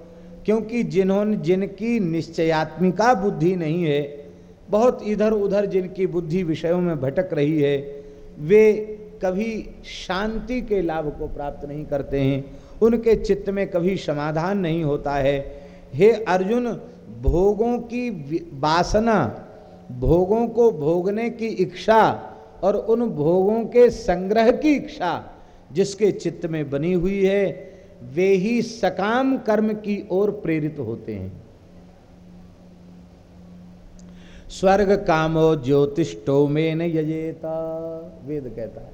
क्योंकि जिन्होंने, जिनकी निश्चयात्मिका बुद्धि नहीं है, बहुत इधर उधर जिनकी बुद्धि विषयों में भटक रही है, वे कभी शांति के लाभ को प्राप्त नहीं करते हैं। उनके चित्त में कभी समाधान नहीं होता है। हे अर्जुन, भोगों की वासना भोगों को भोगने की इच्छा और उन भोगों के संग्रह की इच्छा जिसके चित्त में बनी हुई है, वे ही सकाम कर्म की ओर प्रेरित होते हैं। स्वर्ग कामो ज्योतिषो में न यजेता, वेद कहता है।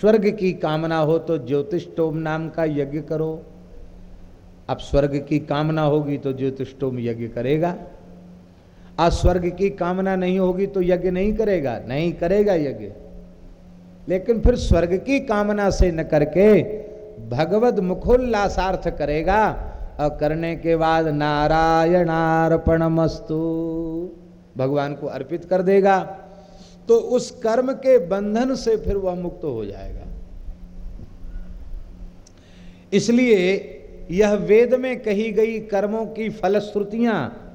स्वर्ग की कामना हो तो ज्योतिषोम नाम का यज्ञ करो। अब स्वर्ग की कामना होगी तो ज्योतिषोम यज्ञ करेगा। आज स्वर्ग की कामना नहीं होगी तो यज्ञ नहीं करेगा। नहीं करेगा यज्ञ। लेकिन फिर स्वर्ग की कामना से न करके भगवत मुखोल्लासार्थ करेगा। और करने के बाद नारायणार्पण मस्तु भगवान को अर्पित कर देगा। तो उस कर्म के बंधन से फिर वह मुक्त हो जाएगा। इसलिए यह वेद में कही गई कर्मों की फलश्रुतियाँ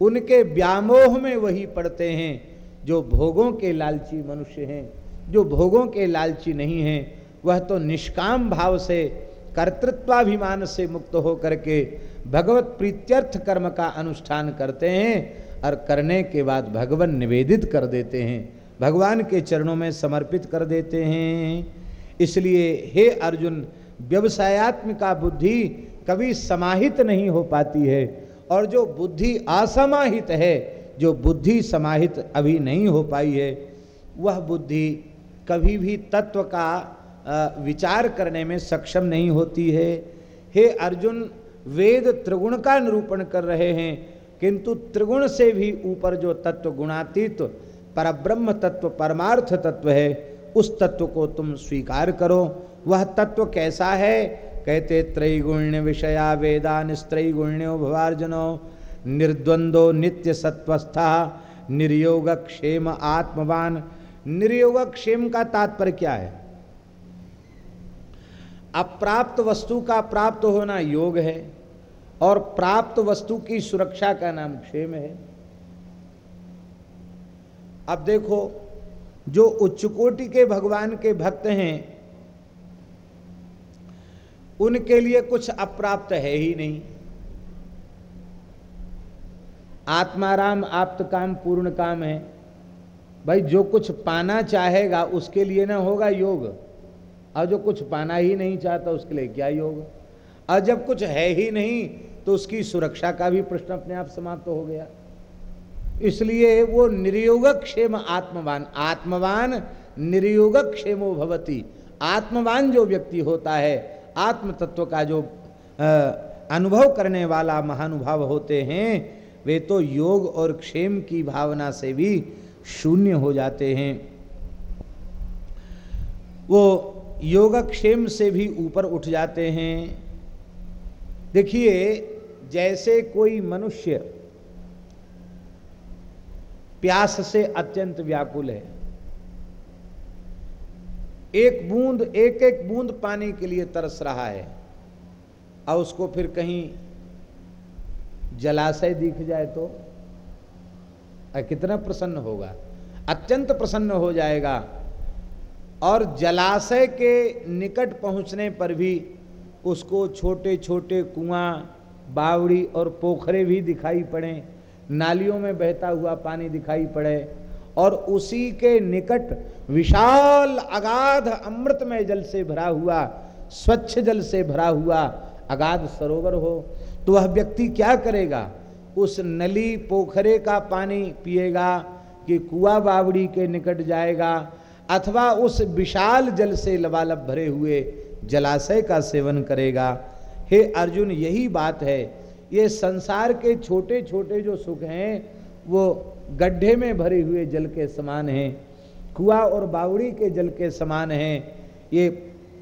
उनके व्यामोह में वही पड़ते हैं, जो भोगों के लालची मनुष्य हैं। जो भोगों के लालची नहीं हैं, वह तो निष्काम भाव से, कर्तृत्वाभिमान से मुक्त हो करके भगवत प्रीत्यर्थ कर्म का अनुष्ठान करते हैं और करने के बाद भगवान निवेदित कर देते हैं। भगवान के चरणों में समर्पित कर देते हैं। इसलिए हे अर्जुन, व्यवसायत्मिका बुद्धि कभी समाहित नहीं हो पाती है। और जो बुद्धि असमाहित है, जो बुद्धि समाहित अभी नहीं हो पाई है, वह बुद्धि कभी भी तत्व का विचार करने में सक्षम नहीं होती है। हे अर्जुन, वेद त्रिगुण का निरूपण कर रहे हैं, किंतु त्रिगुण से भी ऊपर जो तत्व गुणातीत, परब्रह्म तत्व, परमार्थ तत्व है, उस तत्व को तुम स्वीकार करो। वह तत्व कैसा है कहते, त्रैगुण्य विषया वेदा निस्त्रैगुण्यो भवार्जनो निर्द्वंदो नित्य सत्वस्था निर्योग क्षेम आत्मवान। निर्योग क्षेम का तात्पर्य क्या है? अप्राप्त वस्तु का प्राप्त होना योग है, और प्राप्त वस्तु की सुरक्षा का नाम क्षेम है। अब देखो, जो उच्चकोटि के भगवान के भक्त हैं उनके लिए कुछ अप्राप्त है ही नहीं। आत्माराम, आप्त काम, पूर्ण काम है। भाई, जो कुछ पाना चाहेगा, उसके लिए ना होगा योग। और जो कुछ पाना ही नहीं चाहता, उसके लिए क्या योग? और जब कुछ है ही नहीं तो उसकी सुरक्षा का भी प्रश्न अपने आप समाप्त तो हो गया। इसलिए वो निर्योग क्षेम आत्मवान। आत्मवान निर्योग क्षेमो भवती। आत्मवान जो व्यक्ति होता है आत्म तत्व का जो अनुभव करने वाला महानुभाव होते हैं, वे तो योग और क्षेम की भावना से भी शून्य हो जाते हैं। वो योगक्षेम से भी ऊपर उठ जाते हैं। देखिए, जैसे कोई मनुष्य प्यास से अत्यंत व्याकुल है एक बूंद एक एक बूंद पानी के लिए तरस रहा है। और उसको फिर कहीं जलाशय दिख जाए तो? कितना प्रसन्न होगा। अत्यंत प्रसन्न हो जाएगा। और जलाशय के निकट पहुँचने पर भी उसको छोटे छोटे कुआँ, बावड़ी और पोखरे भी दिखाई पड़े। नालियों में बहता हुआ पानी दिखाई पड़े। और उसी के निकट विशाल अगाध अमृतमय जल से भरा हुआ, स्वच्छ जल से भरा हुआ अगाध सरोवर हो तो वह व्यक्ति क्या करेगा? उस नली पोखरे का पानी पिएगा कि कुआ बावड़ी के निकट जाएगा, अथवा उस विशाल जल से लबालब भरे हुए जलाशय का सेवन करेगा। हे अर्जुन, यही बात है। ये संसार के छोटे छोटे जो सुख हैं, वो गड्ढे में भरे हुए जल के समान हैं, कुआ और बावड़ी के जल के समान हैं, ये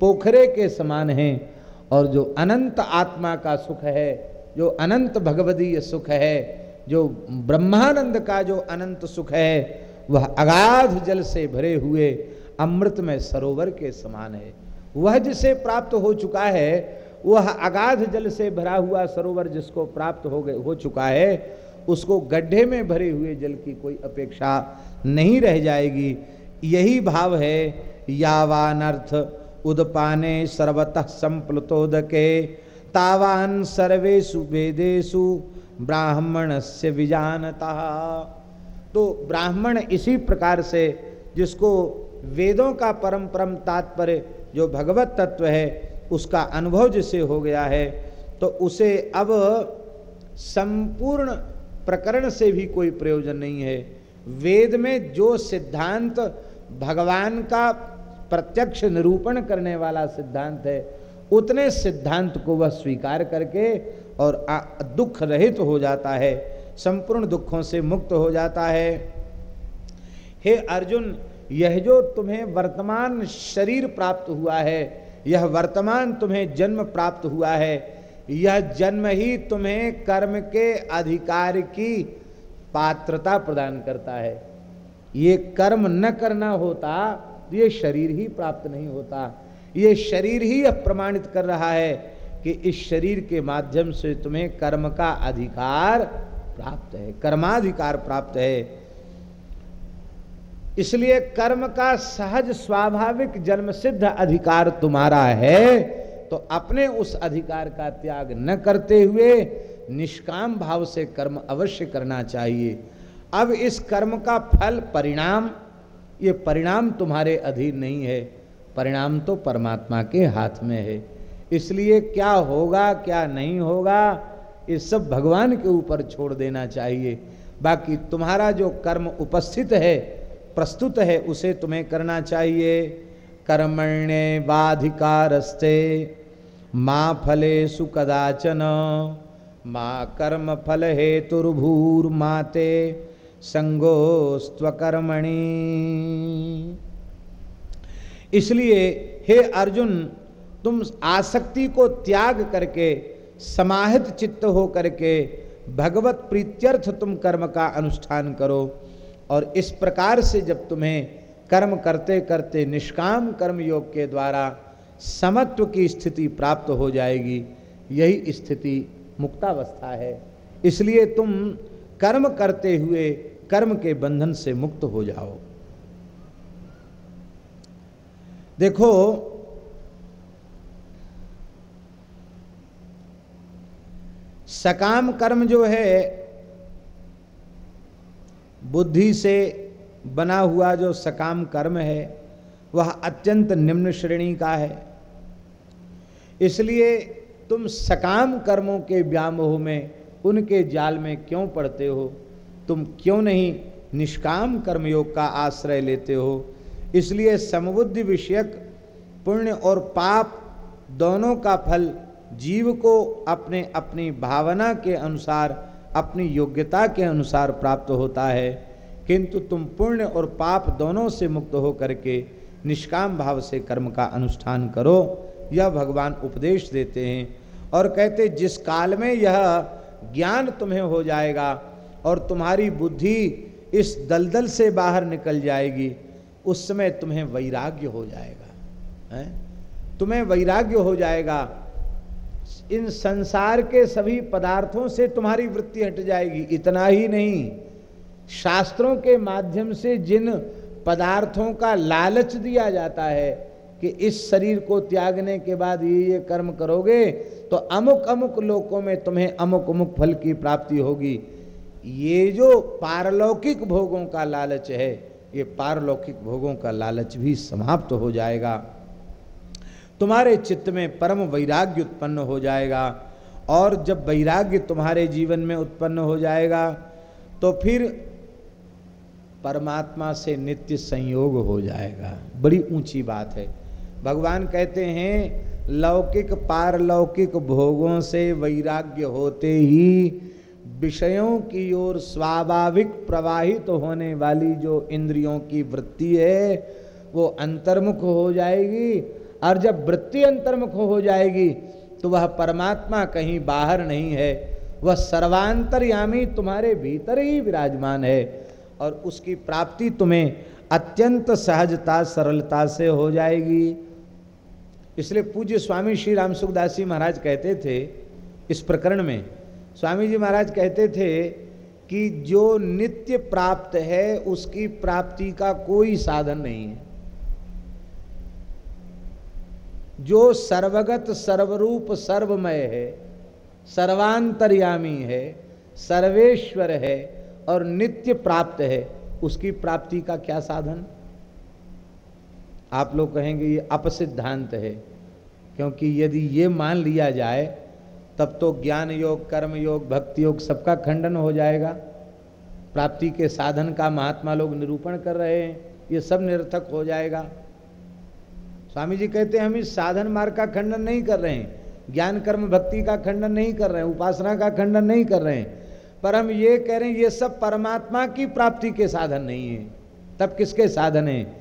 पोखरे के समान हैं, और जो अनंत आत्मा का सुख है, जो अनंत भगवदीय सुख है, जो ब्रह्मानंद का जो अनंत सुख है, वह अगाध जल से भरे हुए अमृत में सरोवर के समान है। वह जिसे प्राप्त हो चुका है, वह अगाध जल से भरा हुआ सरोवर जिसको प्राप्त हो गए हो चुका है उसको गड्ढे में भरे हुए जल की कोई अपेक्षा नहीं रह जाएगी। यही भाव है, यावानर्थ, उदपाने सर्वतः संप्लुतोदके, तावान सर्वेशु वेदेशु ब्राह्मण से विजानता। तो ब्राह्मण इसी प्रकार से, जिसको वेदों का परम परम तात्पर्य, जो भगवत तत्व है, उसका अनुभव जिसे हो गया है तो उसे अब संपूर्ण प्रकरण से भी कोई प्रयोजन नहीं है। वेद में जो सिद्धांत भगवान का प्रत्यक्ष निरूपण करने वाला सिद्धांत है, उतने सिद्धांत को वह स्वीकार करके और दुख रहित हो जाता है, संपूर्ण दुखों से मुक्त हो जाता है। हे अर्जुन, यह जो तुम्हें वर्तमान शरीर प्राप्त हुआ है, यह वर्तमान तुम्हें जन्म प्राप्त हुआ है यह जन्म ही तुम्हें कर्म के अधिकार की पात्रता प्रदान करता है। ये कर्म न करना होता ये शरीर ही प्राप्त नहीं होता। ये शरीर ही प्रमाणित कर रहा है कि इस शरीर के माध्यम से तुम्हें कर्म का अधिकार प्राप्त है, कर्माधिकार प्राप्त है। इसलिए कर्म का सहज, स्वाभाविक जन्म सिद्ध अधिकार तुम्हारा है। तो अपने उस अधिकार का त्याग न करते हुए निष्काम भाव से कर्म अवश्य करना चाहिए। अब इस कर्म का फल परिणाम, ये परिणाम तुम्हारे अधीन नहीं है। परिणाम तो परमात्मा के हाथ में है। इसलिए क्या होगा, क्या नहीं होगा, ये सब भगवान के ऊपर छोड़ देना चाहिए। बाकी तुम्हारा जो कर्म उपस्थित है, प्रस्तुत है, उसे तुम्हें करना चाहिए। कर्मण्य बाधिकारस्ते। माँ फले सुकदाचन माँ कर्म फल हेतुर्भूर माते संगोस्त्वकर्मणि। इसलिए हे अर्जुन, तुम आसक्ति को त्याग करके, समाहित चित्त हो करके भगवत प्रीत्यर्थ तुम कर्म का अनुष्ठान करो। और इस प्रकार से जब तुम्हें कर्म करते करते निष्काम कर्म योग के द्वारा समत्व की स्थिति प्राप्त हो जाएगी, यही स्थिति मुक्तावस्था है। इसलिए तुम कर्म करते हुए कर्म के बंधन से मुक्त हो जाओ। देखो, सकाम कर्म जो है, बुद्धि से बना हुआ जो सकाम कर्म है, वह अत्यंत निम्न श्रेणी का है। इसलिए तुम सकाम कर्मों के व्यामोह में, उनके जाल में क्यों पड़ते हो? तुम क्यों नहीं निष्काम कर्मयोग का आश्रय लेते हो? इसलिए समबुद्धि विषयक पुण्य और पाप दोनों का फल जीव को अपने अपनी भावना के अनुसार, अपनी योग्यता के अनुसार प्राप्त होता है। किंतु तुम पुण्य और पाप दोनों से मुक्त हो करके निष्काम भाव से कर्म का अनुष्ठान करो। यह भगवान उपदेश देते हैं और कहते जिस काल में यह ज्ञान तुम्हें हो जाएगा और तुम्हारी बुद्धि इस दलदल से बाहर निकल जाएगी, उस समय तुम्हें वैराग्य हो जाएगा। है? तुम्हें वैराग्य हो जाएगा। इन संसार के सभी पदार्थों से तुम्हारी वृत्ति हट जाएगी। इतना ही नहीं। शास्त्रों के माध्यम से जिन पदार्थों का लालच दिया जाता है कि इस शरीर को त्यागने के बाद ये ये कर्म करोगे तो अमुक अमुक लोकों में तुम्हें अमुक अमुक फल की प्राप्ति होगी। ये जो पारलौकिक भोगों का लालच है, ये पारलौकिक भोगों का लालच भी समाप्त हो जाएगा। तुम्हारे चित्त में परम वैराग्य उत्पन्न हो जाएगा, और जब वैराग्य तुम्हारे जीवन में उत्पन्न हो जाएगा तो फिर परमात्मा से नित्य संयोग हो जाएगा। बड़ी ऊँची बात है। भगवान कहते हैं, लौकिक पारलौकिक भोगों से वैराग्य होते ही विषयों की ओर स्वाभाविक प्रवाहित होने वाली जो इंद्रियों की वृत्ति है, वो अंतर्मुख हो जाएगी। और जब वृत्ति अंतर्मुख हो जाएगी तो वह परमात्मा कहीं बाहर नहीं है। वह सर्वांतरयामी तुम्हारे भीतर ही विराजमान है। और उसकी प्राप्ति तुम्हें अत्यंत सहजता, सरलता से हो जाएगी। इसलिए पूज्य स्वामी श्री राम सुखदास जी महाराज कहते थे इस प्रकरण में। स्वामी जी महाराज कहते थे कि जो नित्य प्राप्त है, उसकी प्राप्ति का कोई साधन नहीं है। जो सर्वगत, सर्वरूप, सर्वमय है, सर्वांतर्यामी है, सर्वेश्वर है और नित्य प्राप्त है, उसकी प्राप्ति का क्या साधन? आप लोग कहेंगे ये अपसिद्धांत है, क्योंकि यदि ये मान लिया जाए, तब तो ज्ञान योग, कर्म योग, भक्ति योग सबका खंडन हो जाएगा। प्राप्ति के साधन का महात्मा लोग निरूपण कर रहे हैं, ये सब निरर्थक हो जाएगा। स्वामी जी कहते हैं, हम इस साधन मार्ग का खंडन नहीं कर रहे हैं, ज्ञान, कर्म, भक्ति का खंडन नहीं कर रहे हैं, उपासना का खंडन नहीं कर रहे हैं। पर हम ये कह रहे हैं, ये सब परमात्मा की प्राप्ति के साधन नहीं है। तब किसके साधन है?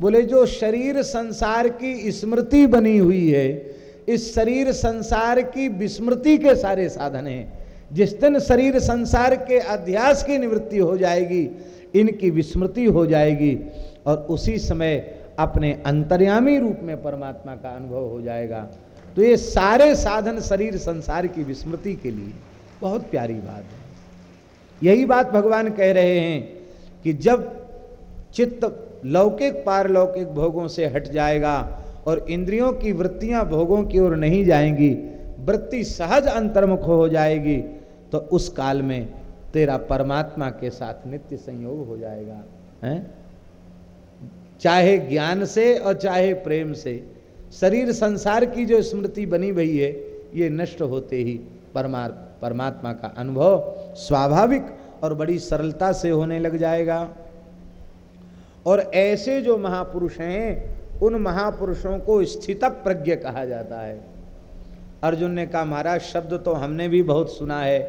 बोले, जो शरीर संसार की स्मृति बनी हुई है, इस शरीर संसार की विस्मृति के सारे साधन हैं। जिस दिन शरीर संसार के अध्यास की निवृत्ति हो जाएगी, इनकी विस्मृति हो जाएगी और उसी समय अपने अंतर्यामी रूप में परमात्मा का अनुभव हो जाएगा। तो ये सारे साधन शरीर संसार की विस्मृति के लिए। बहुत प्यारी बात है। यही बात भगवान कह रहे हैं कि जब चित्त लौकिक पारलौकिक भोगों से हट जाएगा और इंद्रियों की वृत्तियाँ भोगों की ओर नहीं जाएँगी, वृत्ति सहज अंतर्मुख हो जाएगी तो उस काल में तेरा परमात्मा के साथ नित्य संयोग हो जाएगा, है? चाहे ज्ञान से और चाहे प्रेम से। शरीर संसार की जो स्मृति बनी हुई है, ये नष्ट होते ही परमा परमात्मा का अनुभव स्वाभाविक और बड़ी सरलता से होने लग जाएगा। और ऐसे जो महापुरुष हैं, उन महापुरुषों को स्थित प्रज्ञ कहा जाता है। अर्जुन ने कहा, महाराज, शब्द तो हमने भी बहुत सुना है,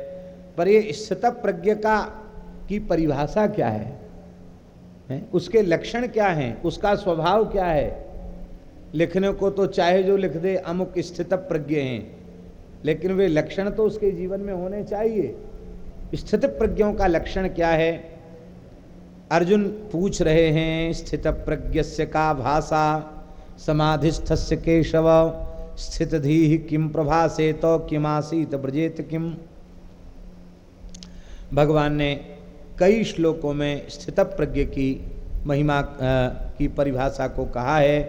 पर ये स्थित प्रज्ञ का, की परिभाषा क्या है? है? उसके लक्षण क्या हैं? उसका स्वभाव क्या है? लिखने को तो चाहे जो लिख दे, अमुक स्थित प्रज्ञ हैं। लेकिन वे लक्षण तो उसके जीवन में होने चाहिए। स्थित प्रज्ञों का लक्षण क्या है? अर्जुन पूछ रहे हैं स्थित प्रज्ञ का भाषा समाधिस्थस्य केशव स्थित धी किम प्रभासे तो किमासीत ब्रजेत किम भगवान ने कई श्लोकों में स्थित प्रज्ञ की महिमा की परिभाषा को कहा है।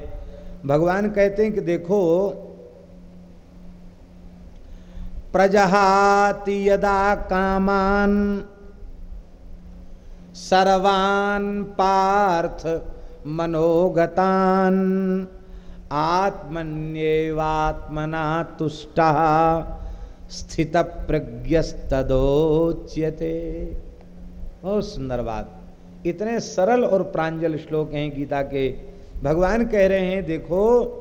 भगवान कहते हैं कि देखो प्रजहाति यदा कामान सर्वान पार्थ मनोगतान आत्मन्येवात्मना तुष्ट स्थित प्रज्ञस्तदोच्यते बहुत सुंदर बात। इतने सरल और प्रांजल श्लोक हैं गीता के। भगवान कह रहे हैं, देखो,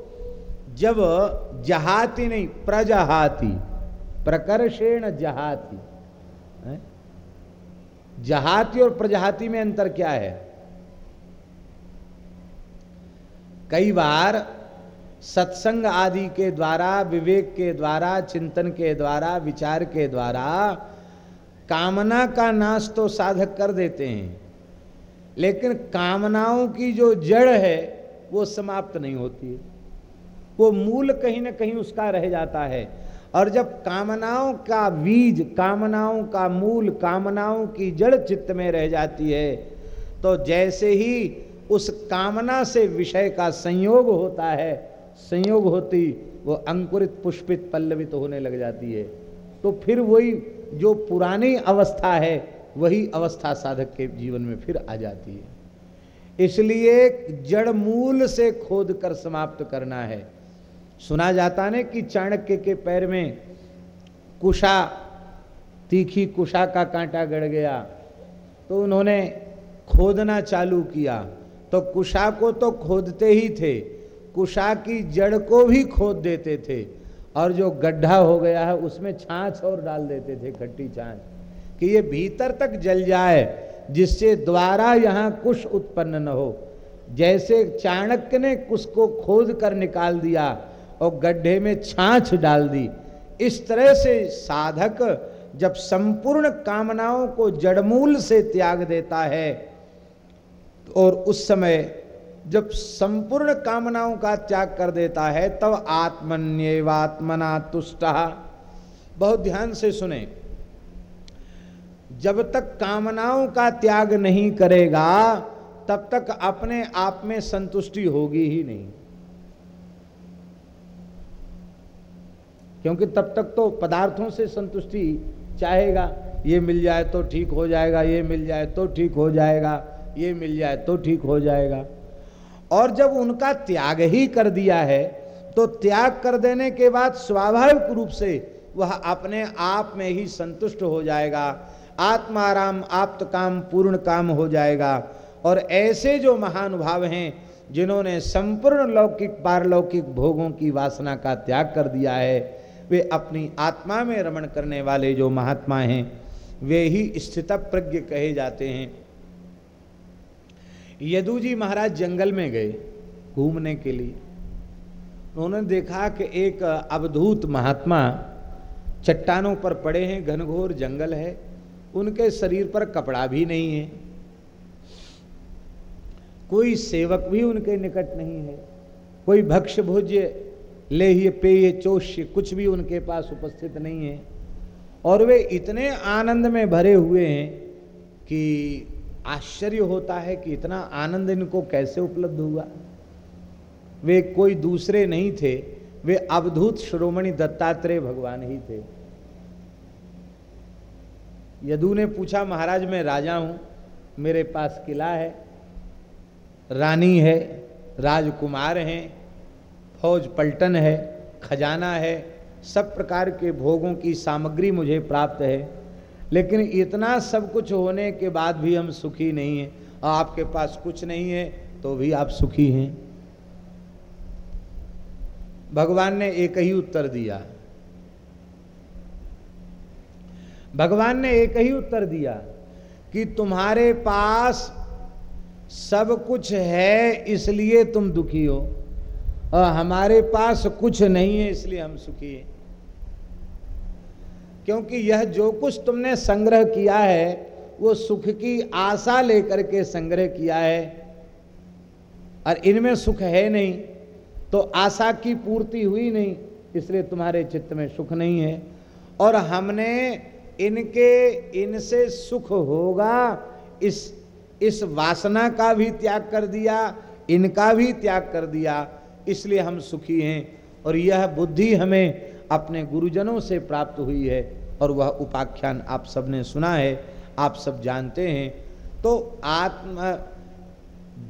जब जहाती नहीं, प्रजहाती। प्रकर्षेण जहाती? जहाती और प्रजहाती में अंतर क्या है? कई बार सत्संग आदि के द्वारा, विवेक के द्वारा, चिंतन के द्वारा, विचार के द्वारा कामना का नाश तो साधक कर देते हैं। लेकिन कामनाओं की जो जड़ है, वो समाप्त नहीं होती है। वो मूल कहीं ना कहीं उसका रह जाता है। और जब कामनाओं का बीज, कामनाओं का मूल, कामनाओं की जड़ चित्त में रह जाती है तो जैसे ही उस कामना से विषय का संयोग होता है, संयोग होती, वो अंकुरित, पुष्पित, पल्लवित तो होने लग जाती है। तो फिर वही जो पुरानी अवस्था है, वही अवस्था साधक के जीवन में फिर आ जाती है। इसलिए जड़ मूल से खोद कर समाप्त करना है। सुना जाता ने कि चाणक्य के पैर में कुशा, तीखी कुशा का कांटा गड़ गया। तो उन्होंने खोदना चालू किया। तो कुशा को तो खोदते ही थे। कुशा की जड़ को भी खोद देते थे। और जो गड्ढा हो गया है, उसमें छाछ और डाल देते थे, खट्टी छाछ। कि ये भीतर तक जल जाए, जिससे द्वारा यहाँ कुश उत्पन्न न हो। जैसे चाणक्य ने कुश को खोद कर निकाल दिया और गड्ढे में छाछ डाल दी। इस तरह से साधक जब संपूर्ण कामनाओं को जड़मूल से त्याग देता है, और उस समय जब संपूर्ण कामनाओं का त्याग कर देता है, तब आत्मन्यवात्मना तुष्ट। बहुत ध्यान से सुने। जब तक कामनाओं का त्याग नहीं करेगा, तब तक अपने आप में संतुष्टि होगी ही नहीं। क्योंकि तब तक तो पदार्थों से संतुष्टि चाहेगा। ये मिल जाए तो ठीक हो जाएगा, ये मिल जाए तो ठीक हो जाएगा, ये मिल जाए तो ठीक हो जाएगा। और जब उनका त्याग ही कर दिया है तो त्याग कर देने के बाद स्वाभाविक रूप से वह अपने आप में ही संतुष्ट हो जाएगा। आत्माराम आप्त काम, पूर्ण काम हो जाएगा। और ऐसे जो महानुभाव हैं, जिन्होंने संपूर्ण लौकिक, पारलौकिक भोगों की वासना का त्याग कर दिया है वे अपनी आत्मा में रमण करने वाले जो महात्मा हैं, वे ही स्थित प्रज्ञ कहे जाते हैं। यदु जी महाराज जंगल में गए घूमने के लिए। उन्होंने देखा कि एक अवधूत महात्मा चट्टानों पर पड़े हैं, घनघोर जंगल है, उनके शरीर पर कपड़ा भी नहीं है। कोई सेवक भी उनके निकट नहीं है, कोई भक्ष भोज्य लेह्य पेय चोष्य कुछ भी उनके पास उपस्थित नहीं है। और वे इतने आनंद में भरे हुए हैं कि आश्चर्य होता है कि इतना आनंद इनको कैसे उपलब्ध हुआ। वे कोई दूसरे नहीं थे, वे अवधूत श्रोमणि दत्तात्रेय भगवान ही थे। यदु ने पूछा, महाराज, मैं राजा हूँ, मेरे पास किला है, रानी है, राजकुमार हैं फौज पलटन है, खजाना है, सब प्रकार के भोगों की सामग्री मुझे प्राप्त है। लेकिन इतना सब कुछ होने के बाद भी हम सुखी नहीं हैं। और आपके पास कुछ नहीं है तो भी आप सुखी हैं। भगवान ने एक ही उत्तर दिया। भगवान ने एक ही उत्तर दिया कि तुम्हारे पास सब कुछ है, इसलिए तुम दुखी हो। और हमारे पास कुछ नहीं है, इसलिए हम सुखी हैं। क्योंकि यह जो कुछ तुमने संग्रह किया है, वो सुख की आशा लेकर के संग्रह किया है। और इनमें सुख है नहीं तो आशा की पूर्ति हुई नहीं, इसलिए तुम्हारे चित्त में सुख नहीं है। और हमने इनके, इनसे सुख होगा, इस इस वासना का भी त्याग कर दिया, इनका भी त्याग कर दिया। इसलिए हम सुखी हैं और यह बुद्धि हमें अपने गुरुजनों से प्राप्त हुई है और वह उपाख्यान आप सबने सुना है, आप सब जानते हैं। तो आत्म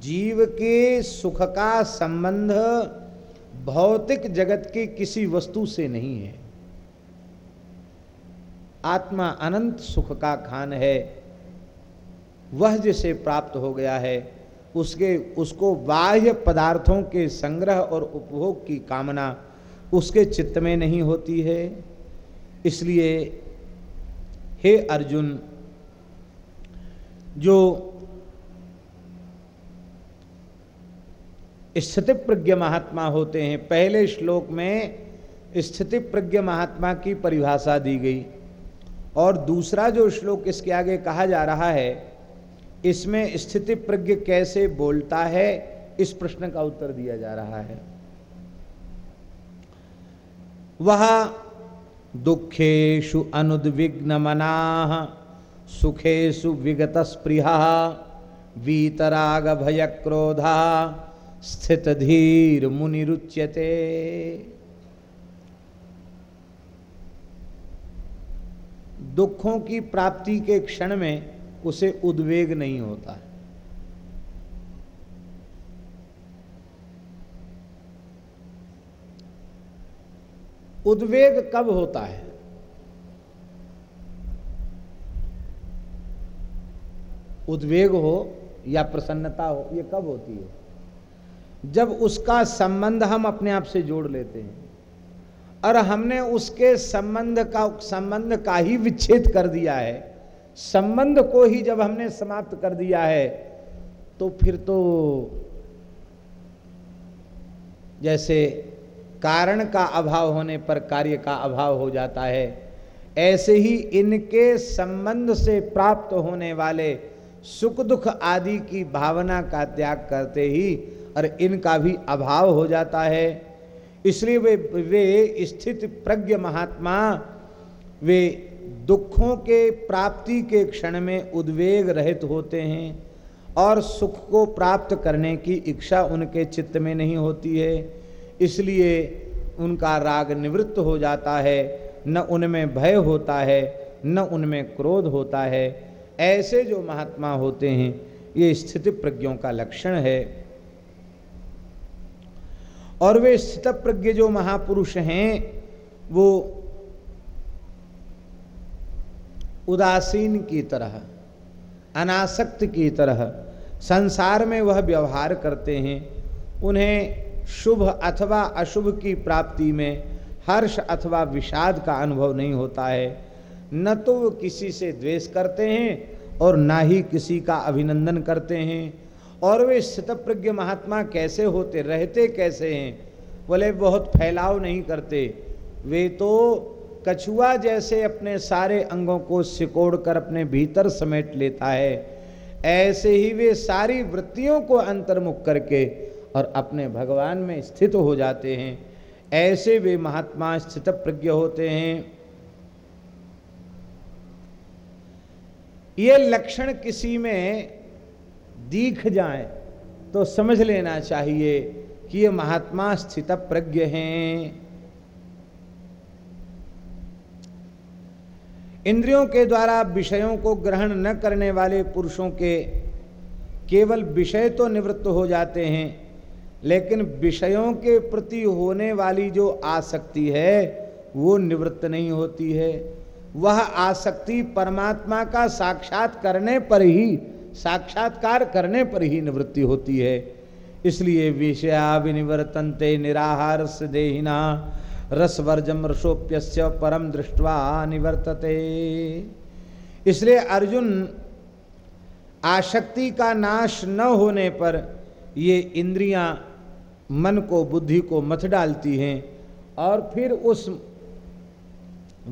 जीव के सुख का संबंध भौतिक जगत की किसी वस्तु से नहीं है। आत्मा अनंत सुख का खान है, वह जिसे प्राप्त हो गया है उसके, उसको बाह्य पदार्थों के संग्रह और उपभोग की कामना उसके चित्त में नहीं होती है। इसलिए हे अर्जुन, जो स्थिति प्रज्ञ महात्मा होते हैं, पहले श्लोक में स्थिति प्रज्ञ महात्मा की परिभाषा दी गई। और दूसरा जो श्लोक इसके आगे कहा जा रहा है इसमें स्थिति प्रज्ञ कैसे बोलता है, इस प्रश्न का उत्तर दिया जा रहा है। वह दुखेशु अनुद्विग्न मना सुखेशु विगत स्पृहा वीतराग भय क्रोधा स्थित धीर मुनिरुच्यते दुखों की प्राप्ति के क्षण में उसे उद्वेग नहीं होता है। उद्वेग कब होता है? उद्वेग हो या प्रसन्नता हो, ये कब होती है? जब उसका संबंध हम अपने आप से जोड़ लेते हैं और हमने उसके संबंध का संबंध का ही विच्छेद कर दिया है संबंध को ही जब हमने समाप्त कर दिया है तो फिर तो जैसे कारण का अभाव होने पर कार्य का अभाव हो जाता है, ऐसे ही इनके संबंध से प्राप्त होने वाले सुख दुख आदि की भावना का त्याग करते ही और इनका भी अभाव हो जाता है। इसलिए वे वे स्थित प्रज्ञ महात्मा, वे दुखों के प्राप्ति के क्षण में उद्वेग रहित होते हैं और सुख को प्राप्त करने की इच्छा उनके चित्त में नहीं होती है, इसलिए उनका राग निवृत्त हो जाता है, न उनमें भय होता है, न उनमें क्रोध होता है। ऐसे जो महात्मा होते हैं, ये स्थिति प्रज्ञों का लक्षण है। और वे स्थित प्रज्ञ जो महापुरुष हैं, वो उदासीन की तरह, अनासक्त की तरह संसार में वह व्यवहार करते हैं। उन्हें शुभ अथवा अशुभ की प्राप्ति में हर्ष अथवा विषाद का अनुभव नहीं होता है। न तो वो किसी से द्वेष करते हैं और ना ही किसी का अभिनंदन करते हैं। और वे स्थितप्रज्ञ महात्मा कैसे होते, रहते कैसे हैं? बोले बहुत फैलाव नहीं करते, वे तो कछुआ जैसे अपने सारे अंगों को सिकोड़ कर अपने भीतर समेट लेता है। ऐसे ही वे सारी वृत्तियों को अंतर्मुख करके और अपने भगवान में स्थित हो जाते हैं। ऐसे वे महात्मा स्थित प्रज्ञ होते हैं। ये लक्षण किसी में दिख जाए तो समझ लेना चाहिए कि ये महात्मा स्थित प्रज्ञ हैं। इंद्रियों के द्वारा विषयों को ग्रहण न करने वाले पुरुषों के केवल विषय तो निवृत्त हो जाते हैं, लेकिन विषयों के प्रति होने वाली जो आसक्ति है, वो निवृत्त नहीं होती है। वह आसक्ति परमात्मा का साक्षात करने पर ही, साक्षात्कार करने पर ही निवृत्ति होती है। इसलिए विषया विनिवर्तनते निराहार से देहिना। रसवर्जम रसोप्य परम दृष्टवा निवर्तते। इसलिए अर्जुन आशक्ति का नाश न होने पर ये इंद्रियाँ मन को, बुद्धि को मथ डालती हैं और फिर उस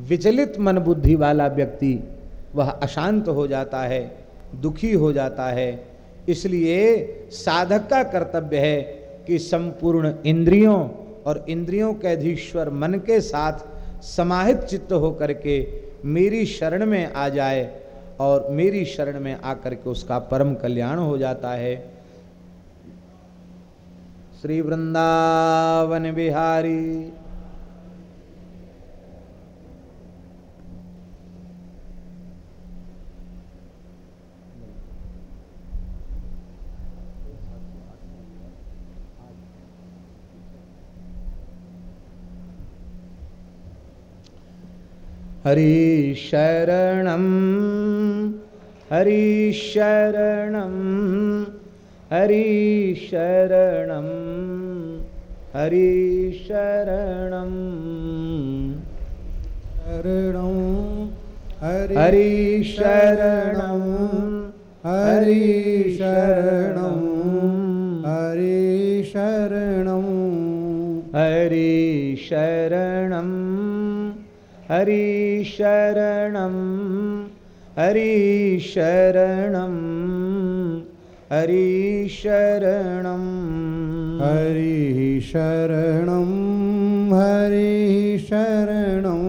विचलित मन बुद्धि वाला व्यक्ति वह अशांत हो जाता है, दुखी हो जाता है। इसलिए साधक का कर्तव्य है कि संपूर्ण इंद्रियों और इंद्रियों के अधीश्वर मन के साथ समाहित चित्त होकर के मेरी शरण में आ जाए और मेरी शरण में आकर के उसका परम कल्याण हो जाता है। श्री वृंदावन बिहारी। हरि शरणम हरि शरणम हरि शरणम हरि शरणम शरणं हरि शरणम हरि शरणं। हरि शरणं हरि शरणम हरि शरणम हरि शरणं हरि शरणं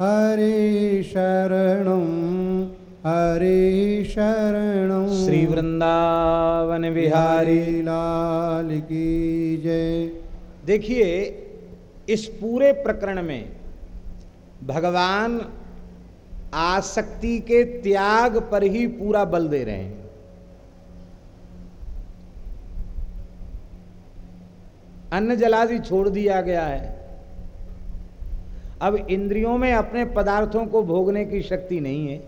हरि शरणं हरि शरणं श्री वृंदावन बिहारी लाल की जय। देखिए इस पूरे प्रकरण में भगवान आसक्ति के त्याग पर ही पूरा बल दे रहे हैं। अन्न जलादि छोड़ दिया गया है। अब इंद्रियों में अपने पदार्थों को भोगने की शक्ति नहीं है,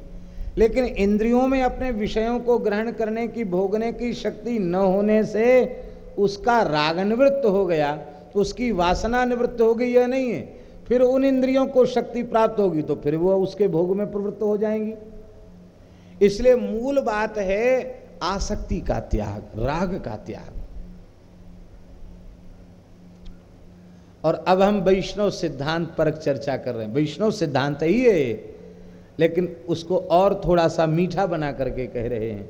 लेकिन इंद्रियों में अपने विषयों को ग्रहण करने की, भोगने की शक्ति न होने से उसका राग निवृत्त हो गया, उसकी वासना निवृत्त हो गई या नहीं है। फिर उन इंद्रियों को शक्ति प्राप्त होगी तो फिर वो उसके भोग में प्रवृत्त हो जाएँगी। इसलिए मूल बात है आसक्ति का त्याग, राग का त्याग। और अब हम वैष्णव सिद्धांत पर चर्चा कर रहे हैं। वैष्णव सिद्धांत ही है, लेकिन उसको और थोड़ा सा मीठा बना करके कह रहे हैं।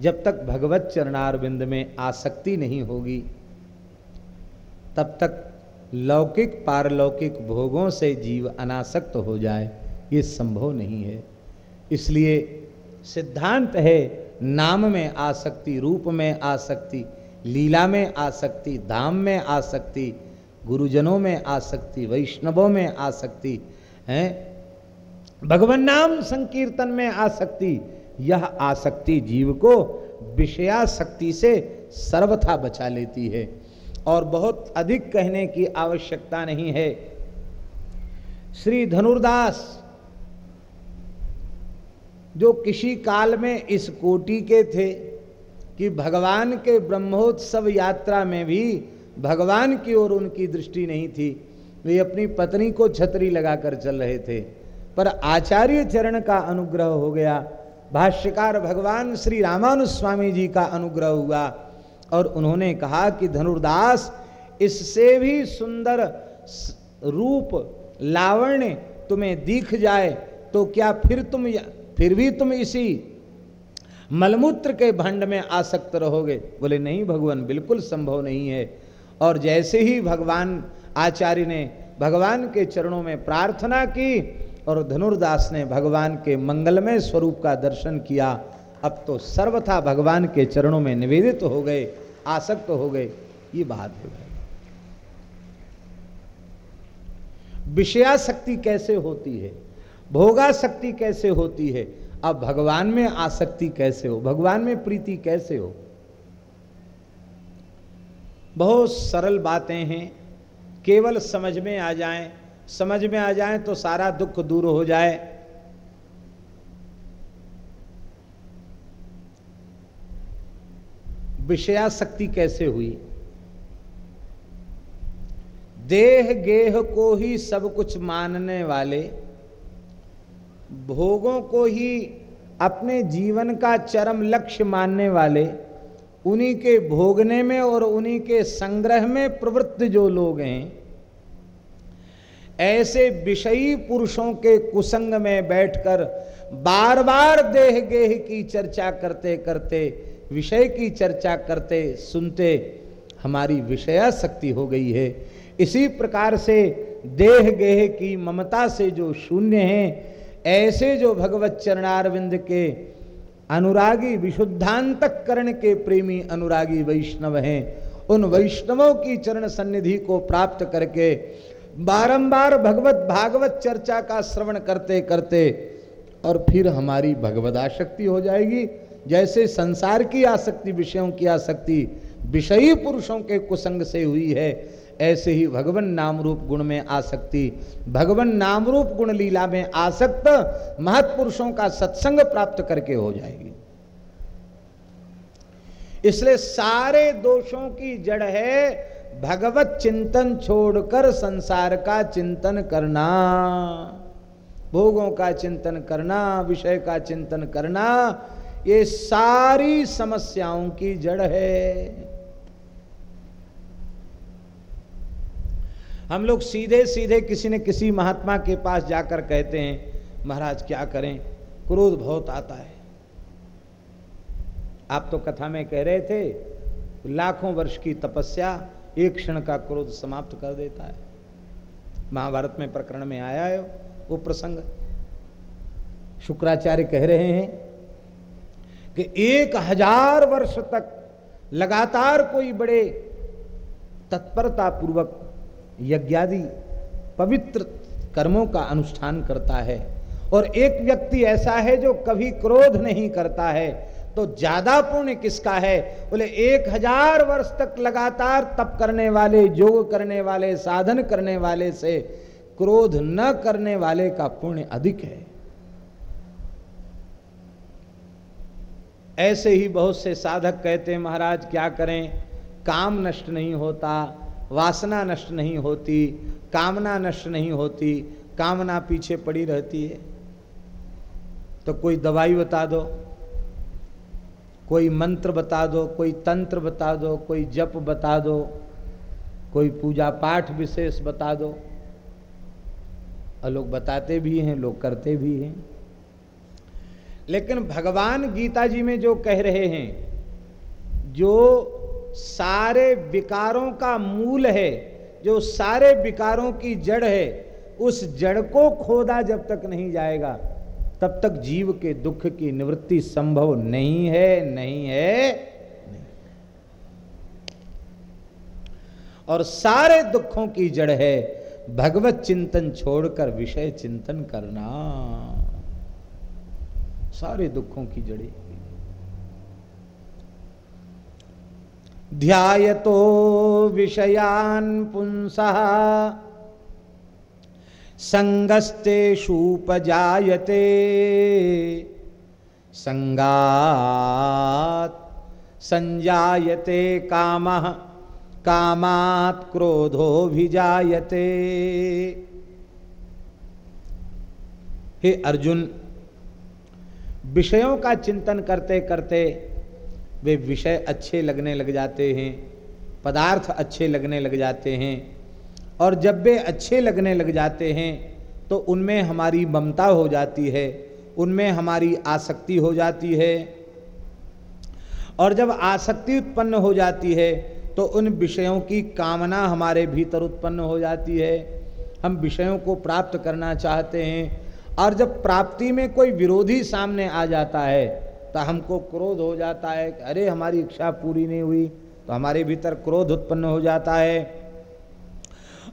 जब तक भगवत चरणारविंद में आसक्ति नहीं होगी, तब तक लौकिक पारलौकिक भोगों से जीव अनासक्त हो जाए, ये संभव नहीं है। इसलिए सिद्धांत है, नाम में आसक्ति, रूप में आसक्ति, लीला में आसक्ति, धाम में आसक्ति, गुरुजनों में आसक्ति, वैष्णवों में आसक्ति, है? भगवान नाम संकीर्तन में आसक्ति, यह आसक्ति जीव को विषयाशक्ति से सर्वथा बचा लेती है। और बहुत अधिक कहने की आवश्यकता नहीं है। श्री धनुर्दास, जो किसी काल में इस कोटि के थे कि भगवान के ब्रह्मोत्सव यात्रा में भी भगवान की ओर उनकी दृष्टि नहीं थी, वे अपनी पत्नी को छतरी लगाकर चल रहे थे। पर आचार्य चरण का अनुग्रह हो गया, भाष्यकार भगवान श्री रामानुज स्वामी जी का अनुग्रह हुआ और उन्होंने कहा कि धनुर्दास, इससे भी सुंदर रूप लावण्य तुम्हें दिख जाए तो क्या फिर तुम फिर भी तुम इसी मलमूत्र के भंड में आसक्त रहोगे? बोले, नहीं भगवान, बिल्कुल संभव नहीं है। और जैसे ही भगवान, आचार्य ने भगवान के चरणों में प्रार्थना की, और धनुर्दास ने भगवान के मंगलमय स्वरूप का दर्शन किया अब तो सर्वथा भगवान के चरणों में निवेदित तो हो गए, आसक्त तो हो गए, ये बात है विषयाशक्ति कैसे होती है? भोगाशक्ति कैसे होती है? अब भगवान में आसक्ति कैसे हो? भगवान में प्रीति कैसे हो? बहुत सरल बातें हैं। केवल समझ में आ जाएँ, समझ में आ जाएँ तो सारा दुख दूर हो जाए। विषयाशक्ति कैसे हुई? देह गेह को ही सब कुछ मानने वाले, भोगों को ही अपने जीवन का चरम लक्ष्य मानने वाले, उन्हीं के भोगने में और उन्हीं के संग्रह में प्रवृत्त जो लोग हैं, ऐसे विषयी पुरुषों के कुसंग में बैठकर बार बार देह गेह की चर्चा करते करते विषय की चर्चा करते, सुनते हमारी विषयाशक्ति हो गई है। इसी प्रकार से देह गेह की ममता से जो शून्य है, ऐसे जो भगवत चरणारविंद के अनुरागी विशुद्धांतक करण के प्रेमी अनुरागी वैष्णव हैं, उन वैष्णवों की चरण सन्निधि को प्राप्त करके बारंबार भगवत भागवत चर्चा का श्रवण करते करते और फिर हमारी भगवदाशक्ति हो जाएगी। जैसे संसार की आसक्ति, विषयों की आसक्ति विषयी पुरुषों के कुसंग से हुई है, ऐसे ही भगवान नाम रूप गुण में आसक्ति, भगवान नाम रूप गुण लीला में आसक्त महत्पुरुषों का सत्संग प्राप्त करके हो जाएगी। इसलिए सारे दोषों की जड़ है भगवत चिंतन छोड़कर संसार का चिंतन करना, भोगों का चिंतन करना, विषय का चिंतन करना ये सारी समस्याओं की जड़ है। हम लोग सीधे सीधे किसी न किसी महात्मा के पास जाकर कहते हैं, महाराज, क्या करें? क्रोध बहुत आता है। आप तो कथा में कह रहे थे, लाखों वर्ष की तपस्या एक क्षण का क्रोध समाप्त कर देता है। महाभारत में प्रकरण में आया है वो प्रसंग। शुक्राचार्य कह रहे हैं कि एक हज़ार वर्ष तक लगातार कोई बड़े तत्परता पूर्वक यज्ञादि पवित्र कर्मों का अनुष्ठान करता है। और एक व्यक्ति ऐसा है जो कभी क्रोध नहीं करता है तो ज़्यादा पुण्य किसका है? बोले, एक हज़ार वर्ष तक लगातार तप करने वाले, योग करने वाले, साधन करने वाले से क्रोध न करने वाले का पुण्य अधिक है। ऐसे ही बहुत से साधक कहते हैं, महाराज, क्या करें? काम नष्ट नहीं होता, वासना नष्ट नहीं होती, कामना नष्ट नहीं होती, कामना पीछे पड़ी रहती है। तो कोई दवाई बता दो, कोई मंत्र बता दो, कोई तंत्र बता दो, कोई जप बता दो, कोई पूजा पाठ विशेष बता दो। और लोग बताते भी हैं, लोग करते भी हैं। लेकिन भगवान गीता जी में जो कह रहे हैं, जो सारे विकारों का मूल है, जो सारे विकारों की जड़ है, उस जड़ को खोदा जब तक नहीं जाएगा, तब तक जीव के दुख की निवृत्ति संभव नहीं है नहीं है, नहीं। और सारे दुखों की जड़ है, भगवत चिंतन छोड़कर विषय चिंतन करना सारे दुखों की जड़े। ध्यायतो विषयान पुंसा संगस्तेषूपजायते संगात संजायते काम, कामात क्रोधो जायते हे अर्जुन विषयों का चिंतन करते करते वे विषय अच्छे लगने लग जाते हैं, पदार्थ अच्छे लगने लग जाते हैं। और जब वे अच्छे लगने लग जाते हैं तो उनमें हमारी ममता हो जाती है, उनमें हमारी आसक्ति हो जाती है। और जब आसक्ति उत्पन्न हो जाती है तो उन विषयों की कामना हमारे भीतर उत्पन्न हो जाती है। हम विषयों को प्राप्त करना चाहते हैं और जब प्राप्ति में कोई विरोधी सामने आ जाता है तो हमको क्रोध हो जाता है अरे, हमारी इच्छा पूरी नहीं हुई तो हमारे भीतर क्रोध उत्पन्न हो जाता है।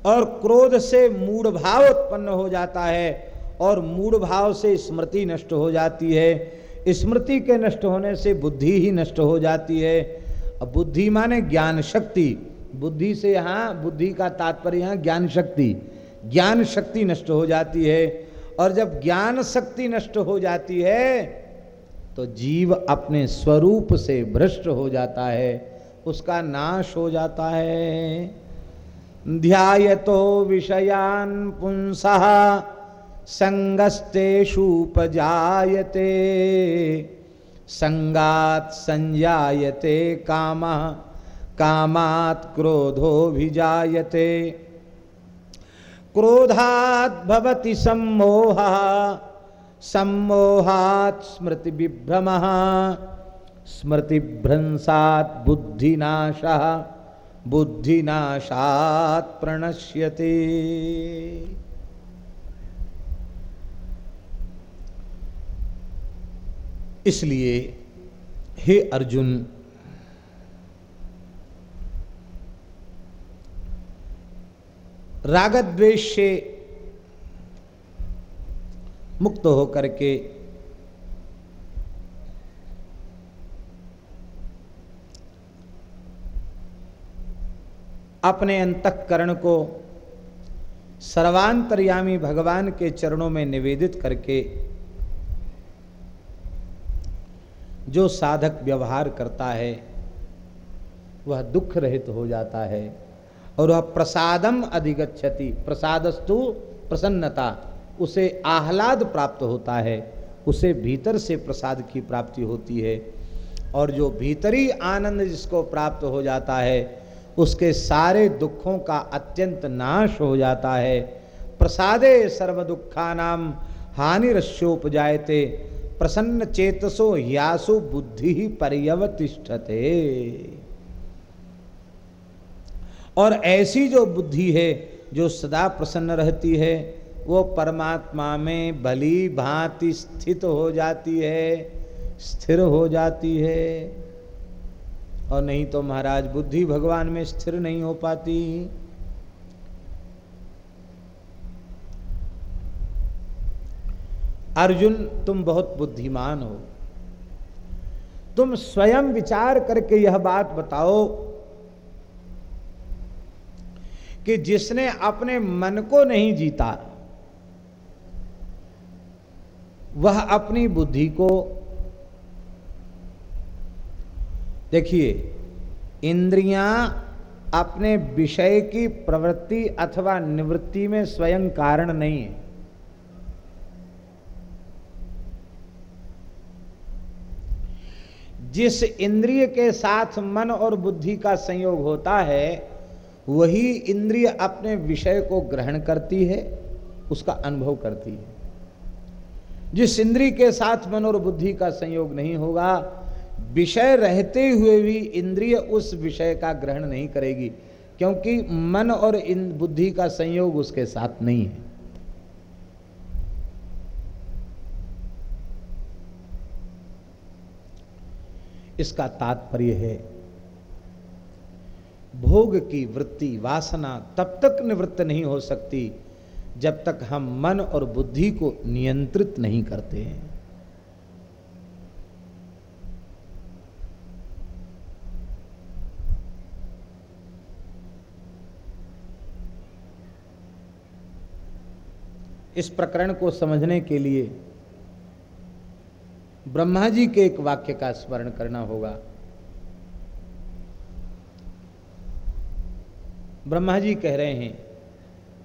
और क्रोध से मूढ़ भाव उत्पन्न हो जाता है, और मूढ़ भाव से स्मृति नष्ट हो जाती है। स्मृति के नष्ट होने से बुद्धि ही नष्ट हो जाती है। अब बुद्धि माने ज्ञान शक्ति। बुद्धि से यहाँ, बुद्धि का तात्पर्य यहाँ ज्ञान शक्ति। ज्ञान शक्ति नष्ट हो जाती है। और जब ज्ञान शक्ति नष्ट हो जाती है तो जीव अपने स्वरूप से भ्रष्ट हो जाता है, उसका नाश हो जाता है। ध्यायतो विषयान पुंसा संगस्तेषुपजायते संगात संजायते काम, कामात क्रोधो भिजायते क्रोधात भवति सम्मोहा। सम्मोहात् स्मृति विभ्रम स्मृतिभ्रंसात् बुद्धिनाश। बुद्धिनाशात् प्रणश्यते। इसलिए हे अर्जुन रागद्वेश से मुक्त होकर के अपने अंतकरण को सर्वांतर्यामी भगवान के चरणों में निवेदित करके जो साधक व्यवहार करता है, वह दुख रहित हो जाता है। और वह प्रसादम अधिगछति प्रसादस्तु प्रसन्नता। उसे आह्लाद प्राप्त होता है, उसे भीतर से प्रसाद की प्राप्ति होती है। और जो भीतरी आनंद जिसको प्राप्त हो जाता है, उसके सारे दुखों का अत्यंत नाश हो जाता है। प्रसादे सर्व दुखा नाम हानिरस्योपजायते प्रसन्न चेतसो यासु बुद्धि ही पर्यवतिष्ठते। और ऐसी जो बुद्धि है, जो सदा प्रसन्न रहती है, वो परमात्मा में भली भांति स्थित हो जाती है, स्थिर हो जाती है। और नहीं तो महाराज, बुद्धि भगवान में स्थिर नहीं हो पाती। अर्जुन, तुम बहुत बुद्धिमान हो। तुम स्वयं विचार करके यह बात बताओ कि जिसने अपने मन को नहीं जीता, वह अपनी बुद्धि को, देखिए, इंद्रियाँ अपने विषय की प्रवृत्ति अथवा निवृत्ति में स्वयं कारण नहीं है। जिस इंद्रिय के साथ मन और बुद्धि का संयोग होता है वही इंद्रिय अपने विषय को ग्रहण करती है, उसका अनुभव करती है। जिस इंद्रिय के साथ मन और बुद्धि का संयोग नहीं होगा, विषय रहते हुए भी इंद्रिय उस विषय का ग्रहण नहीं करेगी, क्योंकि मन और इन बुद्धि का संयोग उसके साथ नहीं है। इसका तात्पर्य है भोग की वृत्ति, वासना तब तक निवृत्त नहीं हो सकती जब तक हम मन और बुद्धि को नियंत्रित नहीं करते हैं। इस प्रकरण को समझने के लिए ब्रह्मा जी के एक वाक्य का स्मरण करना होगा। ब्रह्मा जी कह रहे हैं,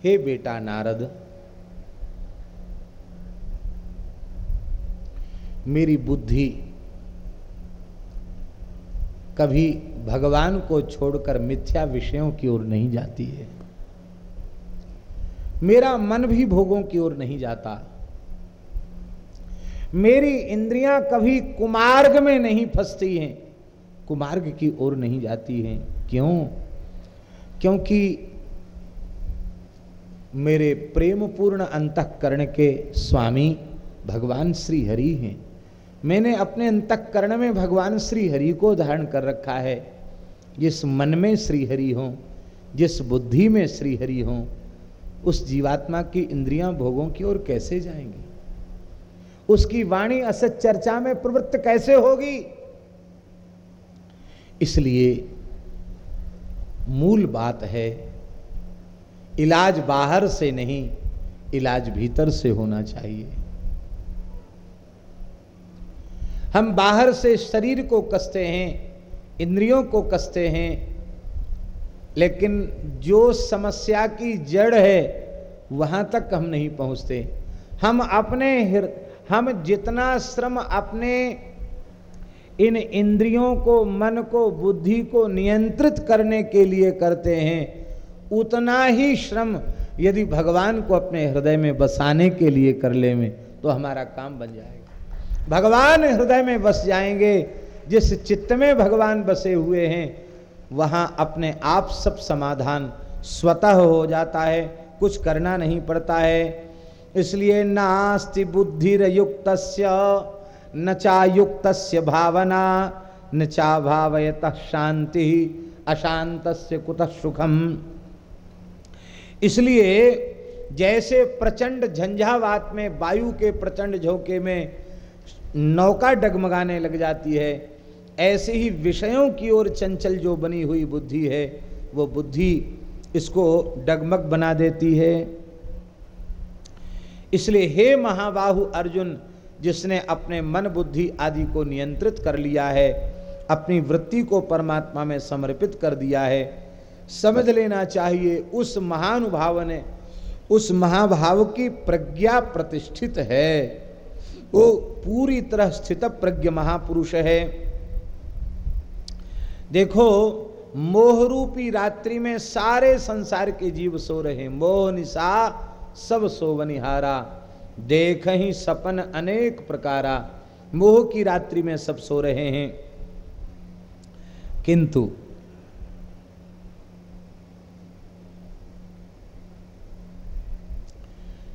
हे बेटा नारद, मेरी बुद्धि कभी भगवान को छोड़कर मिथ्या विषयों की ओर नहीं जाती है। मेरा मन भी भोगों की ओर नहीं जाता। मेरी इंद्रियाँ कभी कुमार्ग में नहीं फंसती हैं, कुमार्ग की ओर नहीं जाती हैं। क्यों? क्योंकि मेरे प्रेम पूर्ण अंतकरण के स्वामी भगवान श्री हरि हैं। मैंने अपने अंतकरण में भगवान श्री हरि को धारण कर रखा है। जिस मन में श्री हरि हो, जिस बुद्धि में श्री हरि हो, उस जीवात्मा की इंद्रियाँ भोगों की ओर कैसे जाएँगी? उसकी वाणी असत चर्चा में प्रवृत्त कैसे होगी? इसलिए मूल बात है, इलाज बाहर से नहीं, इलाज भीतर से होना चाहिए। हम बाहर से शरीर को कसते हैं, इंद्रियों को कसते हैं, लेकिन जो समस्या की जड़ है, वहाँ तक हम नहीं पहुँचते। हम अपने हम जितना श्रम अपने इन इंद्रियों को, मन को, बुद्धि को नियंत्रित करने के लिए करते हैं। उतना ही श्रम यदि भगवान को अपने हृदय में बसाने के लिए कर ले में तो हमारा काम बन जाएगा। भगवान हृदय में बस जाएँगे, जिस चित्त में भगवान बसे हुए हैं, वहाँ अपने आप सब समाधान स्वतः हो जाता है, कुछ करना नहीं पड़ता है। इसलिए नास्ति बुद्धियुक्त न चायुक्त भावना न चा भावयत शांति अशांत कुत सुखम। इसलिए जैसे प्रचंड झंझावात में, वायु के प्रचंड झोंके में नौका डगमगाने लग जाती है, ऐसे ही विषयों की ओर चंचल जो बनी हुई बुद्धि है, वो बुद्धि इसको डगमग बना देती है। इसलिए हे महाबाहु अर्जुन जिसने अपने मन बुद्धि आदि को नियंत्रित कर लिया है, अपनी वृत्ति को परमात्मा में समर्पित कर दिया है। समझ लेना चाहिए, उस महानुभाव ने, उस महाभाव की प्रज्ञा प्रतिष्ठित है। वो पूरी तरह स्थित प्रज्ञ महापुरुष है। देखो, मोहरूपी रात्रि में सारे संसार के जीव सो रहे मोह निशा सब सोवनिहारा देख ही सपन अनेक प्रकारा। मोह की रात्रि में सब सो रहे हैं। किंतु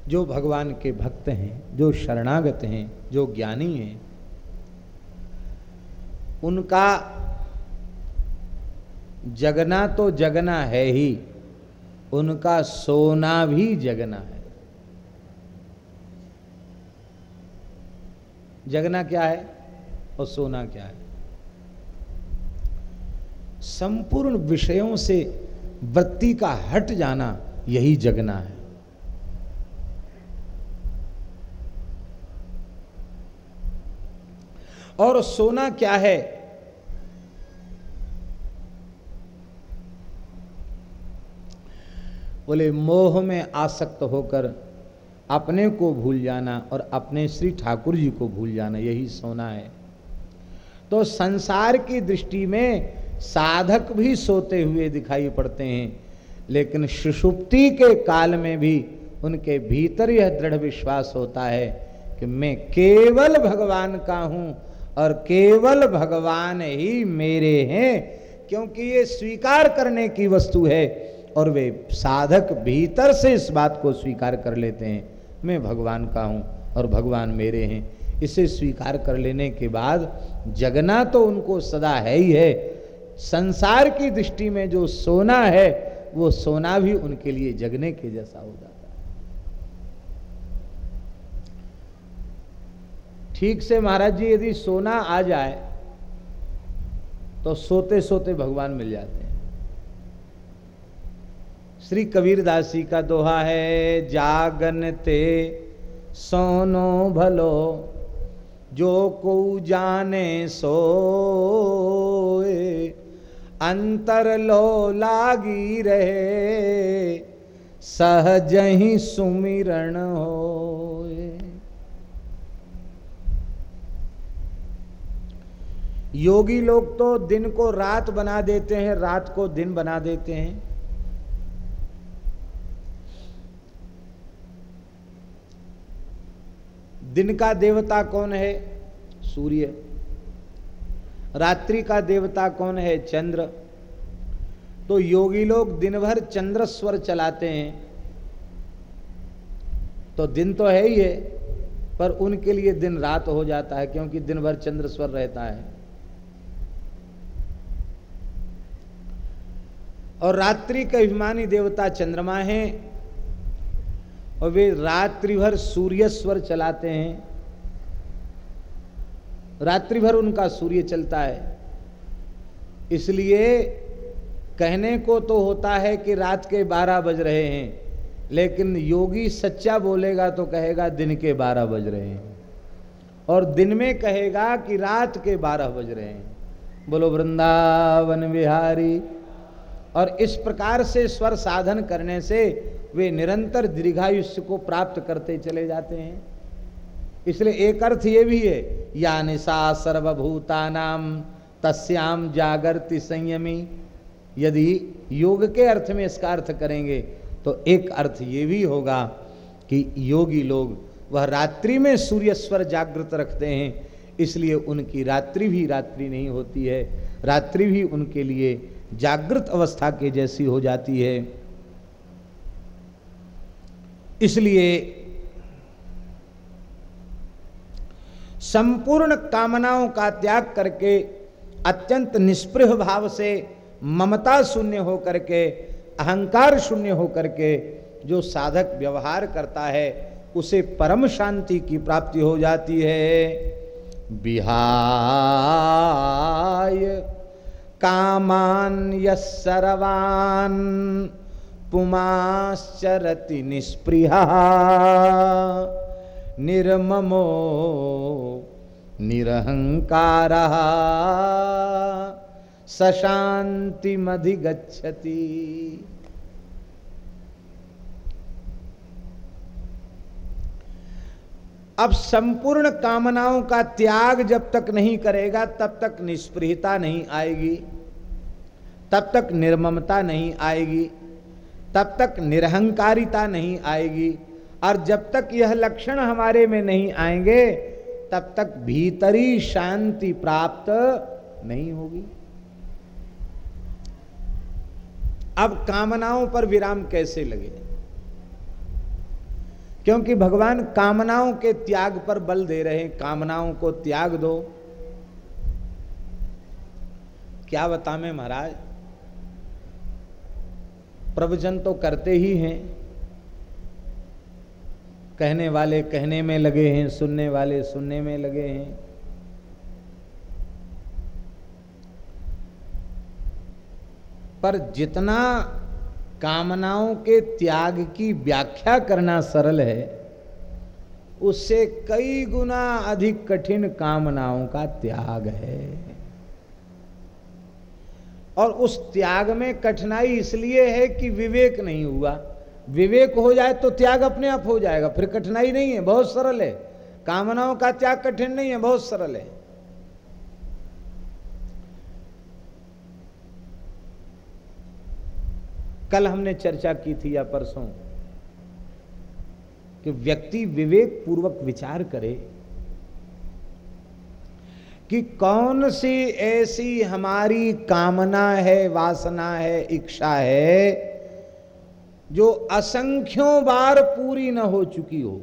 जो भगवान के भक्त हैं, जो शरणागत हैं, जो ज्ञानी हैं, उनका जगना तो जगना है ही, उनका सोना भी जगना है। जगना क्या है और सोना क्या है? संपूर्ण विषयों से वृत्ति का हट जाना यही जगना है। और सोना क्या है? बोले, मोह में आसक्त होकर अपने को भूल जाना और अपने श्री ठाकुर जी को भूल जाना, यही सोना है। तो संसार की दृष्टि में साधक भी सोते हुए दिखाई पड़ते हैं, लेकिन सुषुप्ति के काल में भी उनके भीतर यह दृढ़ विश्वास होता है कि मैं केवल भगवान का हूँ और केवल भगवान ही मेरे हैं, क्योंकि ये स्वीकार करने की वस्तु है और वे साधक भीतर से इस बात को स्वीकार कर लेते हैं। मैं भगवान का हूँ और भगवान मेरे हैं। इसे स्वीकार कर लेने के बाद जगना तो उनको सदा है ही है। संसार की दृष्टि में जो सोना है, वो सोना भी उनके लिए जगने के जैसा हो जाता है। ठीक से महाराज जी, यदि सोना आ जाए तो सोते सोते भगवान मिल जाते हैं। श्री कबीरदास जी का दोहा है, जागन ते सोनो भलो, जो को जाने सो अंतर लो लागी रहे, सहज ही सुमिरण हो योगी लोग तो दिन को रात बना देते हैं, रात को दिन बना देते हैं। दिन का देवता कौन है? सूर्य। रात्रि का देवता कौन है? चंद्र। तो योगी लोग दिन भर चंद्र स्वर चलाते हैं। तो दिन तो है ही है, पर उनके लिए दिन रात हो जाता है, क्योंकि दिन भर चंद्र स्वर रहता है। और रात्रि के अभिमानी देवता चंद्रमा है। और वे रात्रि भर सूर्य स्वर चलाते हैं। रात्रि भर उनका सूर्य चलता है। इसलिए कहने को तो होता है कि रात के बारह बज रहे हैं, लेकिन योगी सच्चा बोलेगा तो कहेगा दिन के बारह बज रहे हैं। और दिन में कहेगा कि रात के बारह बज रहे हैं। बोलो, वृंदावन बिहारी। और इस प्रकार से स्वर साधन करने से वे निरंतर दीर्घायुष्य को प्राप्त करते चले जाते हैं। इसलिए एक अर्थ ये भी है या निशा सर्वभूता नाम तस्याम जागृति संयमी। यदि योग के अर्थ में इसका अर्थ करेंगे तो एक अर्थ ये भी होगा कि योगी लोग वह रात्रि में सूर्य स्वर जागृत रखते हैं, इसलिए उनकी रात्रि भी रात्रि नहीं होती है। रात्रि भी उनके लिए जागृत अवस्था के जैसी हो जाती है। इसलिए संपूर्ण कामनाओं का त्याग करके, अत्यंत निष्पृह भाव से ममता शून्य होकर के, अहंकार शून्य होकर के जो साधक व्यवहार करता है, उसे परम शांति की प्राप्ति हो जाती है। बिहाय कामान यस्सरवान पुमाश्चरति निष्पृहा निर्ममो निरहंकार। सशांति मधिगछति अब संपूर्ण कामनाओं का त्याग जब तक नहीं करेगा, तब तक निष्प्रियता नहीं आएगी, तब तक निर्ममता नहीं आएगी। तब तक निरहंकारिता नहीं आएगी। और जब तक यह लक्षण हमारे में नहीं आएँगे, तब तक भीतरी शांति प्राप्त नहीं होगी। अब कामनाओं पर विराम कैसे लगे? क्योंकि भगवान कामनाओं के त्याग पर बल दे रहे हैं, कामनाओं को त्याग दो। क्या बता मैं महाराज? प्रवचन तो करते ही हैं। कहने वाले कहने में लगे हैं, सुनने वाले सुनने में लगे हैं। पर जितना कामनाओं के त्याग की व्याख्या करना सरल है, उससे कई गुना अधिक कठिन कामनाओं का त्याग है। और उस त्याग में कठिनाई इसलिए है कि विवेक नहीं हुआ। विवेक हो जाए तो त्याग अपने आप हो जाएगा, फिर कठिनाई नहीं है, बहुत सरल है। कामनाओं का त्याग कठिन नहीं है, बहुत सरल है। कल हमने चर्चा की थी या परसों कि व्यक्ति विवेक पूर्वक विचार करे कि कौन सी ऐसी हमारी कामना है, वासना है, इच्छा है, जो असंख्यों बार पूरी न हो चुकी हो।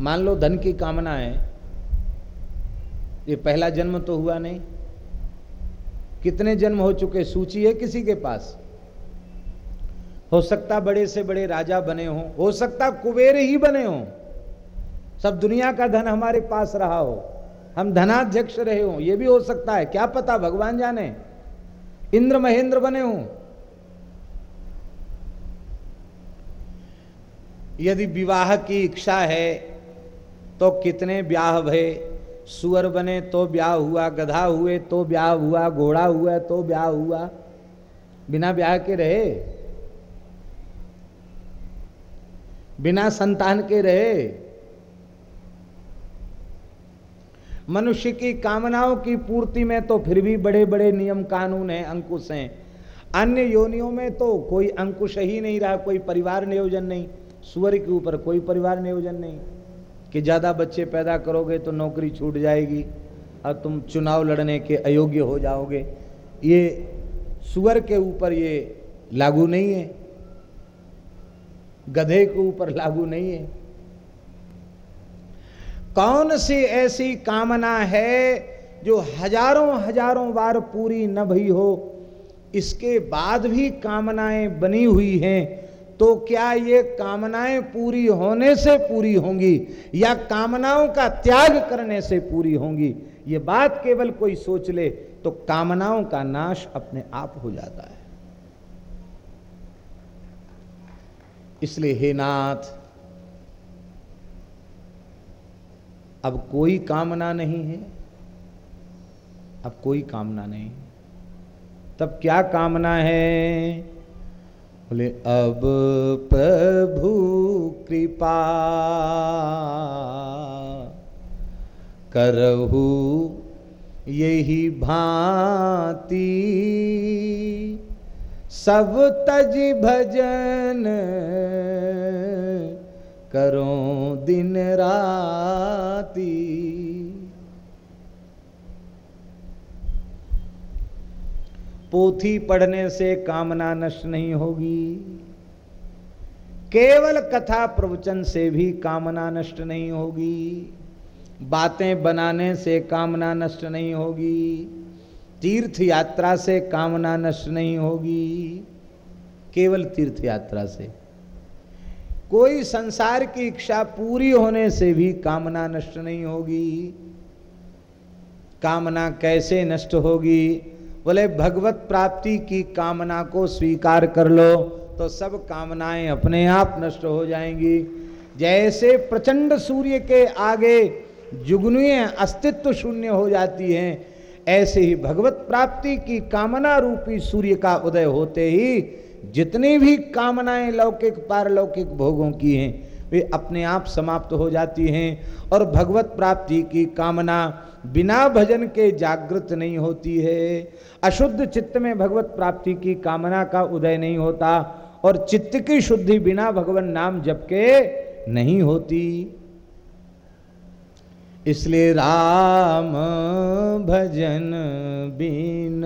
मान लो धन की कामना है, ये पहला जन्म तो हुआ नहीं। कितने जन्म हो चुके, सूची है किसी के पास? हो सकता बड़े से बड़े राजा बने हो हो सकता कुबेर ही बने हो। सब दुनिया का धन हमारे पास रहा हो। हम धनाध्यक्ष रहे हो यह भी हो सकता है। क्या पता, भगवान जाने। इंद्र महेंद्र बने हो। यदि विवाह की इच्छा है तो कितने ब्याह भय। सुअर बने तो ब्याह हुआ। गधा हुए तो ब्याह हुआ। घोड़ा हुआ तो ब्याह हुआ। बिना ब्याह के रहे। बिना संतान के रहे। मनुष्य की कामनाओं की पूर्ति में तो फिर भी बड़े बड़े नियम कानून हैं, अंकुश हैं। अन्य योनियों में तो कोई अंकुश ही नहीं रहा, कोई परिवार नियोजन नहीं। सुअर के ऊपर कोई परिवार नियोजन नहीं। कि ज़्यादा बच्चे पैदा करोगे तो नौकरी छूट जाएगी और तुम चुनाव लड़ने के अयोग्य हो जाओगे। ये सुअर के ऊपर ये लागू नहीं है। गधे के ऊपर लागू नहीं है। कौन सी ऐसी कामना है जो हज़ारों हज़ारों बार पूरी न भई हो? इसके बाद भी कामनाएँ बनी हुई हैं तो क्या ये कामनाएँ पूरी होने से पूरी होंगी या कामनाओं का त्याग करने से पूरी होंगी? ये बात केवल कोई सोच ले तो कामनाओं का नाश अपने आप हो जाता है। इसलिए हे नाथ अब कोई कामना नहीं है। अब कोई कामना नहीं। तब क्या कामना है? बोले, अब प्रभु कृपा करहु यही भांति सब तज भजन करो दिन राती। पोथी पढ़ने से कामना नष्ट नहीं होगी। केवल कथा प्रवचन से भी कामना नष्ट नहीं होगी। बातें बनाने से कामना नष्ट नहीं होगी। तीर्थ यात्रा से कामना नष्ट नहीं होगी। केवल तीर्थ यात्रा से। कोई संसार की इच्छा पूरी होने से भी कामना नष्ट नहीं होगी। कामना कैसे नष्ट होगी? बोले, भगवत प्राप्ति की कामना को स्वीकार कर लो तो सब कामनाएँ अपने आप नष्ट हो जाएँगी। जैसे प्रचंड सूर्य के आगे जुगनुए अस्तित्व शून्य हो जाती हैं, ऐसे ही भगवत प्राप्ति की कामना रूपी सूर्य का उदय होते ही जितनी भी कामनाएँ लौकिक, पारलौकिक भोगों की हैं, वे अपने आप समाप्त हो जाती हैं और भगवत प्राप्ति की कामना बिना भजन के जागृत नहीं होती है। अशुद्ध चित्त में भगवत प्राप्ति की कामना का उदय नहीं होता और चित्त की शुद्धि बिना भगवान नाम जप के नहीं होती। इसलिए राम भजन बिन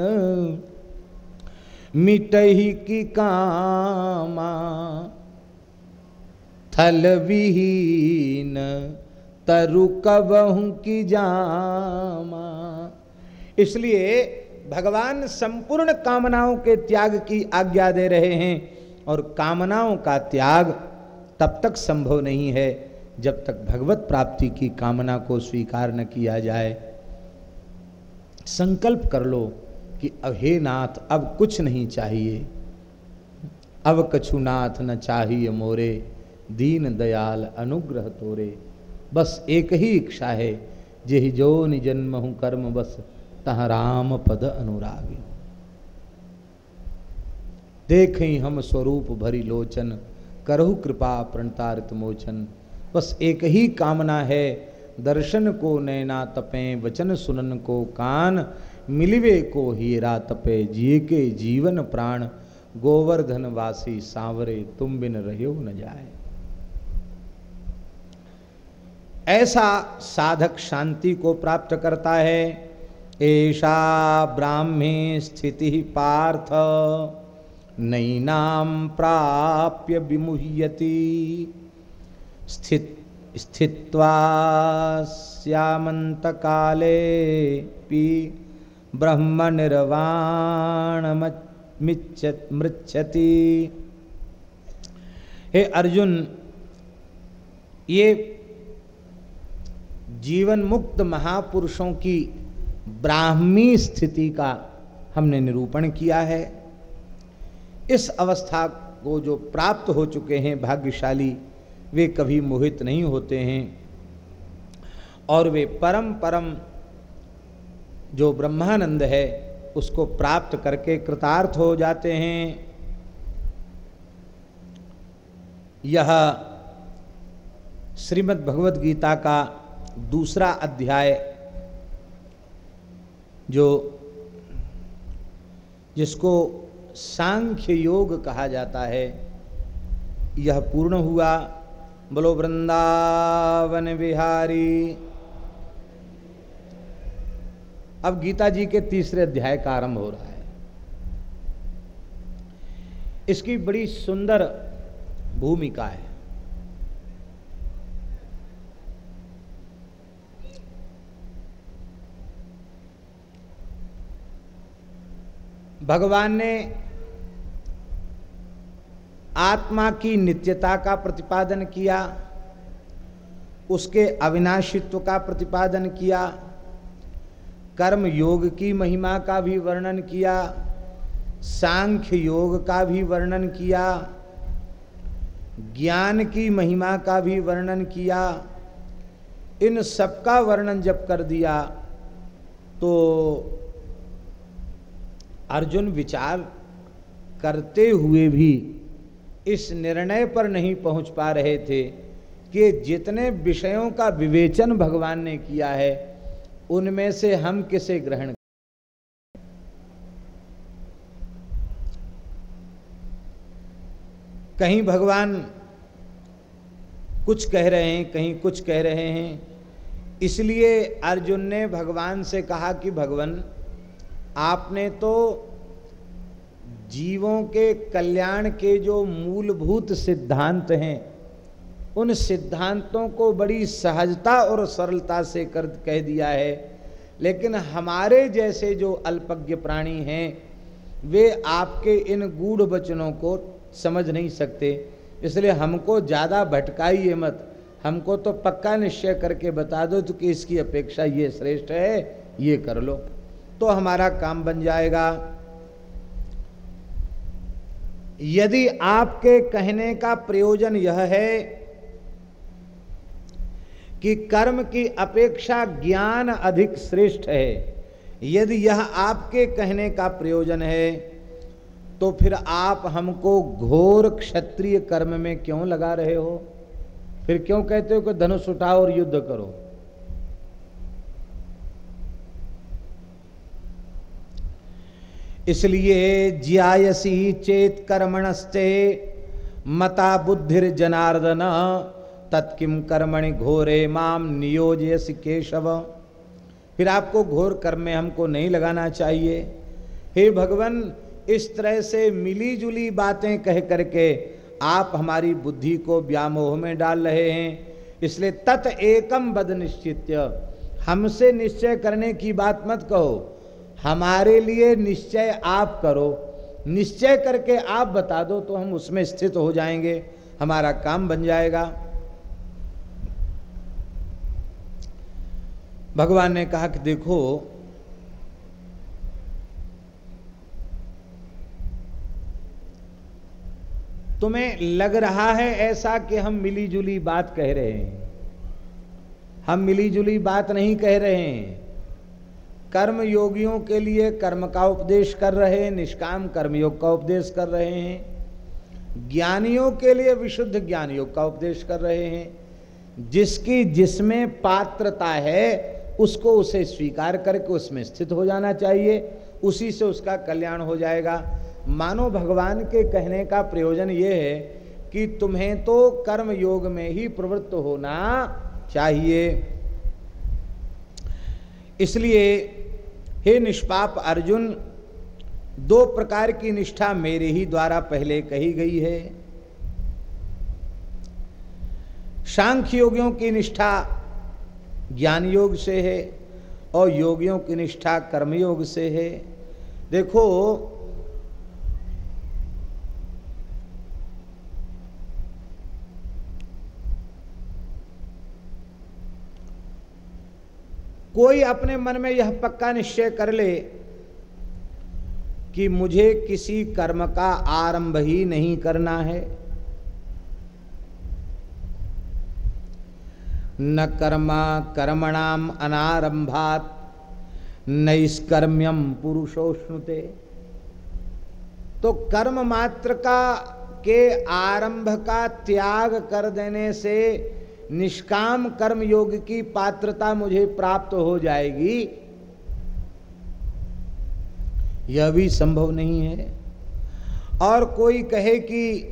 मिटही की कामा, थल विहीन, तरु कबहू की जामा। इसलिए भगवान संपूर्ण कामनाओं के त्याग की आज्ञा दे रहे हैं और कामनाओं का त्याग तब तक संभव नहीं है जब तक भगवत प्राप्ति की कामना को स्वीकार न किया जाए। संकल्प कर लो। कि अब हे नाथ, अब कुछ नहीं चाहिए। अब कछुनाथ न चाहिए मोरे, दीन दयाल अनुग्रह तोरे। बस एक ही इच्छा है, जेहि जो निजन्म हूँ कर्म बस, तह राम पद अनुरागी। देख हम स्वरूप भरी लोचन, करहु कृपा प्रणतारित मोचन। बस एक ही कामना है, दर्शन को नैना तपे, वचन सुनन को कान। मिलवे को हीरा तपे जिए के जीवन प्राण गोवर्धन वासी सांवरे तुम बिन रहो न जाए। ऐसा साधक शांति को प्राप्त करता है ऐसा ब्राह्मी स्थिति पार्थ, नैनाम प्राप्य विमुह्यति। स्थित, स्थित्वा काले पी ब्रह्म निर्वाण मृच्छति। हे अर्जुन, ये जीवन मुक्त महापुरुषों की ब्राह्मी स्थिति का हमने निरूपण किया है। इस अवस्था को जो प्राप्त हो चुके हैं भाग्यशाली, वे कभी मोहित नहीं होते हैं और वे परम परम जो ब्रह्मानंद है, उसको प्राप्त करके कृतार्थ हो जाते हैं। यह श्रीमद् भगवद गीता का दूसरा अध्याय, जो जिसको सांख्य योग कहा जाता है, यह पूर्ण हुआ। बोलो वृंदावन बिहारी। अब गीता जी के तीसरे अध्याय का आरंभ हो रहा है। इसकी बड़ी सुंदर भूमिका है। भगवान ने आत्मा की नित्यता का प्रतिपादन किया, उसके अविनाशित्व का प्रतिपादन किया कर्म योग की महिमा का भी वर्णन किया, सांख्य योग का भी वर्णन किया, ज्ञान की महिमा का भी वर्णन किया, इन सबका वर्णन जब कर दिया तो अर्जुन विचार करते हुए भी इस निर्णय पर नहीं पहुँच पा रहे थे कि जितने विषयों का विवेचन भगवान ने किया है उनमें से हम किसे ग्रहण कहीं भगवान कुछ कह रहे हैं, कहीं कुछ कह रहे हैं। इसलिए अर्जुन ने भगवान से कहा कि, भगवान, आपने तो जीवों के कल्याण के जो मूलभूत सिद्धांत हैं उन सिद्धांतों को बड़ी सहजता और सरलता से कर, कह दिया है। लेकिन हमारे जैसे जो अल्पज्ञ प्राणी हैं, वे आपके इन गूढ़ वचनों को समझ नहीं सकते। इसलिए हमको ज़्यादा भटकाइए मत। हमको तो पक्का निश्चय करके बता दो तो कि इसकी अपेक्षा ये श्रेष्ठ है, ये कर लो। तो हमारा काम बन जाएगा। यदि आपके कहने का प्रयोजन यह है कि कर्म की अपेक्षा ज्ञान अधिक श्रेष्ठ है। यदि यह आपके कहने का प्रयोजन है तो फिर आप हमको घोर क्षत्रिय कर्म में क्यों लगा रहे हो? फिर क्यों कहते हो कि धनुष उठाओ और युद्ध करो? इसलिए ज्यायसी चेत कर्मणस्ते मता बुद्धिर जनार्दन तत्किम कर्मणि घोरे माम नियोजयस केशव। फिर आपको घोर कर्म में हमको नहीं लगाना चाहिए। हे भगवान, इस तरह से मिली जुली बातें कह करके आप हमारी बुद्धि को व्यामोह में डाल रहे हैं। इसलिए तत् एकम बद निश्चित हमसे निश्चय करने की बात मत कहो। हमारे लिए निश्चय आप करो। निश्चय करके आप बता दो तो हम उसमें स्थित हो जाएँगे। हमारा काम बन जाएगा। भगवान ने कहा कि देखो, तुम्हें लग रहा है ऐसा कि हम मिली जुली बात कह रहे हैं। हम मिली जुली बात नहीं कह रहे हैं। कर्म योगियों के लिए कर्म का उपदेश कर रहे हैं, निष्काम कर्म योग का उपदेश कर रहे हैं। ज्ञानियों के लिए विशुद्ध ज्ञान योग का उपदेश कर रहे हैं। जिसकी जिसमें पात्रता है उसको उसे स्वीकार करके उसमें स्थित हो जाना चाहिए। उसी से उसका कल्याण हो जाएगा। मानो भगवान के कहने का प्रयोजन ये है कि तुम्हें तो कर्म योग में ही प्रवृत्त होना चाहिए। इसलिए हे निष्पाप अर्जुन, दो प्रकार की निष्ठा मेरे ही द्वारा पहले कही गई है। सांख्य योगियों की निष्ठा ज्ञान योग से है और योगियों की निष्ठा कर्मयोग से है। देखो, कोई अपने मन में यह पक्का निश्चय कर ले कि मुझे किसी कर्म का आरंभ ही नहीं करना है। न कर्मा कर्मणाम अनारंभात। नैष्कर्म्यम पुरुषोष्णुते। तो कर्म मात्र का के आरंभ का त्याग कर देने से निष्काम कर्म योग की पात्रता मुझे प्राप्त हो जाएगी। यह भी संभव नहीं है। और कोई कहे कि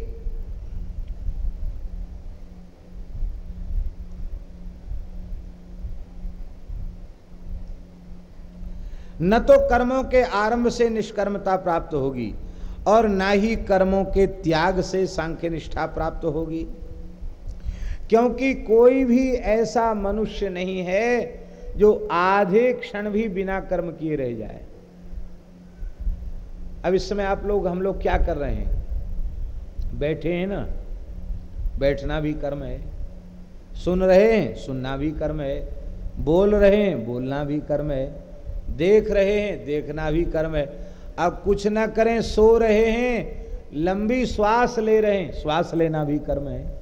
न तो कर्मों के आरंभ से निष्कर्मता प्राप्त होगी, और न ही कर्मों के त्याग से सांख्य निष्ठा प्राप्त होगी। क्योंकि कोई भी ऐसा मनुष्य नहीं है जो आधे क्षण भी बिना कर्म किए रह जाए। अब इस समय आप लोग, हम लोग क्या कर रहे हैं? बैठे हैं ना? बैठना भी कर्म है। सुन रहे हैं? सुनना भी कर्म है। बोल रहे हैं? बोलना भी कर्म है। देख रहे हैं, देखना भी कर्म है। अब कुछ ना करें, सो रहे हैं, लंबी श्वास ले रहे हैं, श्वास लेना भी कर्म है।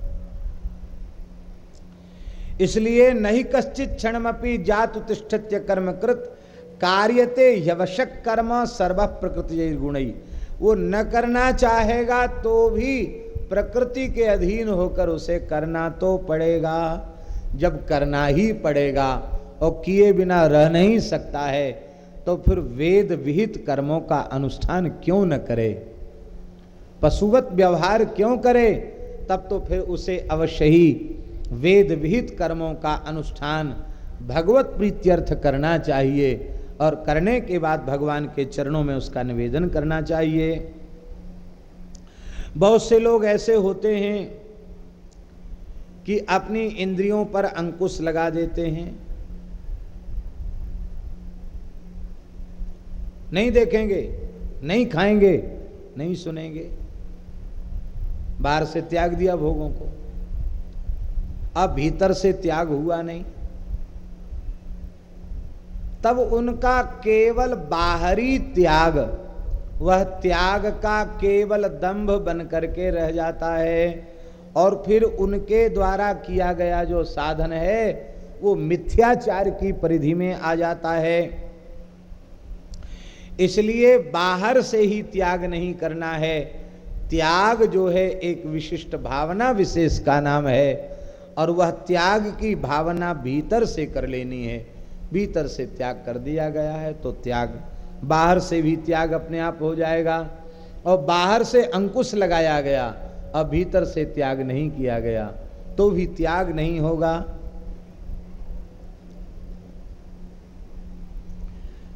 इसलिए नहीं कश्चित क्षणमपि जात कर्म कृत कार्यते यवशक कर्म सर्व प्रकृति गुण। वो न करना चाहेगा तो भी प्रकृति के अधीन होकर उसे करना तो पड़ेगा। जब करना ही पड़ेगा और किए बिना रह नहीं सकता है तो फिर वेद विहित कर्मों का अनुष्ठान क्यों न करे? पशुवत व्यवहार क्यों करे? तब तो फिर उसे अवश्य ही वेद विहित कर्मों का अनुष्ठान भगवत प्रीत्यर्थ करना चाहिए और करने के बाद भगवान के चरणों में उसका निवेदन करना चाहिए। बहुत से लोग ऐसे होते हैं कि अपनी इंद्रियों पर अंकुश लगा देते हैं नहीं देखेंगे, नहीं खाएँगे, नहीं सुनेंगे। बाहर से त्याग दिया भोगों को। अब भीतर से त्याग हुआ नहीं। तब उनका केवल बाहरी त्याग, वह त्याग का केवल दंभ बन करके रह जाता है। और फिर उनके द्वारा किया गया जो साधन है, वो मिथ्याचार की परिधि में आ जाता है। इसलिए बाहर से ही त्याग नहीं करना है। त्याग जो है, एक विशिष्ट भावना विशेष का नाम है, और वह त्याग की भावना भीतर से कर लेनी है। भीतर से त्याग कर दिया गया है तो त्याग। बाहर से भी त्याग अपने आप हो जाएगा, और बाहर से अंकुश लगाया गया अब भीतर से त्याग नहीं किया गया तो भी त्याग नहीं होगा।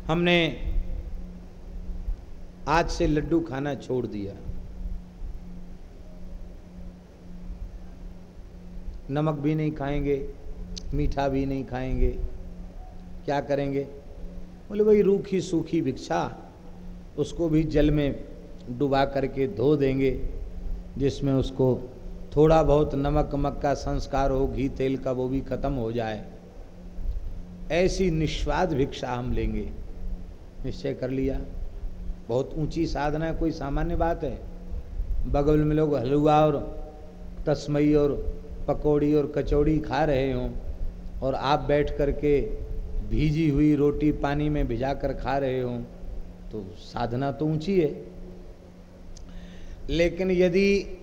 हमने आज से लड्डू खाना छोड़ दिया। नमक भी नहीं खाएँगे, मीठा भी नहीं खाएँगे। क्या करेंगे? बोले, भाई, रूखी सूखी भिक्षा, उसको भी जल में डुबा करके धो देंगे, जिसमें उसको थोड़ा बहुत नमक मक का संस्कार हो, घी, तेल का, वो भी खत्म हो जाए। ऐसी निस्वाद भिक्षा हम लेंगे। निश्चय कर लिया। बहुत ऊँची साधना है, कोई सामान्य बात है। बगल में लोग हलवा और तस्मई और पकौड़ी और कचौड़ी खा रहे हों और आप बैठ कर के भीजी हुई रोटी पानी में भिजा कर खा रहे हों तो साधना तो ऊँची है। लेकिन यदि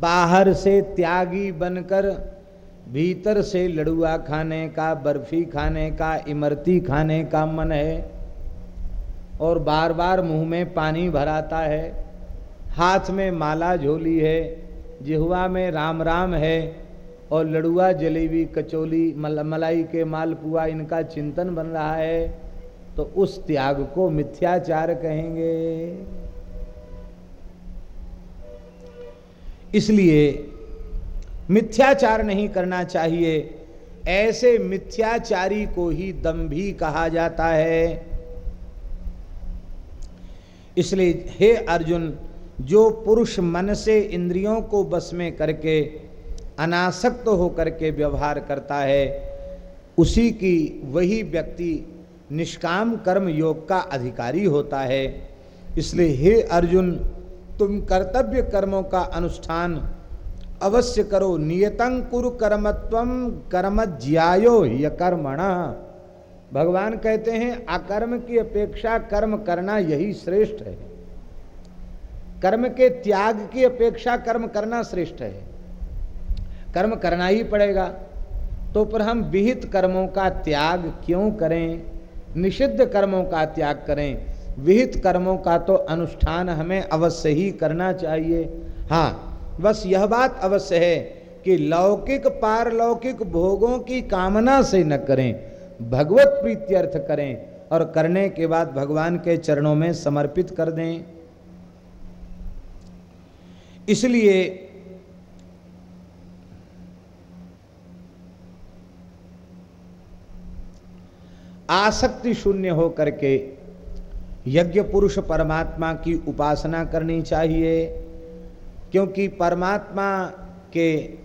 बाहर से त्यागी बनकर भीतर से लड़ुआ खाने का, बर्फ़ी खाने का, इमरती खाने का मन है और बार बार मुँह में पानी भराता है हाथ में माला झोली है जिहुआ में राम राम है और लड़ुआ जलेबी कचौली मल, मलाई के मालपुआ इनका चिंतन बन रहा है तो उस त्याग को मिथ्याचार कहेंगे। इसलिए मिथ्याचार नहीं करना चाहिए ऐसे मिथ्याचारी को ही दम्भी कहा जाता है। इसलिए हे अर्जुन, जो पुरुष मन से इंद्रियों को बस में करके अनासक्त तो होकर के व्यवहार करता है, उसी की वही व्यक्ति निष्काम कर्म योग का अधिकारी होता है। इसलिए हे अर्जुन, तुम कर्तव्य कर्मों का अनुष्ठान अवश्य करो। नियतं कुरु कर्मत्व कर्म ज्यायो यकर्मण भगवान कहते हैं, अकर्म की अपेक्षा कर्म करना यही श्रेष्ठ है। कर्म के त्याग की अपेक्षा कर्म करना श्रेष्ठ है। कर्म करना ही पड़ेगा। तो पर हम विहित कर्मों का त्याग क्यों करें? निषिद्ध कर्मों का त्याग करें। विहित कर्मों का तो अनुष्ठान हमें अवश्य ही करना चाहिए। हाँ बस यह बात अवश्य है कि लौकिक पारलौकिक भोगों की कामना से न करें। भगवत प्रीत्यर्थ करें और करने के बाद भगवान के चरणों में समर्पित कर दें। इसलिए आसक्ति शून्य हो करके यज्ञ पुरुष परमात्मा की उपासना करनी चाहिए, क्योंकि परमात्मा के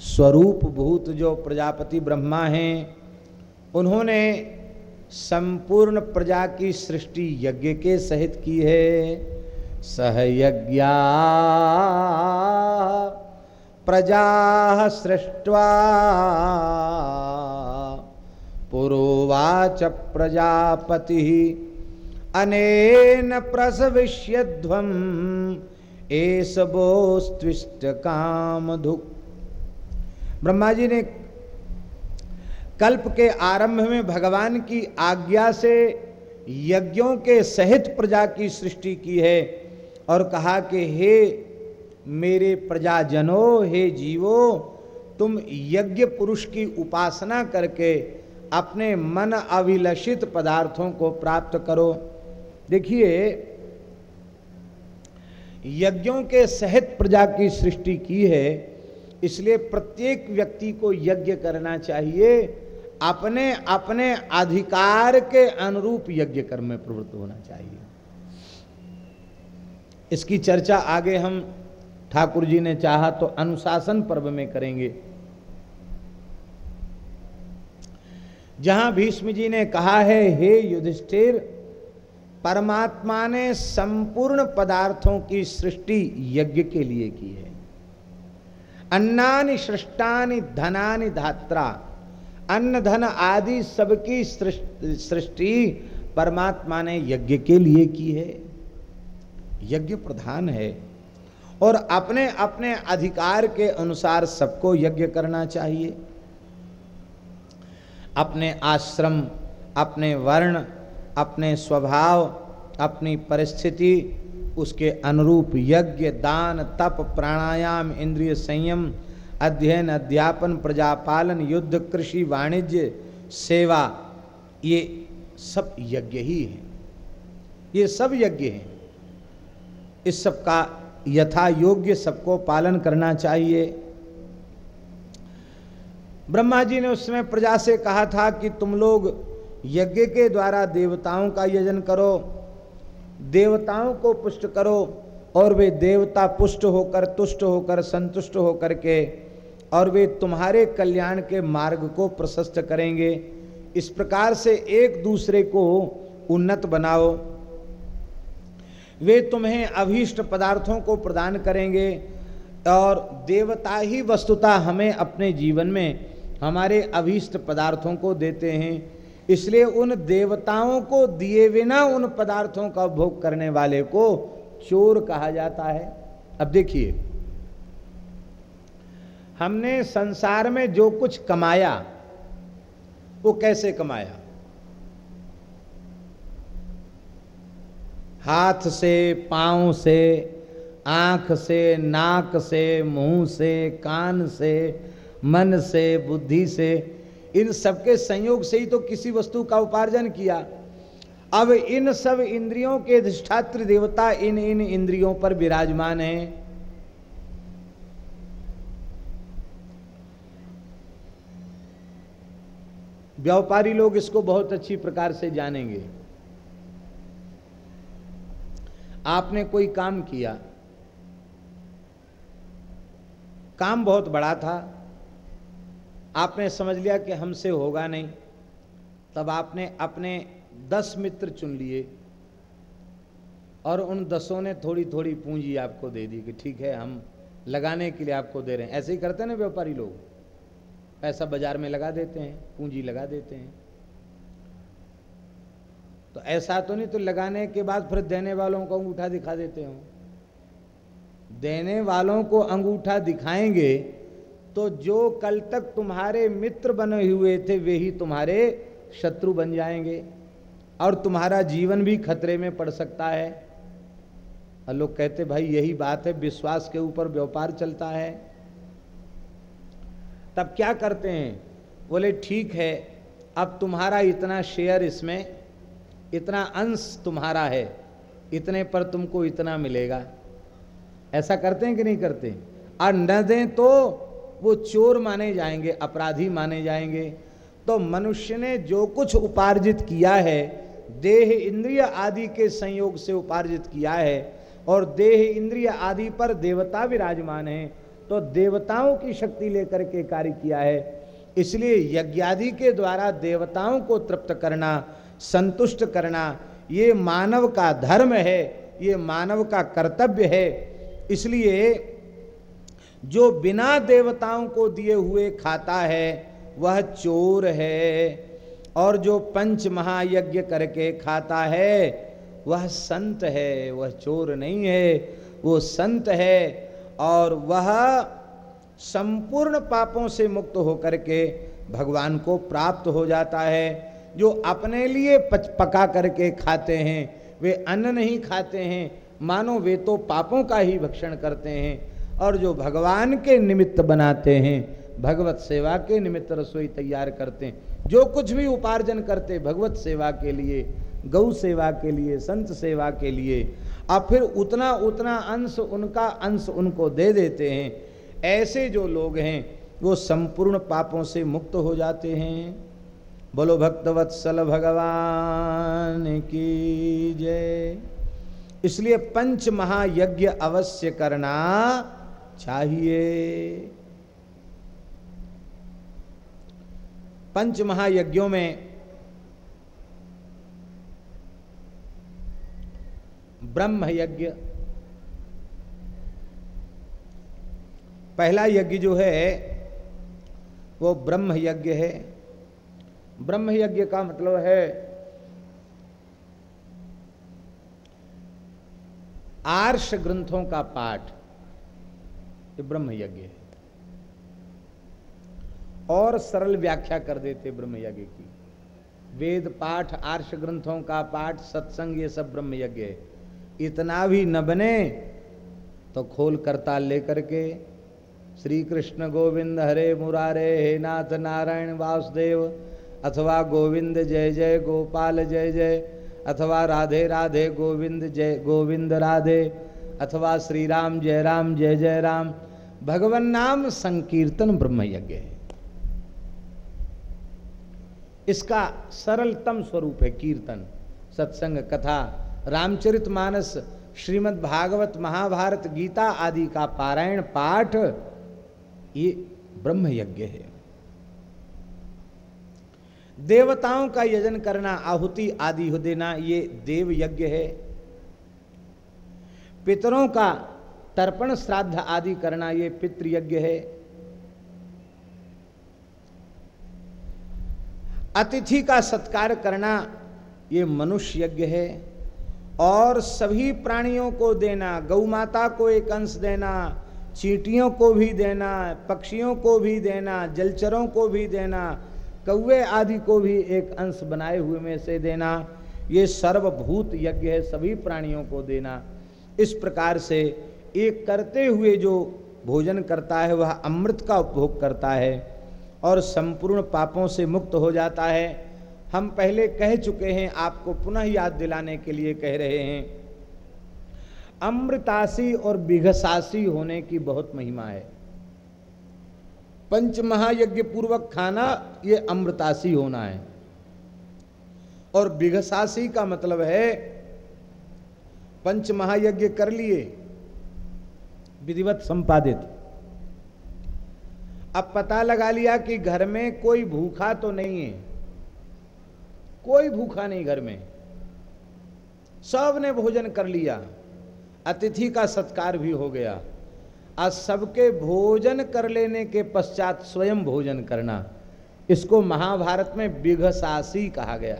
स्वरूप भूत जो प्रजापति ब्रह्मा हैं उन्होंने संपूर्ण प्रजा की सृष्टि यज्ञ के सहित की है। सहयज्ञा प्रजा सृष्टवा पुरोवाच प्रजापति। अनेन प्रसविष्यध्वम एस बोस्त्विष्ट काम धुक ब्रह्मा जी ने कल्प के आरंभ में भगवान की आज्ञा से यज्ञों के सहित प्रजा की सृष्टि की है और कहा कि हे मेरे प्रजाजनों, हे जीवो, तुम यज्ञ पुरुष की उपासना करके अपने मन अभिलषित पदार्थों को प्राप्त करो। देखिए, यज्ञों के सहित प्रजा की सृष्टि की है, इसलिए प्रत्येक व्यक्ति को यज्ञ करना चाहिए। अपने अपने अधिकार के अनुरूप यज्ञ कर्म में प्रवृत्त होना चाहिए। इसकी चर्चा आगे हम ठाकुर जी ने चाहा तो अनुशासन पर्व में करेंगे। जहाँ भीष्म जी ने कहा है, हे युधिष्ठिर, परमात्मा ने संपूर्ण पदार्थों की सृष्टि यज्ञ के लिए की है। अन्नानि, सृष्टानि, धनानि, धात्रा अन्न, धन आदि सबकी सृष्टि परमात्मा ने यज्ञ के लिए की है। यज्ञ प्रधान है। और अपने अपने अधिकार के अनुसार सबको यज्ञ करना चाहिए। अपने आश्रम, अपने वर्ण, अपने स्वभाव, अपनी परिस्थिति, उसके अनुरूप यज्ञ, दान, तप, प्राणायाम, इंद्रिय संयम अध्ययन, अध्यापन, प्रजापालन, युद्ध, कृषि, वाणिज्य, सेवा, ये सब यज्ञ ही है। ये सब यज्ञ हैं। इस सब का यथा योग्य सबको पालन करना चाहिए। ब्रह्मा जी ने उस समय प्रजा से कहा था कि तुम लोग यज्ञ के द्वारा देवताओं का यजन करो, देवताओं को पुष्ट करो और वे देवता पुष्ट होकर, तुष्ट होकर, संतुष्ट होकर के और वे तुम्हारे कल्याण के मार्ग को प्रशस्त करेंगे। इस प्रकार से एक दूसरे को उन्नत बनाओ। वे तुम्हें अभीष्ट पदार्थों को प्रदान करेंगे और देवता ही वस्तुता हमें अपने जीवन में हमारे अभीष्ट पदार्थों को देते हैं। इसलिए उन देवताओं को दिए बिना उन पदार्थों का भोग करने वाले को चोर कहा जाता है। अब देखिए हमने संसार में जो कुछ कमाया, वो कैसे कमाया? हाथ से, पाँव से, आँख से, नाक से, मुँह से, कान से, मन से, बुद्धि से, इन सबके संयोग से ही तो किसी वस्तु का उपार्जन किया। अब इन सब इंद्रियों के अधिष्ठात्र देवता इन इन इंद्रियों पर विराजमान हैं। व्यापारी लोग इसको बहुत अच्छी प्रकार से जानेंगे। आपने कोई काम किया? काम बहुत बड़ा था। आपने समझ लिया कि हमसे होगा नहीं। तब आपने अपने दस मित्र चुन लिए और उन दसों ने थोड़ी थोड़ी पूंजी आपको दे दी कि ठीक है, हम लगाने के लिए आपको दे रहे हैं। ऐसे ही करते हैं ना व्यापारी लोग। पैसा बाज़ार में लगा देते हैं, पूंजी लगा देते हैं। तो ऐसा तो नहीं तो लगाने के बाद फिर देने वालों को अंगूठा दिखा देते हो। देने वालों को अंगूठा दिखाएँगे तो जो कल तक तुम्हारे मित्र बने हुए थे, वे ही तुम्हारे शत्रु बन जाएँगे, और तुम्हारा जीवन भी खतरे में पड़ सकता है। लोग कहते, भाई, यही बात है, विश्वास के ऊपर व्यापार चलता है। तब क्या करते हैं? बोले, ठीक है, अब तुम्हारा इतना शेयर इसमें, इतना अंश तुम्हारा है, इतने पर तुमको इतना मिलेगा। ऐसा करते हैं कि नहीं करते? और न दें तो वो चोर माने जाएँगे, अपराधी माने जाएँगे। तो मनुष्य ने जो कुछ उपार्जित किया है, देह इंद्रिय आदि के संयोग से उपार्जित किया है, और देह इंद्रिय आदि पर देवता विराजमान है। तो देवताओं की शक्ति लेकर के कार्य किया है। इसलिए यज्ञादि के द्वारा देवताओं को तृप्त करना, संतुष्ट करना, ये मानव का धर्म है, ये मानव का कर्तव्य है। इसलिए जो बिना देवताओं को दिए हुए खाता है, वह चोर है। और जो पंच महायज्ञ करके खाता है, वह संत है, वह चोर नहीं है, वो संत है। और वह संपूर्ण पापों से मुक्त होकर के भगवान को प्राप्त हो जाता है। जो अपने लिए पच, पका करके खाते हैं, वे अन्न नहीं खाते हैं, मानो वे तो पापों का ही भक्षण करते हैं। और जो भगवान के निमित्त बनाते हैं, भगवत सेवा के निमित्त रसोई तैयार करते हैं, जो कुछ भी उपार्जन करते भगवत सेवा के लिए, गौ सेवा के लिए, संत सेवा के लिए और फिर उतना उतना अंश उनका अंश उनको दे देते हैं। ऐसे जो लोग हैं, वो संपूर्ण पापों से मुक्त हो जाते हैं। बोलो, भक्तवत्सल भगवान की जय। इसलिए पंच महायज्ञ अवश्य करना चाहिए। पंच महायज्ञों में ब्रह्म यज्ञ। पहला यज्ञ जो है, वो ब्रह्म यज्ञ है। ब्रह्म यज्ञ का मतलब है, आर्ष ग्रंथों का पाठ। ये ब्रह्म यज्ञ है। और सरल व्याख्या कर देते ब्रह्म यज्ञ की। वेद पाठ, आर्ष ग्रंथों का पाठ, सत्संग, ये सब ब्रह्म यज्ञ है। इतना भी न बने तो खोल करताल लेकर के श्री कृष्ण गोविंद हरे मुरारे, हे नाथ नारायण वासुदेव, अथवा गोविंद जय जय गोपाल जय जय, अथवा राधे राधे गोविंद जय, गोविंद राधे, अथवा श्री राम जय राम जय जय राम, भगवन नाम संकीर्तन ब्रह्म यज्ञ है। इसका सरलतम स्वरूप है कीर्तन, सत्संग, कथा रामचरित मानस श्रीमद् भागवत महाभारत गीता आदि का पारायण पाठ, ये ब्रह्म यज्ञ है। देवताओं का यजन करना, आहुति आदि हो देना, ये देव यज्ञ है। पितरों का तर्पण, श्राद्ध आदि करना, ये पितृ यज्ञ है। अतिथि का सत्कार करना, ये मनुष्य यज्ञ है। और सभी प्राणियों को देना, गौ माता को एक अंश देना, चींटियों को भी देना, पक्षियों को भी देना, जलचरों को भी देना, कौवे आदि को भी एक अंश बनाए हुए में से देना। ये सर्वभूत यज्ञ है, सभी प्राणियों को देना। इस प्रकार से एक करते हुए जो भोजन करता है, वह अमृत का उपभोग करता है और संपूर्ण पापों से मुक्त हो जाता है। हम पहले कह चुके हैं, आपको पुनः याद दिलाने के लिए कह रहे हैं। अमृतासी और बिघसासी होने की बहुत महिमा है। पंच महायज्ञ पूर्वक खाना, ये अमृतासी होना है। और बिघसासी का मतलब है पंच महायज्ञ कर लिए, विधिवत संपादित। अब पता लगा लिया कि घर में कोई भूखा तो नहीं है। कोई भूखा नहीं घर में। सबने भोजन कर लिया, अतिथि का सत्कार भी हो गया। आज सबके भोजन कर लेने के पश्चात स्वयं भोजन करना, इसको महाभारत में बिघसासी कहा गया।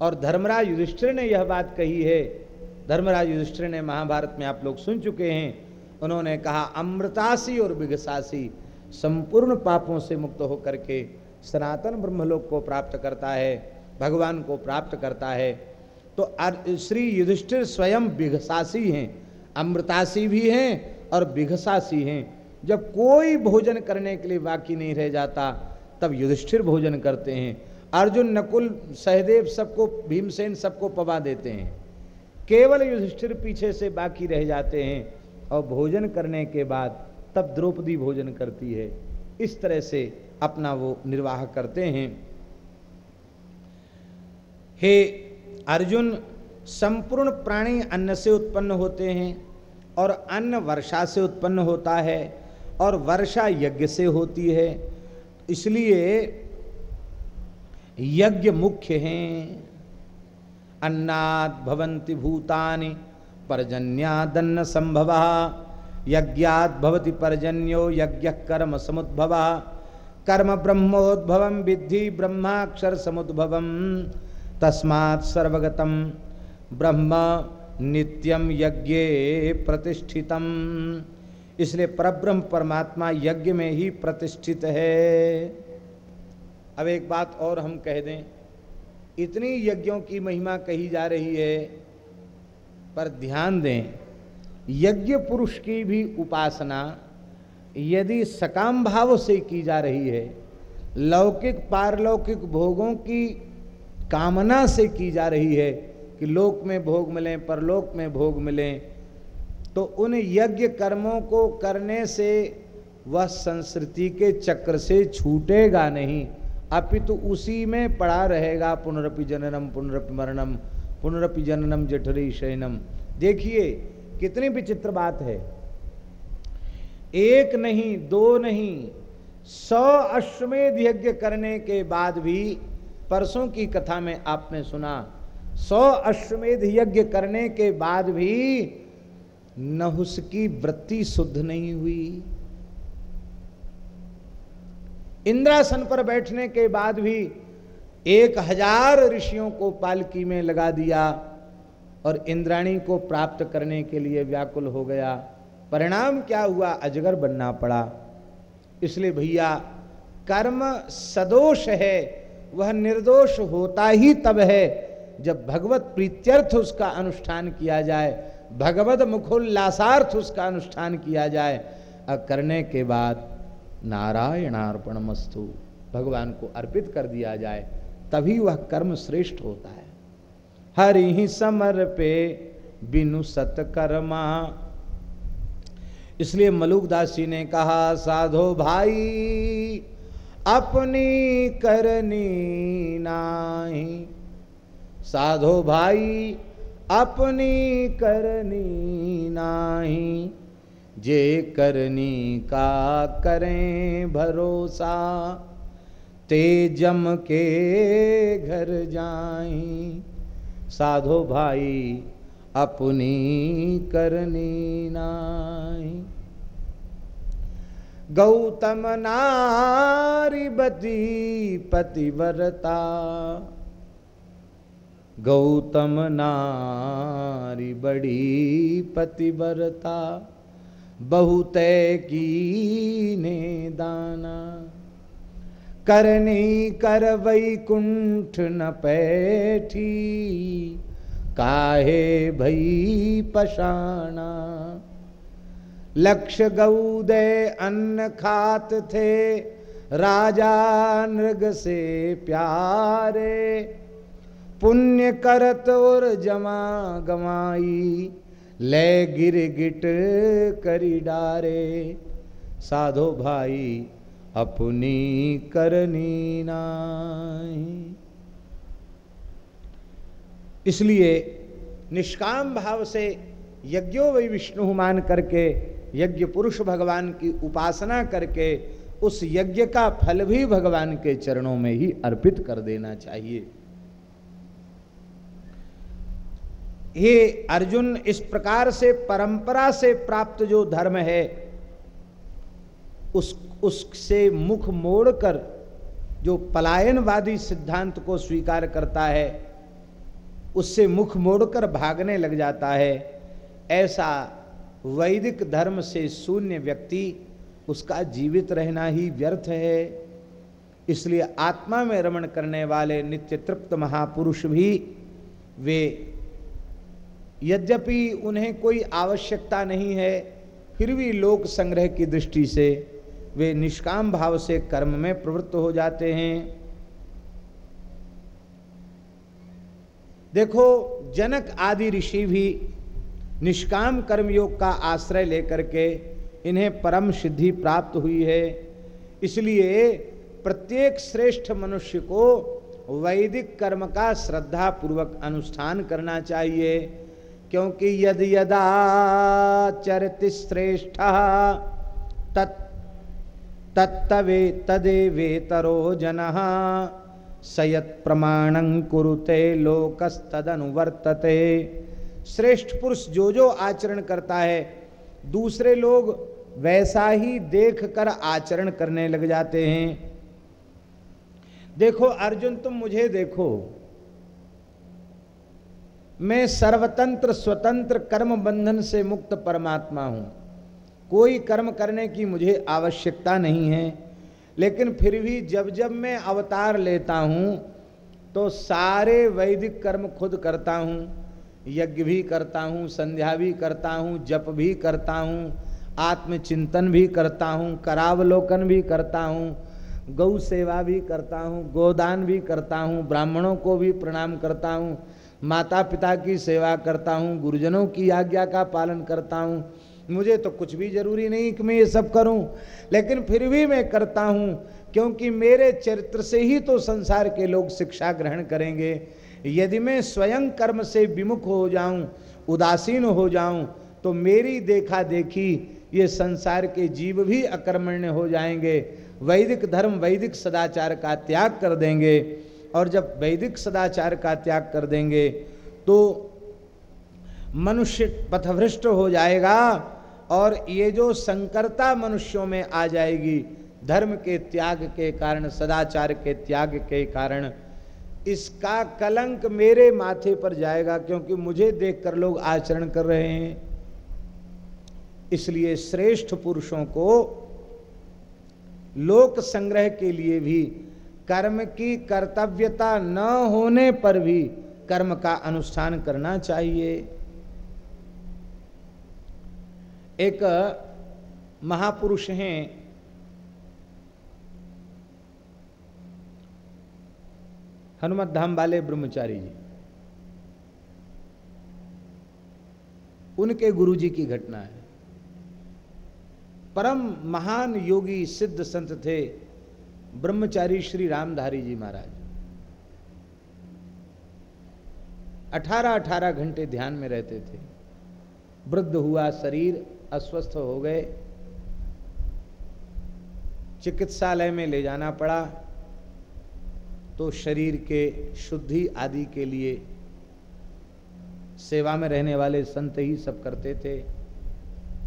और धर्मराज युधिष्ठिर ने यह बात कही है। धर्मराज युधिष्ठिर ने महाभारत में आप लोग सुन चुके हैं। उन्होंने कहा, अमृतासी और बिघसासी संपूर्ण पापों से मुक्त होकर के सनातन ब्रह्मलोक को प्राप्त करता है, भगवान को प्राप्त करता है तो श्री युधिष्ठिर स्वयं बिघसासी हैं, अमृतासी भी हैं और बिघसासी हैं। जब कोई भोजन करने के लिए बाकी नहीं रह जाता, तब युधिष्ठिर भोजन करते हैं। अर्जुन, नकुल, सहदेव सबको, भीमसेन सबको पवा देते हैं। केवल युधिष्ठिर पीछे से बाकी रह जाते हैं और भोजन करने के बाद तब द्रौपदी भोजन करती है। इस तरह से अपना वो निर्वाह करते हैं। हे अर्जुन, संपूर्ण प्राणी अन्न से उत्पन्न होते हैं और अन्न वर्षा से उत्पन्न होता है और वर्षा यज्ञ से होती है। इसलिए यज्ञ मुख्य हैं। अन्नाद भवंति भूतानि पर्जन्यादन्न संभवा, यज्ञात भवति पर्जन्यो, यज्ञ कर्म समुद्भव। कर्म ब्रह्मोद्भव, विद्धि ब्रह्माक्षर समुद्भव। तस्मात् सर्वगतम ब्रह्म नित्यम यज्ञ प्रतिष्ठितम। इसलिए परब्रह्म परमात्मा यज्ञ में ही प्रतिष्ठित है। अब एक बात और हम कह दें, इतनी यज्ञों की महिमा कही जा रही है, पर ध्यान दें, यज्ञ पुरुष की भी उपासना यदि सकाम भाव से की जा रही है, लौकिक पारलौकिक भोगों की कामना से की जा रही है कि लोक में भोग मिलें, परलोक में भोग मिलें तो उन यज्ञ कर्मों को करने से वह संस्कृति के चक्र से छूटेगा नहीं। अपितु तो उसी में पड़ा रहेगा पुनरपि जननम, पुनरपि मरणम, पुनरपि जननम जठरी शयनम। देखिए, कितनी विचित्र बात है। एक नहीं, दो नहीं, सौ अश्वमेध यज्ञ करने के बाद भी परसों की कथा में आपने सुना, सौ अश्वमेध यज्ञ करने के बाद भी नहुस की वृत्ति शुद्ध नहीं हुई। इंद्रासन पर बैठने के बाद भी एक हज़ार ऋषियों को पालकी में लगा दिया और इंद्राणी को प्राप्त करने के लिए व्याकुल हो गया। परिणाम क्या हुआ? अजगर बनना पड़ा। इसलिए भैया, कर्म सदोष है, वह निर्दोष होता ही तब है, जब भगवत प्रीत्यर्थ उसका अनुष्ठान किया जाए, भगवत मुखोल्लासार्थ उसका अनुष्ठान किया जाए। और करने के बाद नारायणार्पण मस्तु भगवान को अर्पित कर दिया जाए, तभी वह कर्म श्रेष्ठ होता है। हरि ही समर पे बिनु सतकर्मा इसलिए मलुकदास जी ने कहा, साधो भाई, अपनी करनी नाही। साधो भाई, अपनी करनी नाही। जे करनी का करें भरोसा, ते जम के घर जाई। साधो भाई अपनी करनी नाई। गौतम नारी बती पतिव्रता गौतम नारी बड़ी पतिव्रता बहुत की ने दाना। करनी कर वैकुंठ न पैठी। काहे भई पशाणा? लक्ष्य गौदय अन्न खात थे, राजा नृग से प्यारे। पुण्य करत और जमा गमाई, ले गिर गिट करी डारे। साधो भाई, अपनी करनी नाई। इसलिए निष्काम भाव से यज्ञो वही विष्णु मान करके, यज्ञ पुरुष भगवान की उपासना करके, उस यज्ञ का फल भी भगवान के चरणों में ही अर्पित कर देना चाहिए। हे अर्जुन, इस प्रकार से, परंपरा से प्राप्त जो धर्म है, उस, उससे मुख मोड़कर जो पलायनवादी सिद्धांत को स्वीकार करता है उससे मुख मोड़कर भागने लग जाता है। ऐसा वैदिक धर्म से शून्य व्यक्ति उसका जीवित रहना ही व्यर्थ है। इसलिए आत्मा में रमण करने वाले नित्य तृप्त महापुरुष भी वे यद्यपि उन्हें कोई आवश्यकता नहीं है, फिर भी लोक संग्रह की दृष्टि से वे निष्काम भाव से कर्म में प्रवृत्त हो जाते हैं। देखो, जनक आदि ऋषि भी निष्काम कर्मयोग का आश्रय लेकर के इन्हें परम सिद्धि प्राप्त हुई है। इसलिए प्रत्येक श्रेष्ठ मनुष्य को वैदिक कर्म का श्रद्धा पूर्वक अनुष्ठान करना चाहिए, क्योंकि यद यदा चरति श्रेष्ठ, तत् तत्तवे तदे वेतरो जन। सयत प्रमाणं कुरुते, लोकस्तदनुवर्तते। श्रेष्ठ पुरुष जो जो आचरण करता है, दूसरे लोग वैसा ही देख कर आचरण करने लग जाते हैं। देखो, अर्जुन, तुम मुझे देखो। मैं सर्वतंत्र, स्वतंत्र कर्म बंधन से मुक्त परमात्मा हूँ। कोई कर्म करने की मुझे आवश्यकता नहीं है। लेकिन फिर भी जब जब मैं अवतार लेता हूँ तो सारे वैदिक कर्म खुद करता हूँ यज्ञ भी करता हूँ संध्या भी करता हूँ जप भी करता हूँ आत्मचिंतन भी करता हूँ करावलोकन भी करता हूँ गौ सेवा भी करता हूँ गोदान भी करता हूँ ब्राह्मणों को भी प्रणाम करता हूँ माता पिता की सेवा करता हूँ गुरुजनों की आज्ञा का पालन करता हूँ मुझे तो कुछ भी ज़रूरी नहीं कि मैं ये सब करूँ। लेकिन फिर भी मैं करता हूँ, क्योंकि मेरे चरित्र से ही तो संसार के लोग शिक्षा ग्रहण करेंगे। यदि मैं स्वयं कर्म से विमुख हो जाऊँ, उदासीन हो जाऊँ तो मेरी देखा देखी ये संसार के जीव भी अकर्मण्य हो जाएँगे। वैदिक धर्म, वैदिक सदाचार का त्याग कर देंगे। और जब वैदिक सदाचार का त्याग कर देंगे तो मनुष्य पथभ्रष्ट हो जाएगा। और ये जो संकरता मनुष्यों में आ जाएगी, धर्म के त्याग के कारण, सदाचार के त्याग के कारण, इसका कलंक मेरे माथे पर जाएगा क्योंकि मुझे देखकर लोग आचरण कर रहे हैं। इसलिए श्रेष्ठ पुरुषों को लोक संग्रह के लिए भी, कर्म की कर्तव्यता न होने पर भी कर्म का अनुष्ठान करना चाहिए। एक महापुरुष हैं। हनुमत धाम वाले ब्रह्मचारी जी। उनके गुरु जी की घटना है। परम महान योगी सिद्ध संत थे ब्रह्मचारी श्री रामधारी जी महाराज। अठारह अठारह घंटे ध्यान में रहते थे। वृद्ध हुआ शरीर अस्वस्थ हो गए। चिकित्सालय में ले जाना पड़ा। तो शरीर के शुद्धि आदि के लिए सेवा में रहने वाले संत ही सब करते थे।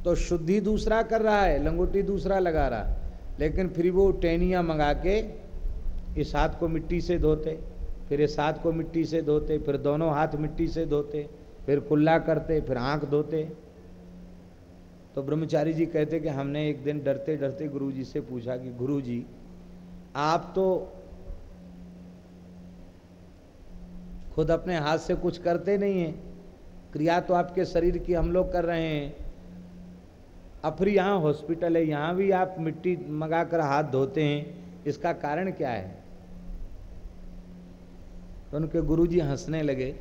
तो शुद्धि दूसरा कर रहा है, लंगोटी दूसरा लगा रहा। लेकिन फिर वो टैनियाँ मंगा के इस हाथ को मिट्टी से धोते, फिर इस हाथ को मिट्टी से धोते, फिर दोनों हाथ मिट्टी से धोते, फिर कुल्ला करते, फिर आँख धोते। तो ब्रह्मचारी जी कहते कि हमने एक दिन डरते डरते गुरु जी से पूछा कि गुरु जी आप तो खुद अपने हाथ से कुछ करते नहीं हैं, क्रिया तो आपके शरीर की हम लोग कर रहे हैं। अब फिर यहाँ हॉस्पिटल है, यहाँ भी आप मिट्टी मंगा कर हाथ धोते हैं, इसका कारण क्या है? तो उनके गुरुजी हंसने लगे,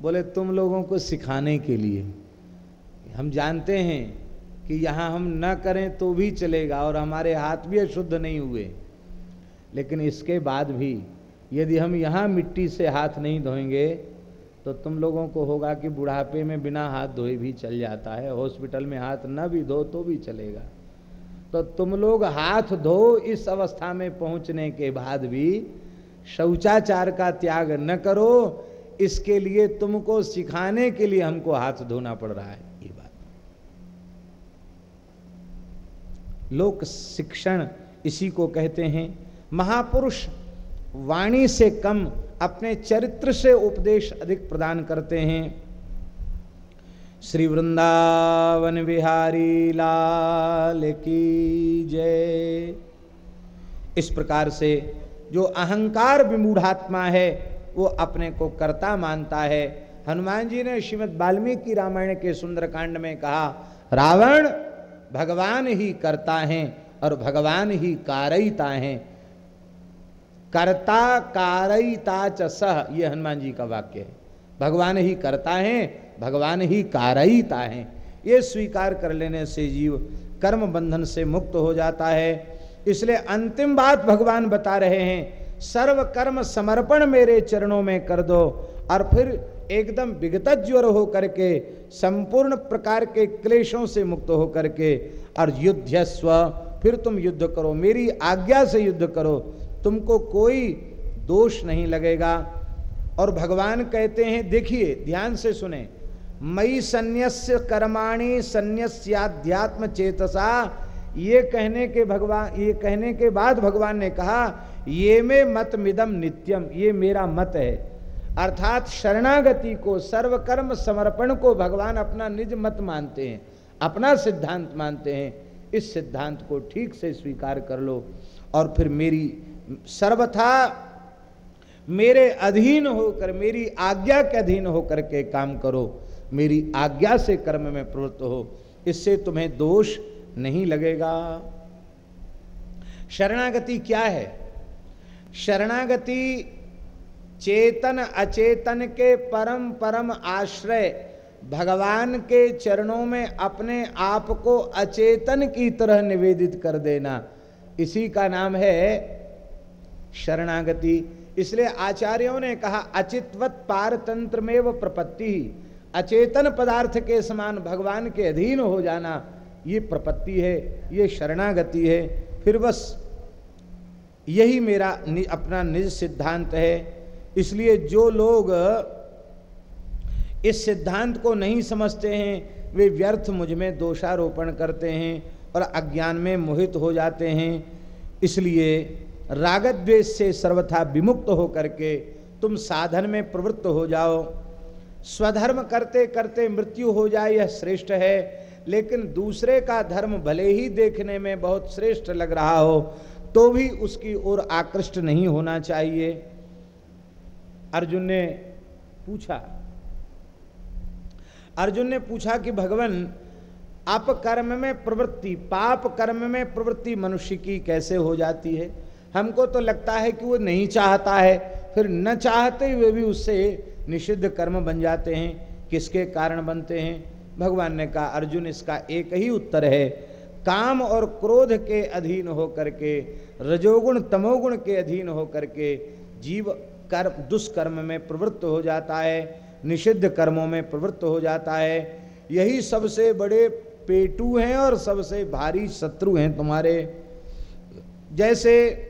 बोले, तुम लोगों को सिखाने के लिए हम जानते हैं कि यहाँ हम न करें तो भी चलेगा और हमारे हाथ भी अशुद्ध नहीं हुए। लेकिन इसके बाद भी यदि हम यहाँ मिट्टी से हाथ नहीं धोएँगे तो तुम लोगों को होगा कि बुढ़ापे में बिना हाथ धोए भी चल जाता है। हॉस्पिटल में हाथ न भी धो तो भी चलेगा। तो तुम लोग हाथ धो इस अवस्था में पहुँचने के बाद भी शौचाचार का त्याग न करो। इसके लिए तुमको सिखाने के लिए हमको हाथ धोना पड़ रहा है ये बात लोक शिक्षण इसी को कहते हैं। महापुरुष वाणी से कम अपने चरित्र से उपदेश अधिक प्रदान करते हैं। श्री वृंदावन बिहारी लाल की जय। इस प्रकार से जो अहंकार विमूढ़ात्मा है, वो अपने को कर्ता मानता है। हनुमान जी ने श्रीमद वाल्मीकि रामायण के सुंदरकांड में कहा, रावण भगवान ही करता है और भगवान ही कारयिता हैं। कर्ता कारयिता च सह, ये हनुमान जी का वाक्य है। भगवान ही करता है, भगवान ही कारयिता है। ये स्वीकार कर लेने से जीव कर्म बंधन से मुक्त हो जाता है। इसलिए अंतिम बात भगवान बता रहे हैं सर्व कर्म समर्पण मेरे चरणों में कर दो और फिर एकदम विगत ज्वर हो करके संपूर्ण प्रकार के क्लेशों से मुक्त हो करके और युद्ध स्व, फिर तुम युद्ध करो, मेरी आज्ञा से युद्ध करो, तुमको कोई दोष नहीं लगेगा। और भगवान कहते हैं, देखिए, ध्यान से सुने मई संन्यास्य कर्माणी संन्यास्याध्यात्म चेतसा। ये कहने के भगवान, ये कहने के बाद भगवान ने कहा, ये में मत मिदम नित्यम, ये मेरा मत है। अर्थात शरणागति को, सर्वकर्म समर्पण को भगवान अपना निज मत मानते हैं, अपना सिद्धांत मानते हैं। इस सिद्धांत को ठीक से स्वीकार कर लो और फिर मेरी सर्वथा मेरे अधीन होकर, मेरी आज्ञा के अधीन होकर के काम करो। मेरी आज्ञा से कर्म में प्रवृत्त हो। इससे तुम्हें दोष नहीं लगेगा। शरणागति क्या है? शरणागति चेतन अचेतन के परम परम आश्रय भगवान के चरणों में अपने आप को अचेतन की तरह निवेदित कर देना। इसी का नाम है शरणागति। इसलिए आचार्यों ने कहा अचितवत पारतंत्र में वो प्रपत्ति। अचेतन पदार्थ के समान भगवान के अधीन हो जाना ये प्रपत्ति है ये शरणागति है। फिर बस यही मेरा नि, अपना निज सिद्धांत है। इसलिए जो लोग इस सिद्धांत को नहीं समझते हैं, वे व्यर्थ मुझमें दोषारोपण करते हैं और अज्ञान में मोहित हो जाते हैं। इसलिए रागद्वेष से सर्वथा विमुक्त हो करके तुम साधन में प्रवृत्त हो जाओ। स्वधर्म करते करते मृत्यु हो जाए, यह श्रेष्ठ है, लेकिन दूसरे का धर्म भले ही देखने में बहुत श्रेष्ठ लग रहा हो तो भी उसकी ओर आकृष्ट नहीं होना चाहिए। अर्जुन ने पूछा, अर्जुन ने पूछा कि भगवान, आप कर्म में प्रवृत्ति, पाप कर्म में प्रवृत्ति मनुष्य की कैसे हो जाती है? हमको तो लगता है कि वो नहीं चाहता है। फिर न चाहते हुए भी उससे निषिद्ध कर्म बन जाते हैं। किसके कारण बनते हैं? भगवान ने कहा, अर्जुन, इसका एक ही उत्तर है। काम और क्रोध के अधीन होकर के, रजोगुण, तमोगुण के अधीन होकर के, जीव कर्म, दुष्कर्म में प्रवृत्त हो जाता है, निषिद्ध कर्मों में प्रवृत्त हो जाता है। यही सबसे बड़े पेटू हैं और सबसे भारी शत्रु हैं तुम्हारे। जैसे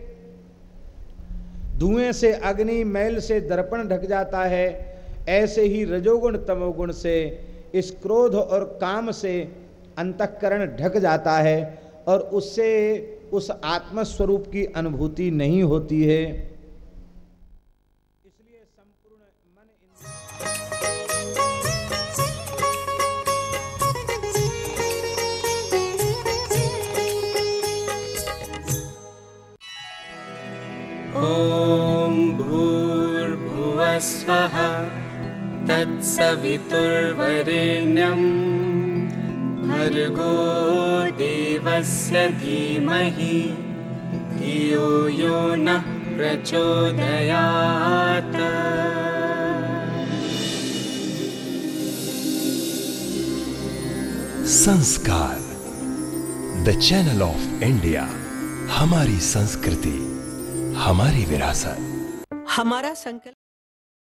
धुएँ से अग्नि, मैल से दर्पण ढक जाता है, ऐसे ही रजोगुण, तमोगुण से इस क्रोध और काम से अंतकरण ढक जाता है और उससे उस आत्मस्वरूप की अनुभूति नहीं होती है। ॐ भूर्भुवः स्वः तत्सवितुर्वरेण्यं। भर्गो देवस्य धीमहि, धियो यो नः प्रचोदयात्। संस्कार, द चैनल ऑफ़ इंडिया, हमारी संस्कृति। हमारी विरासत। हमारा संकल्प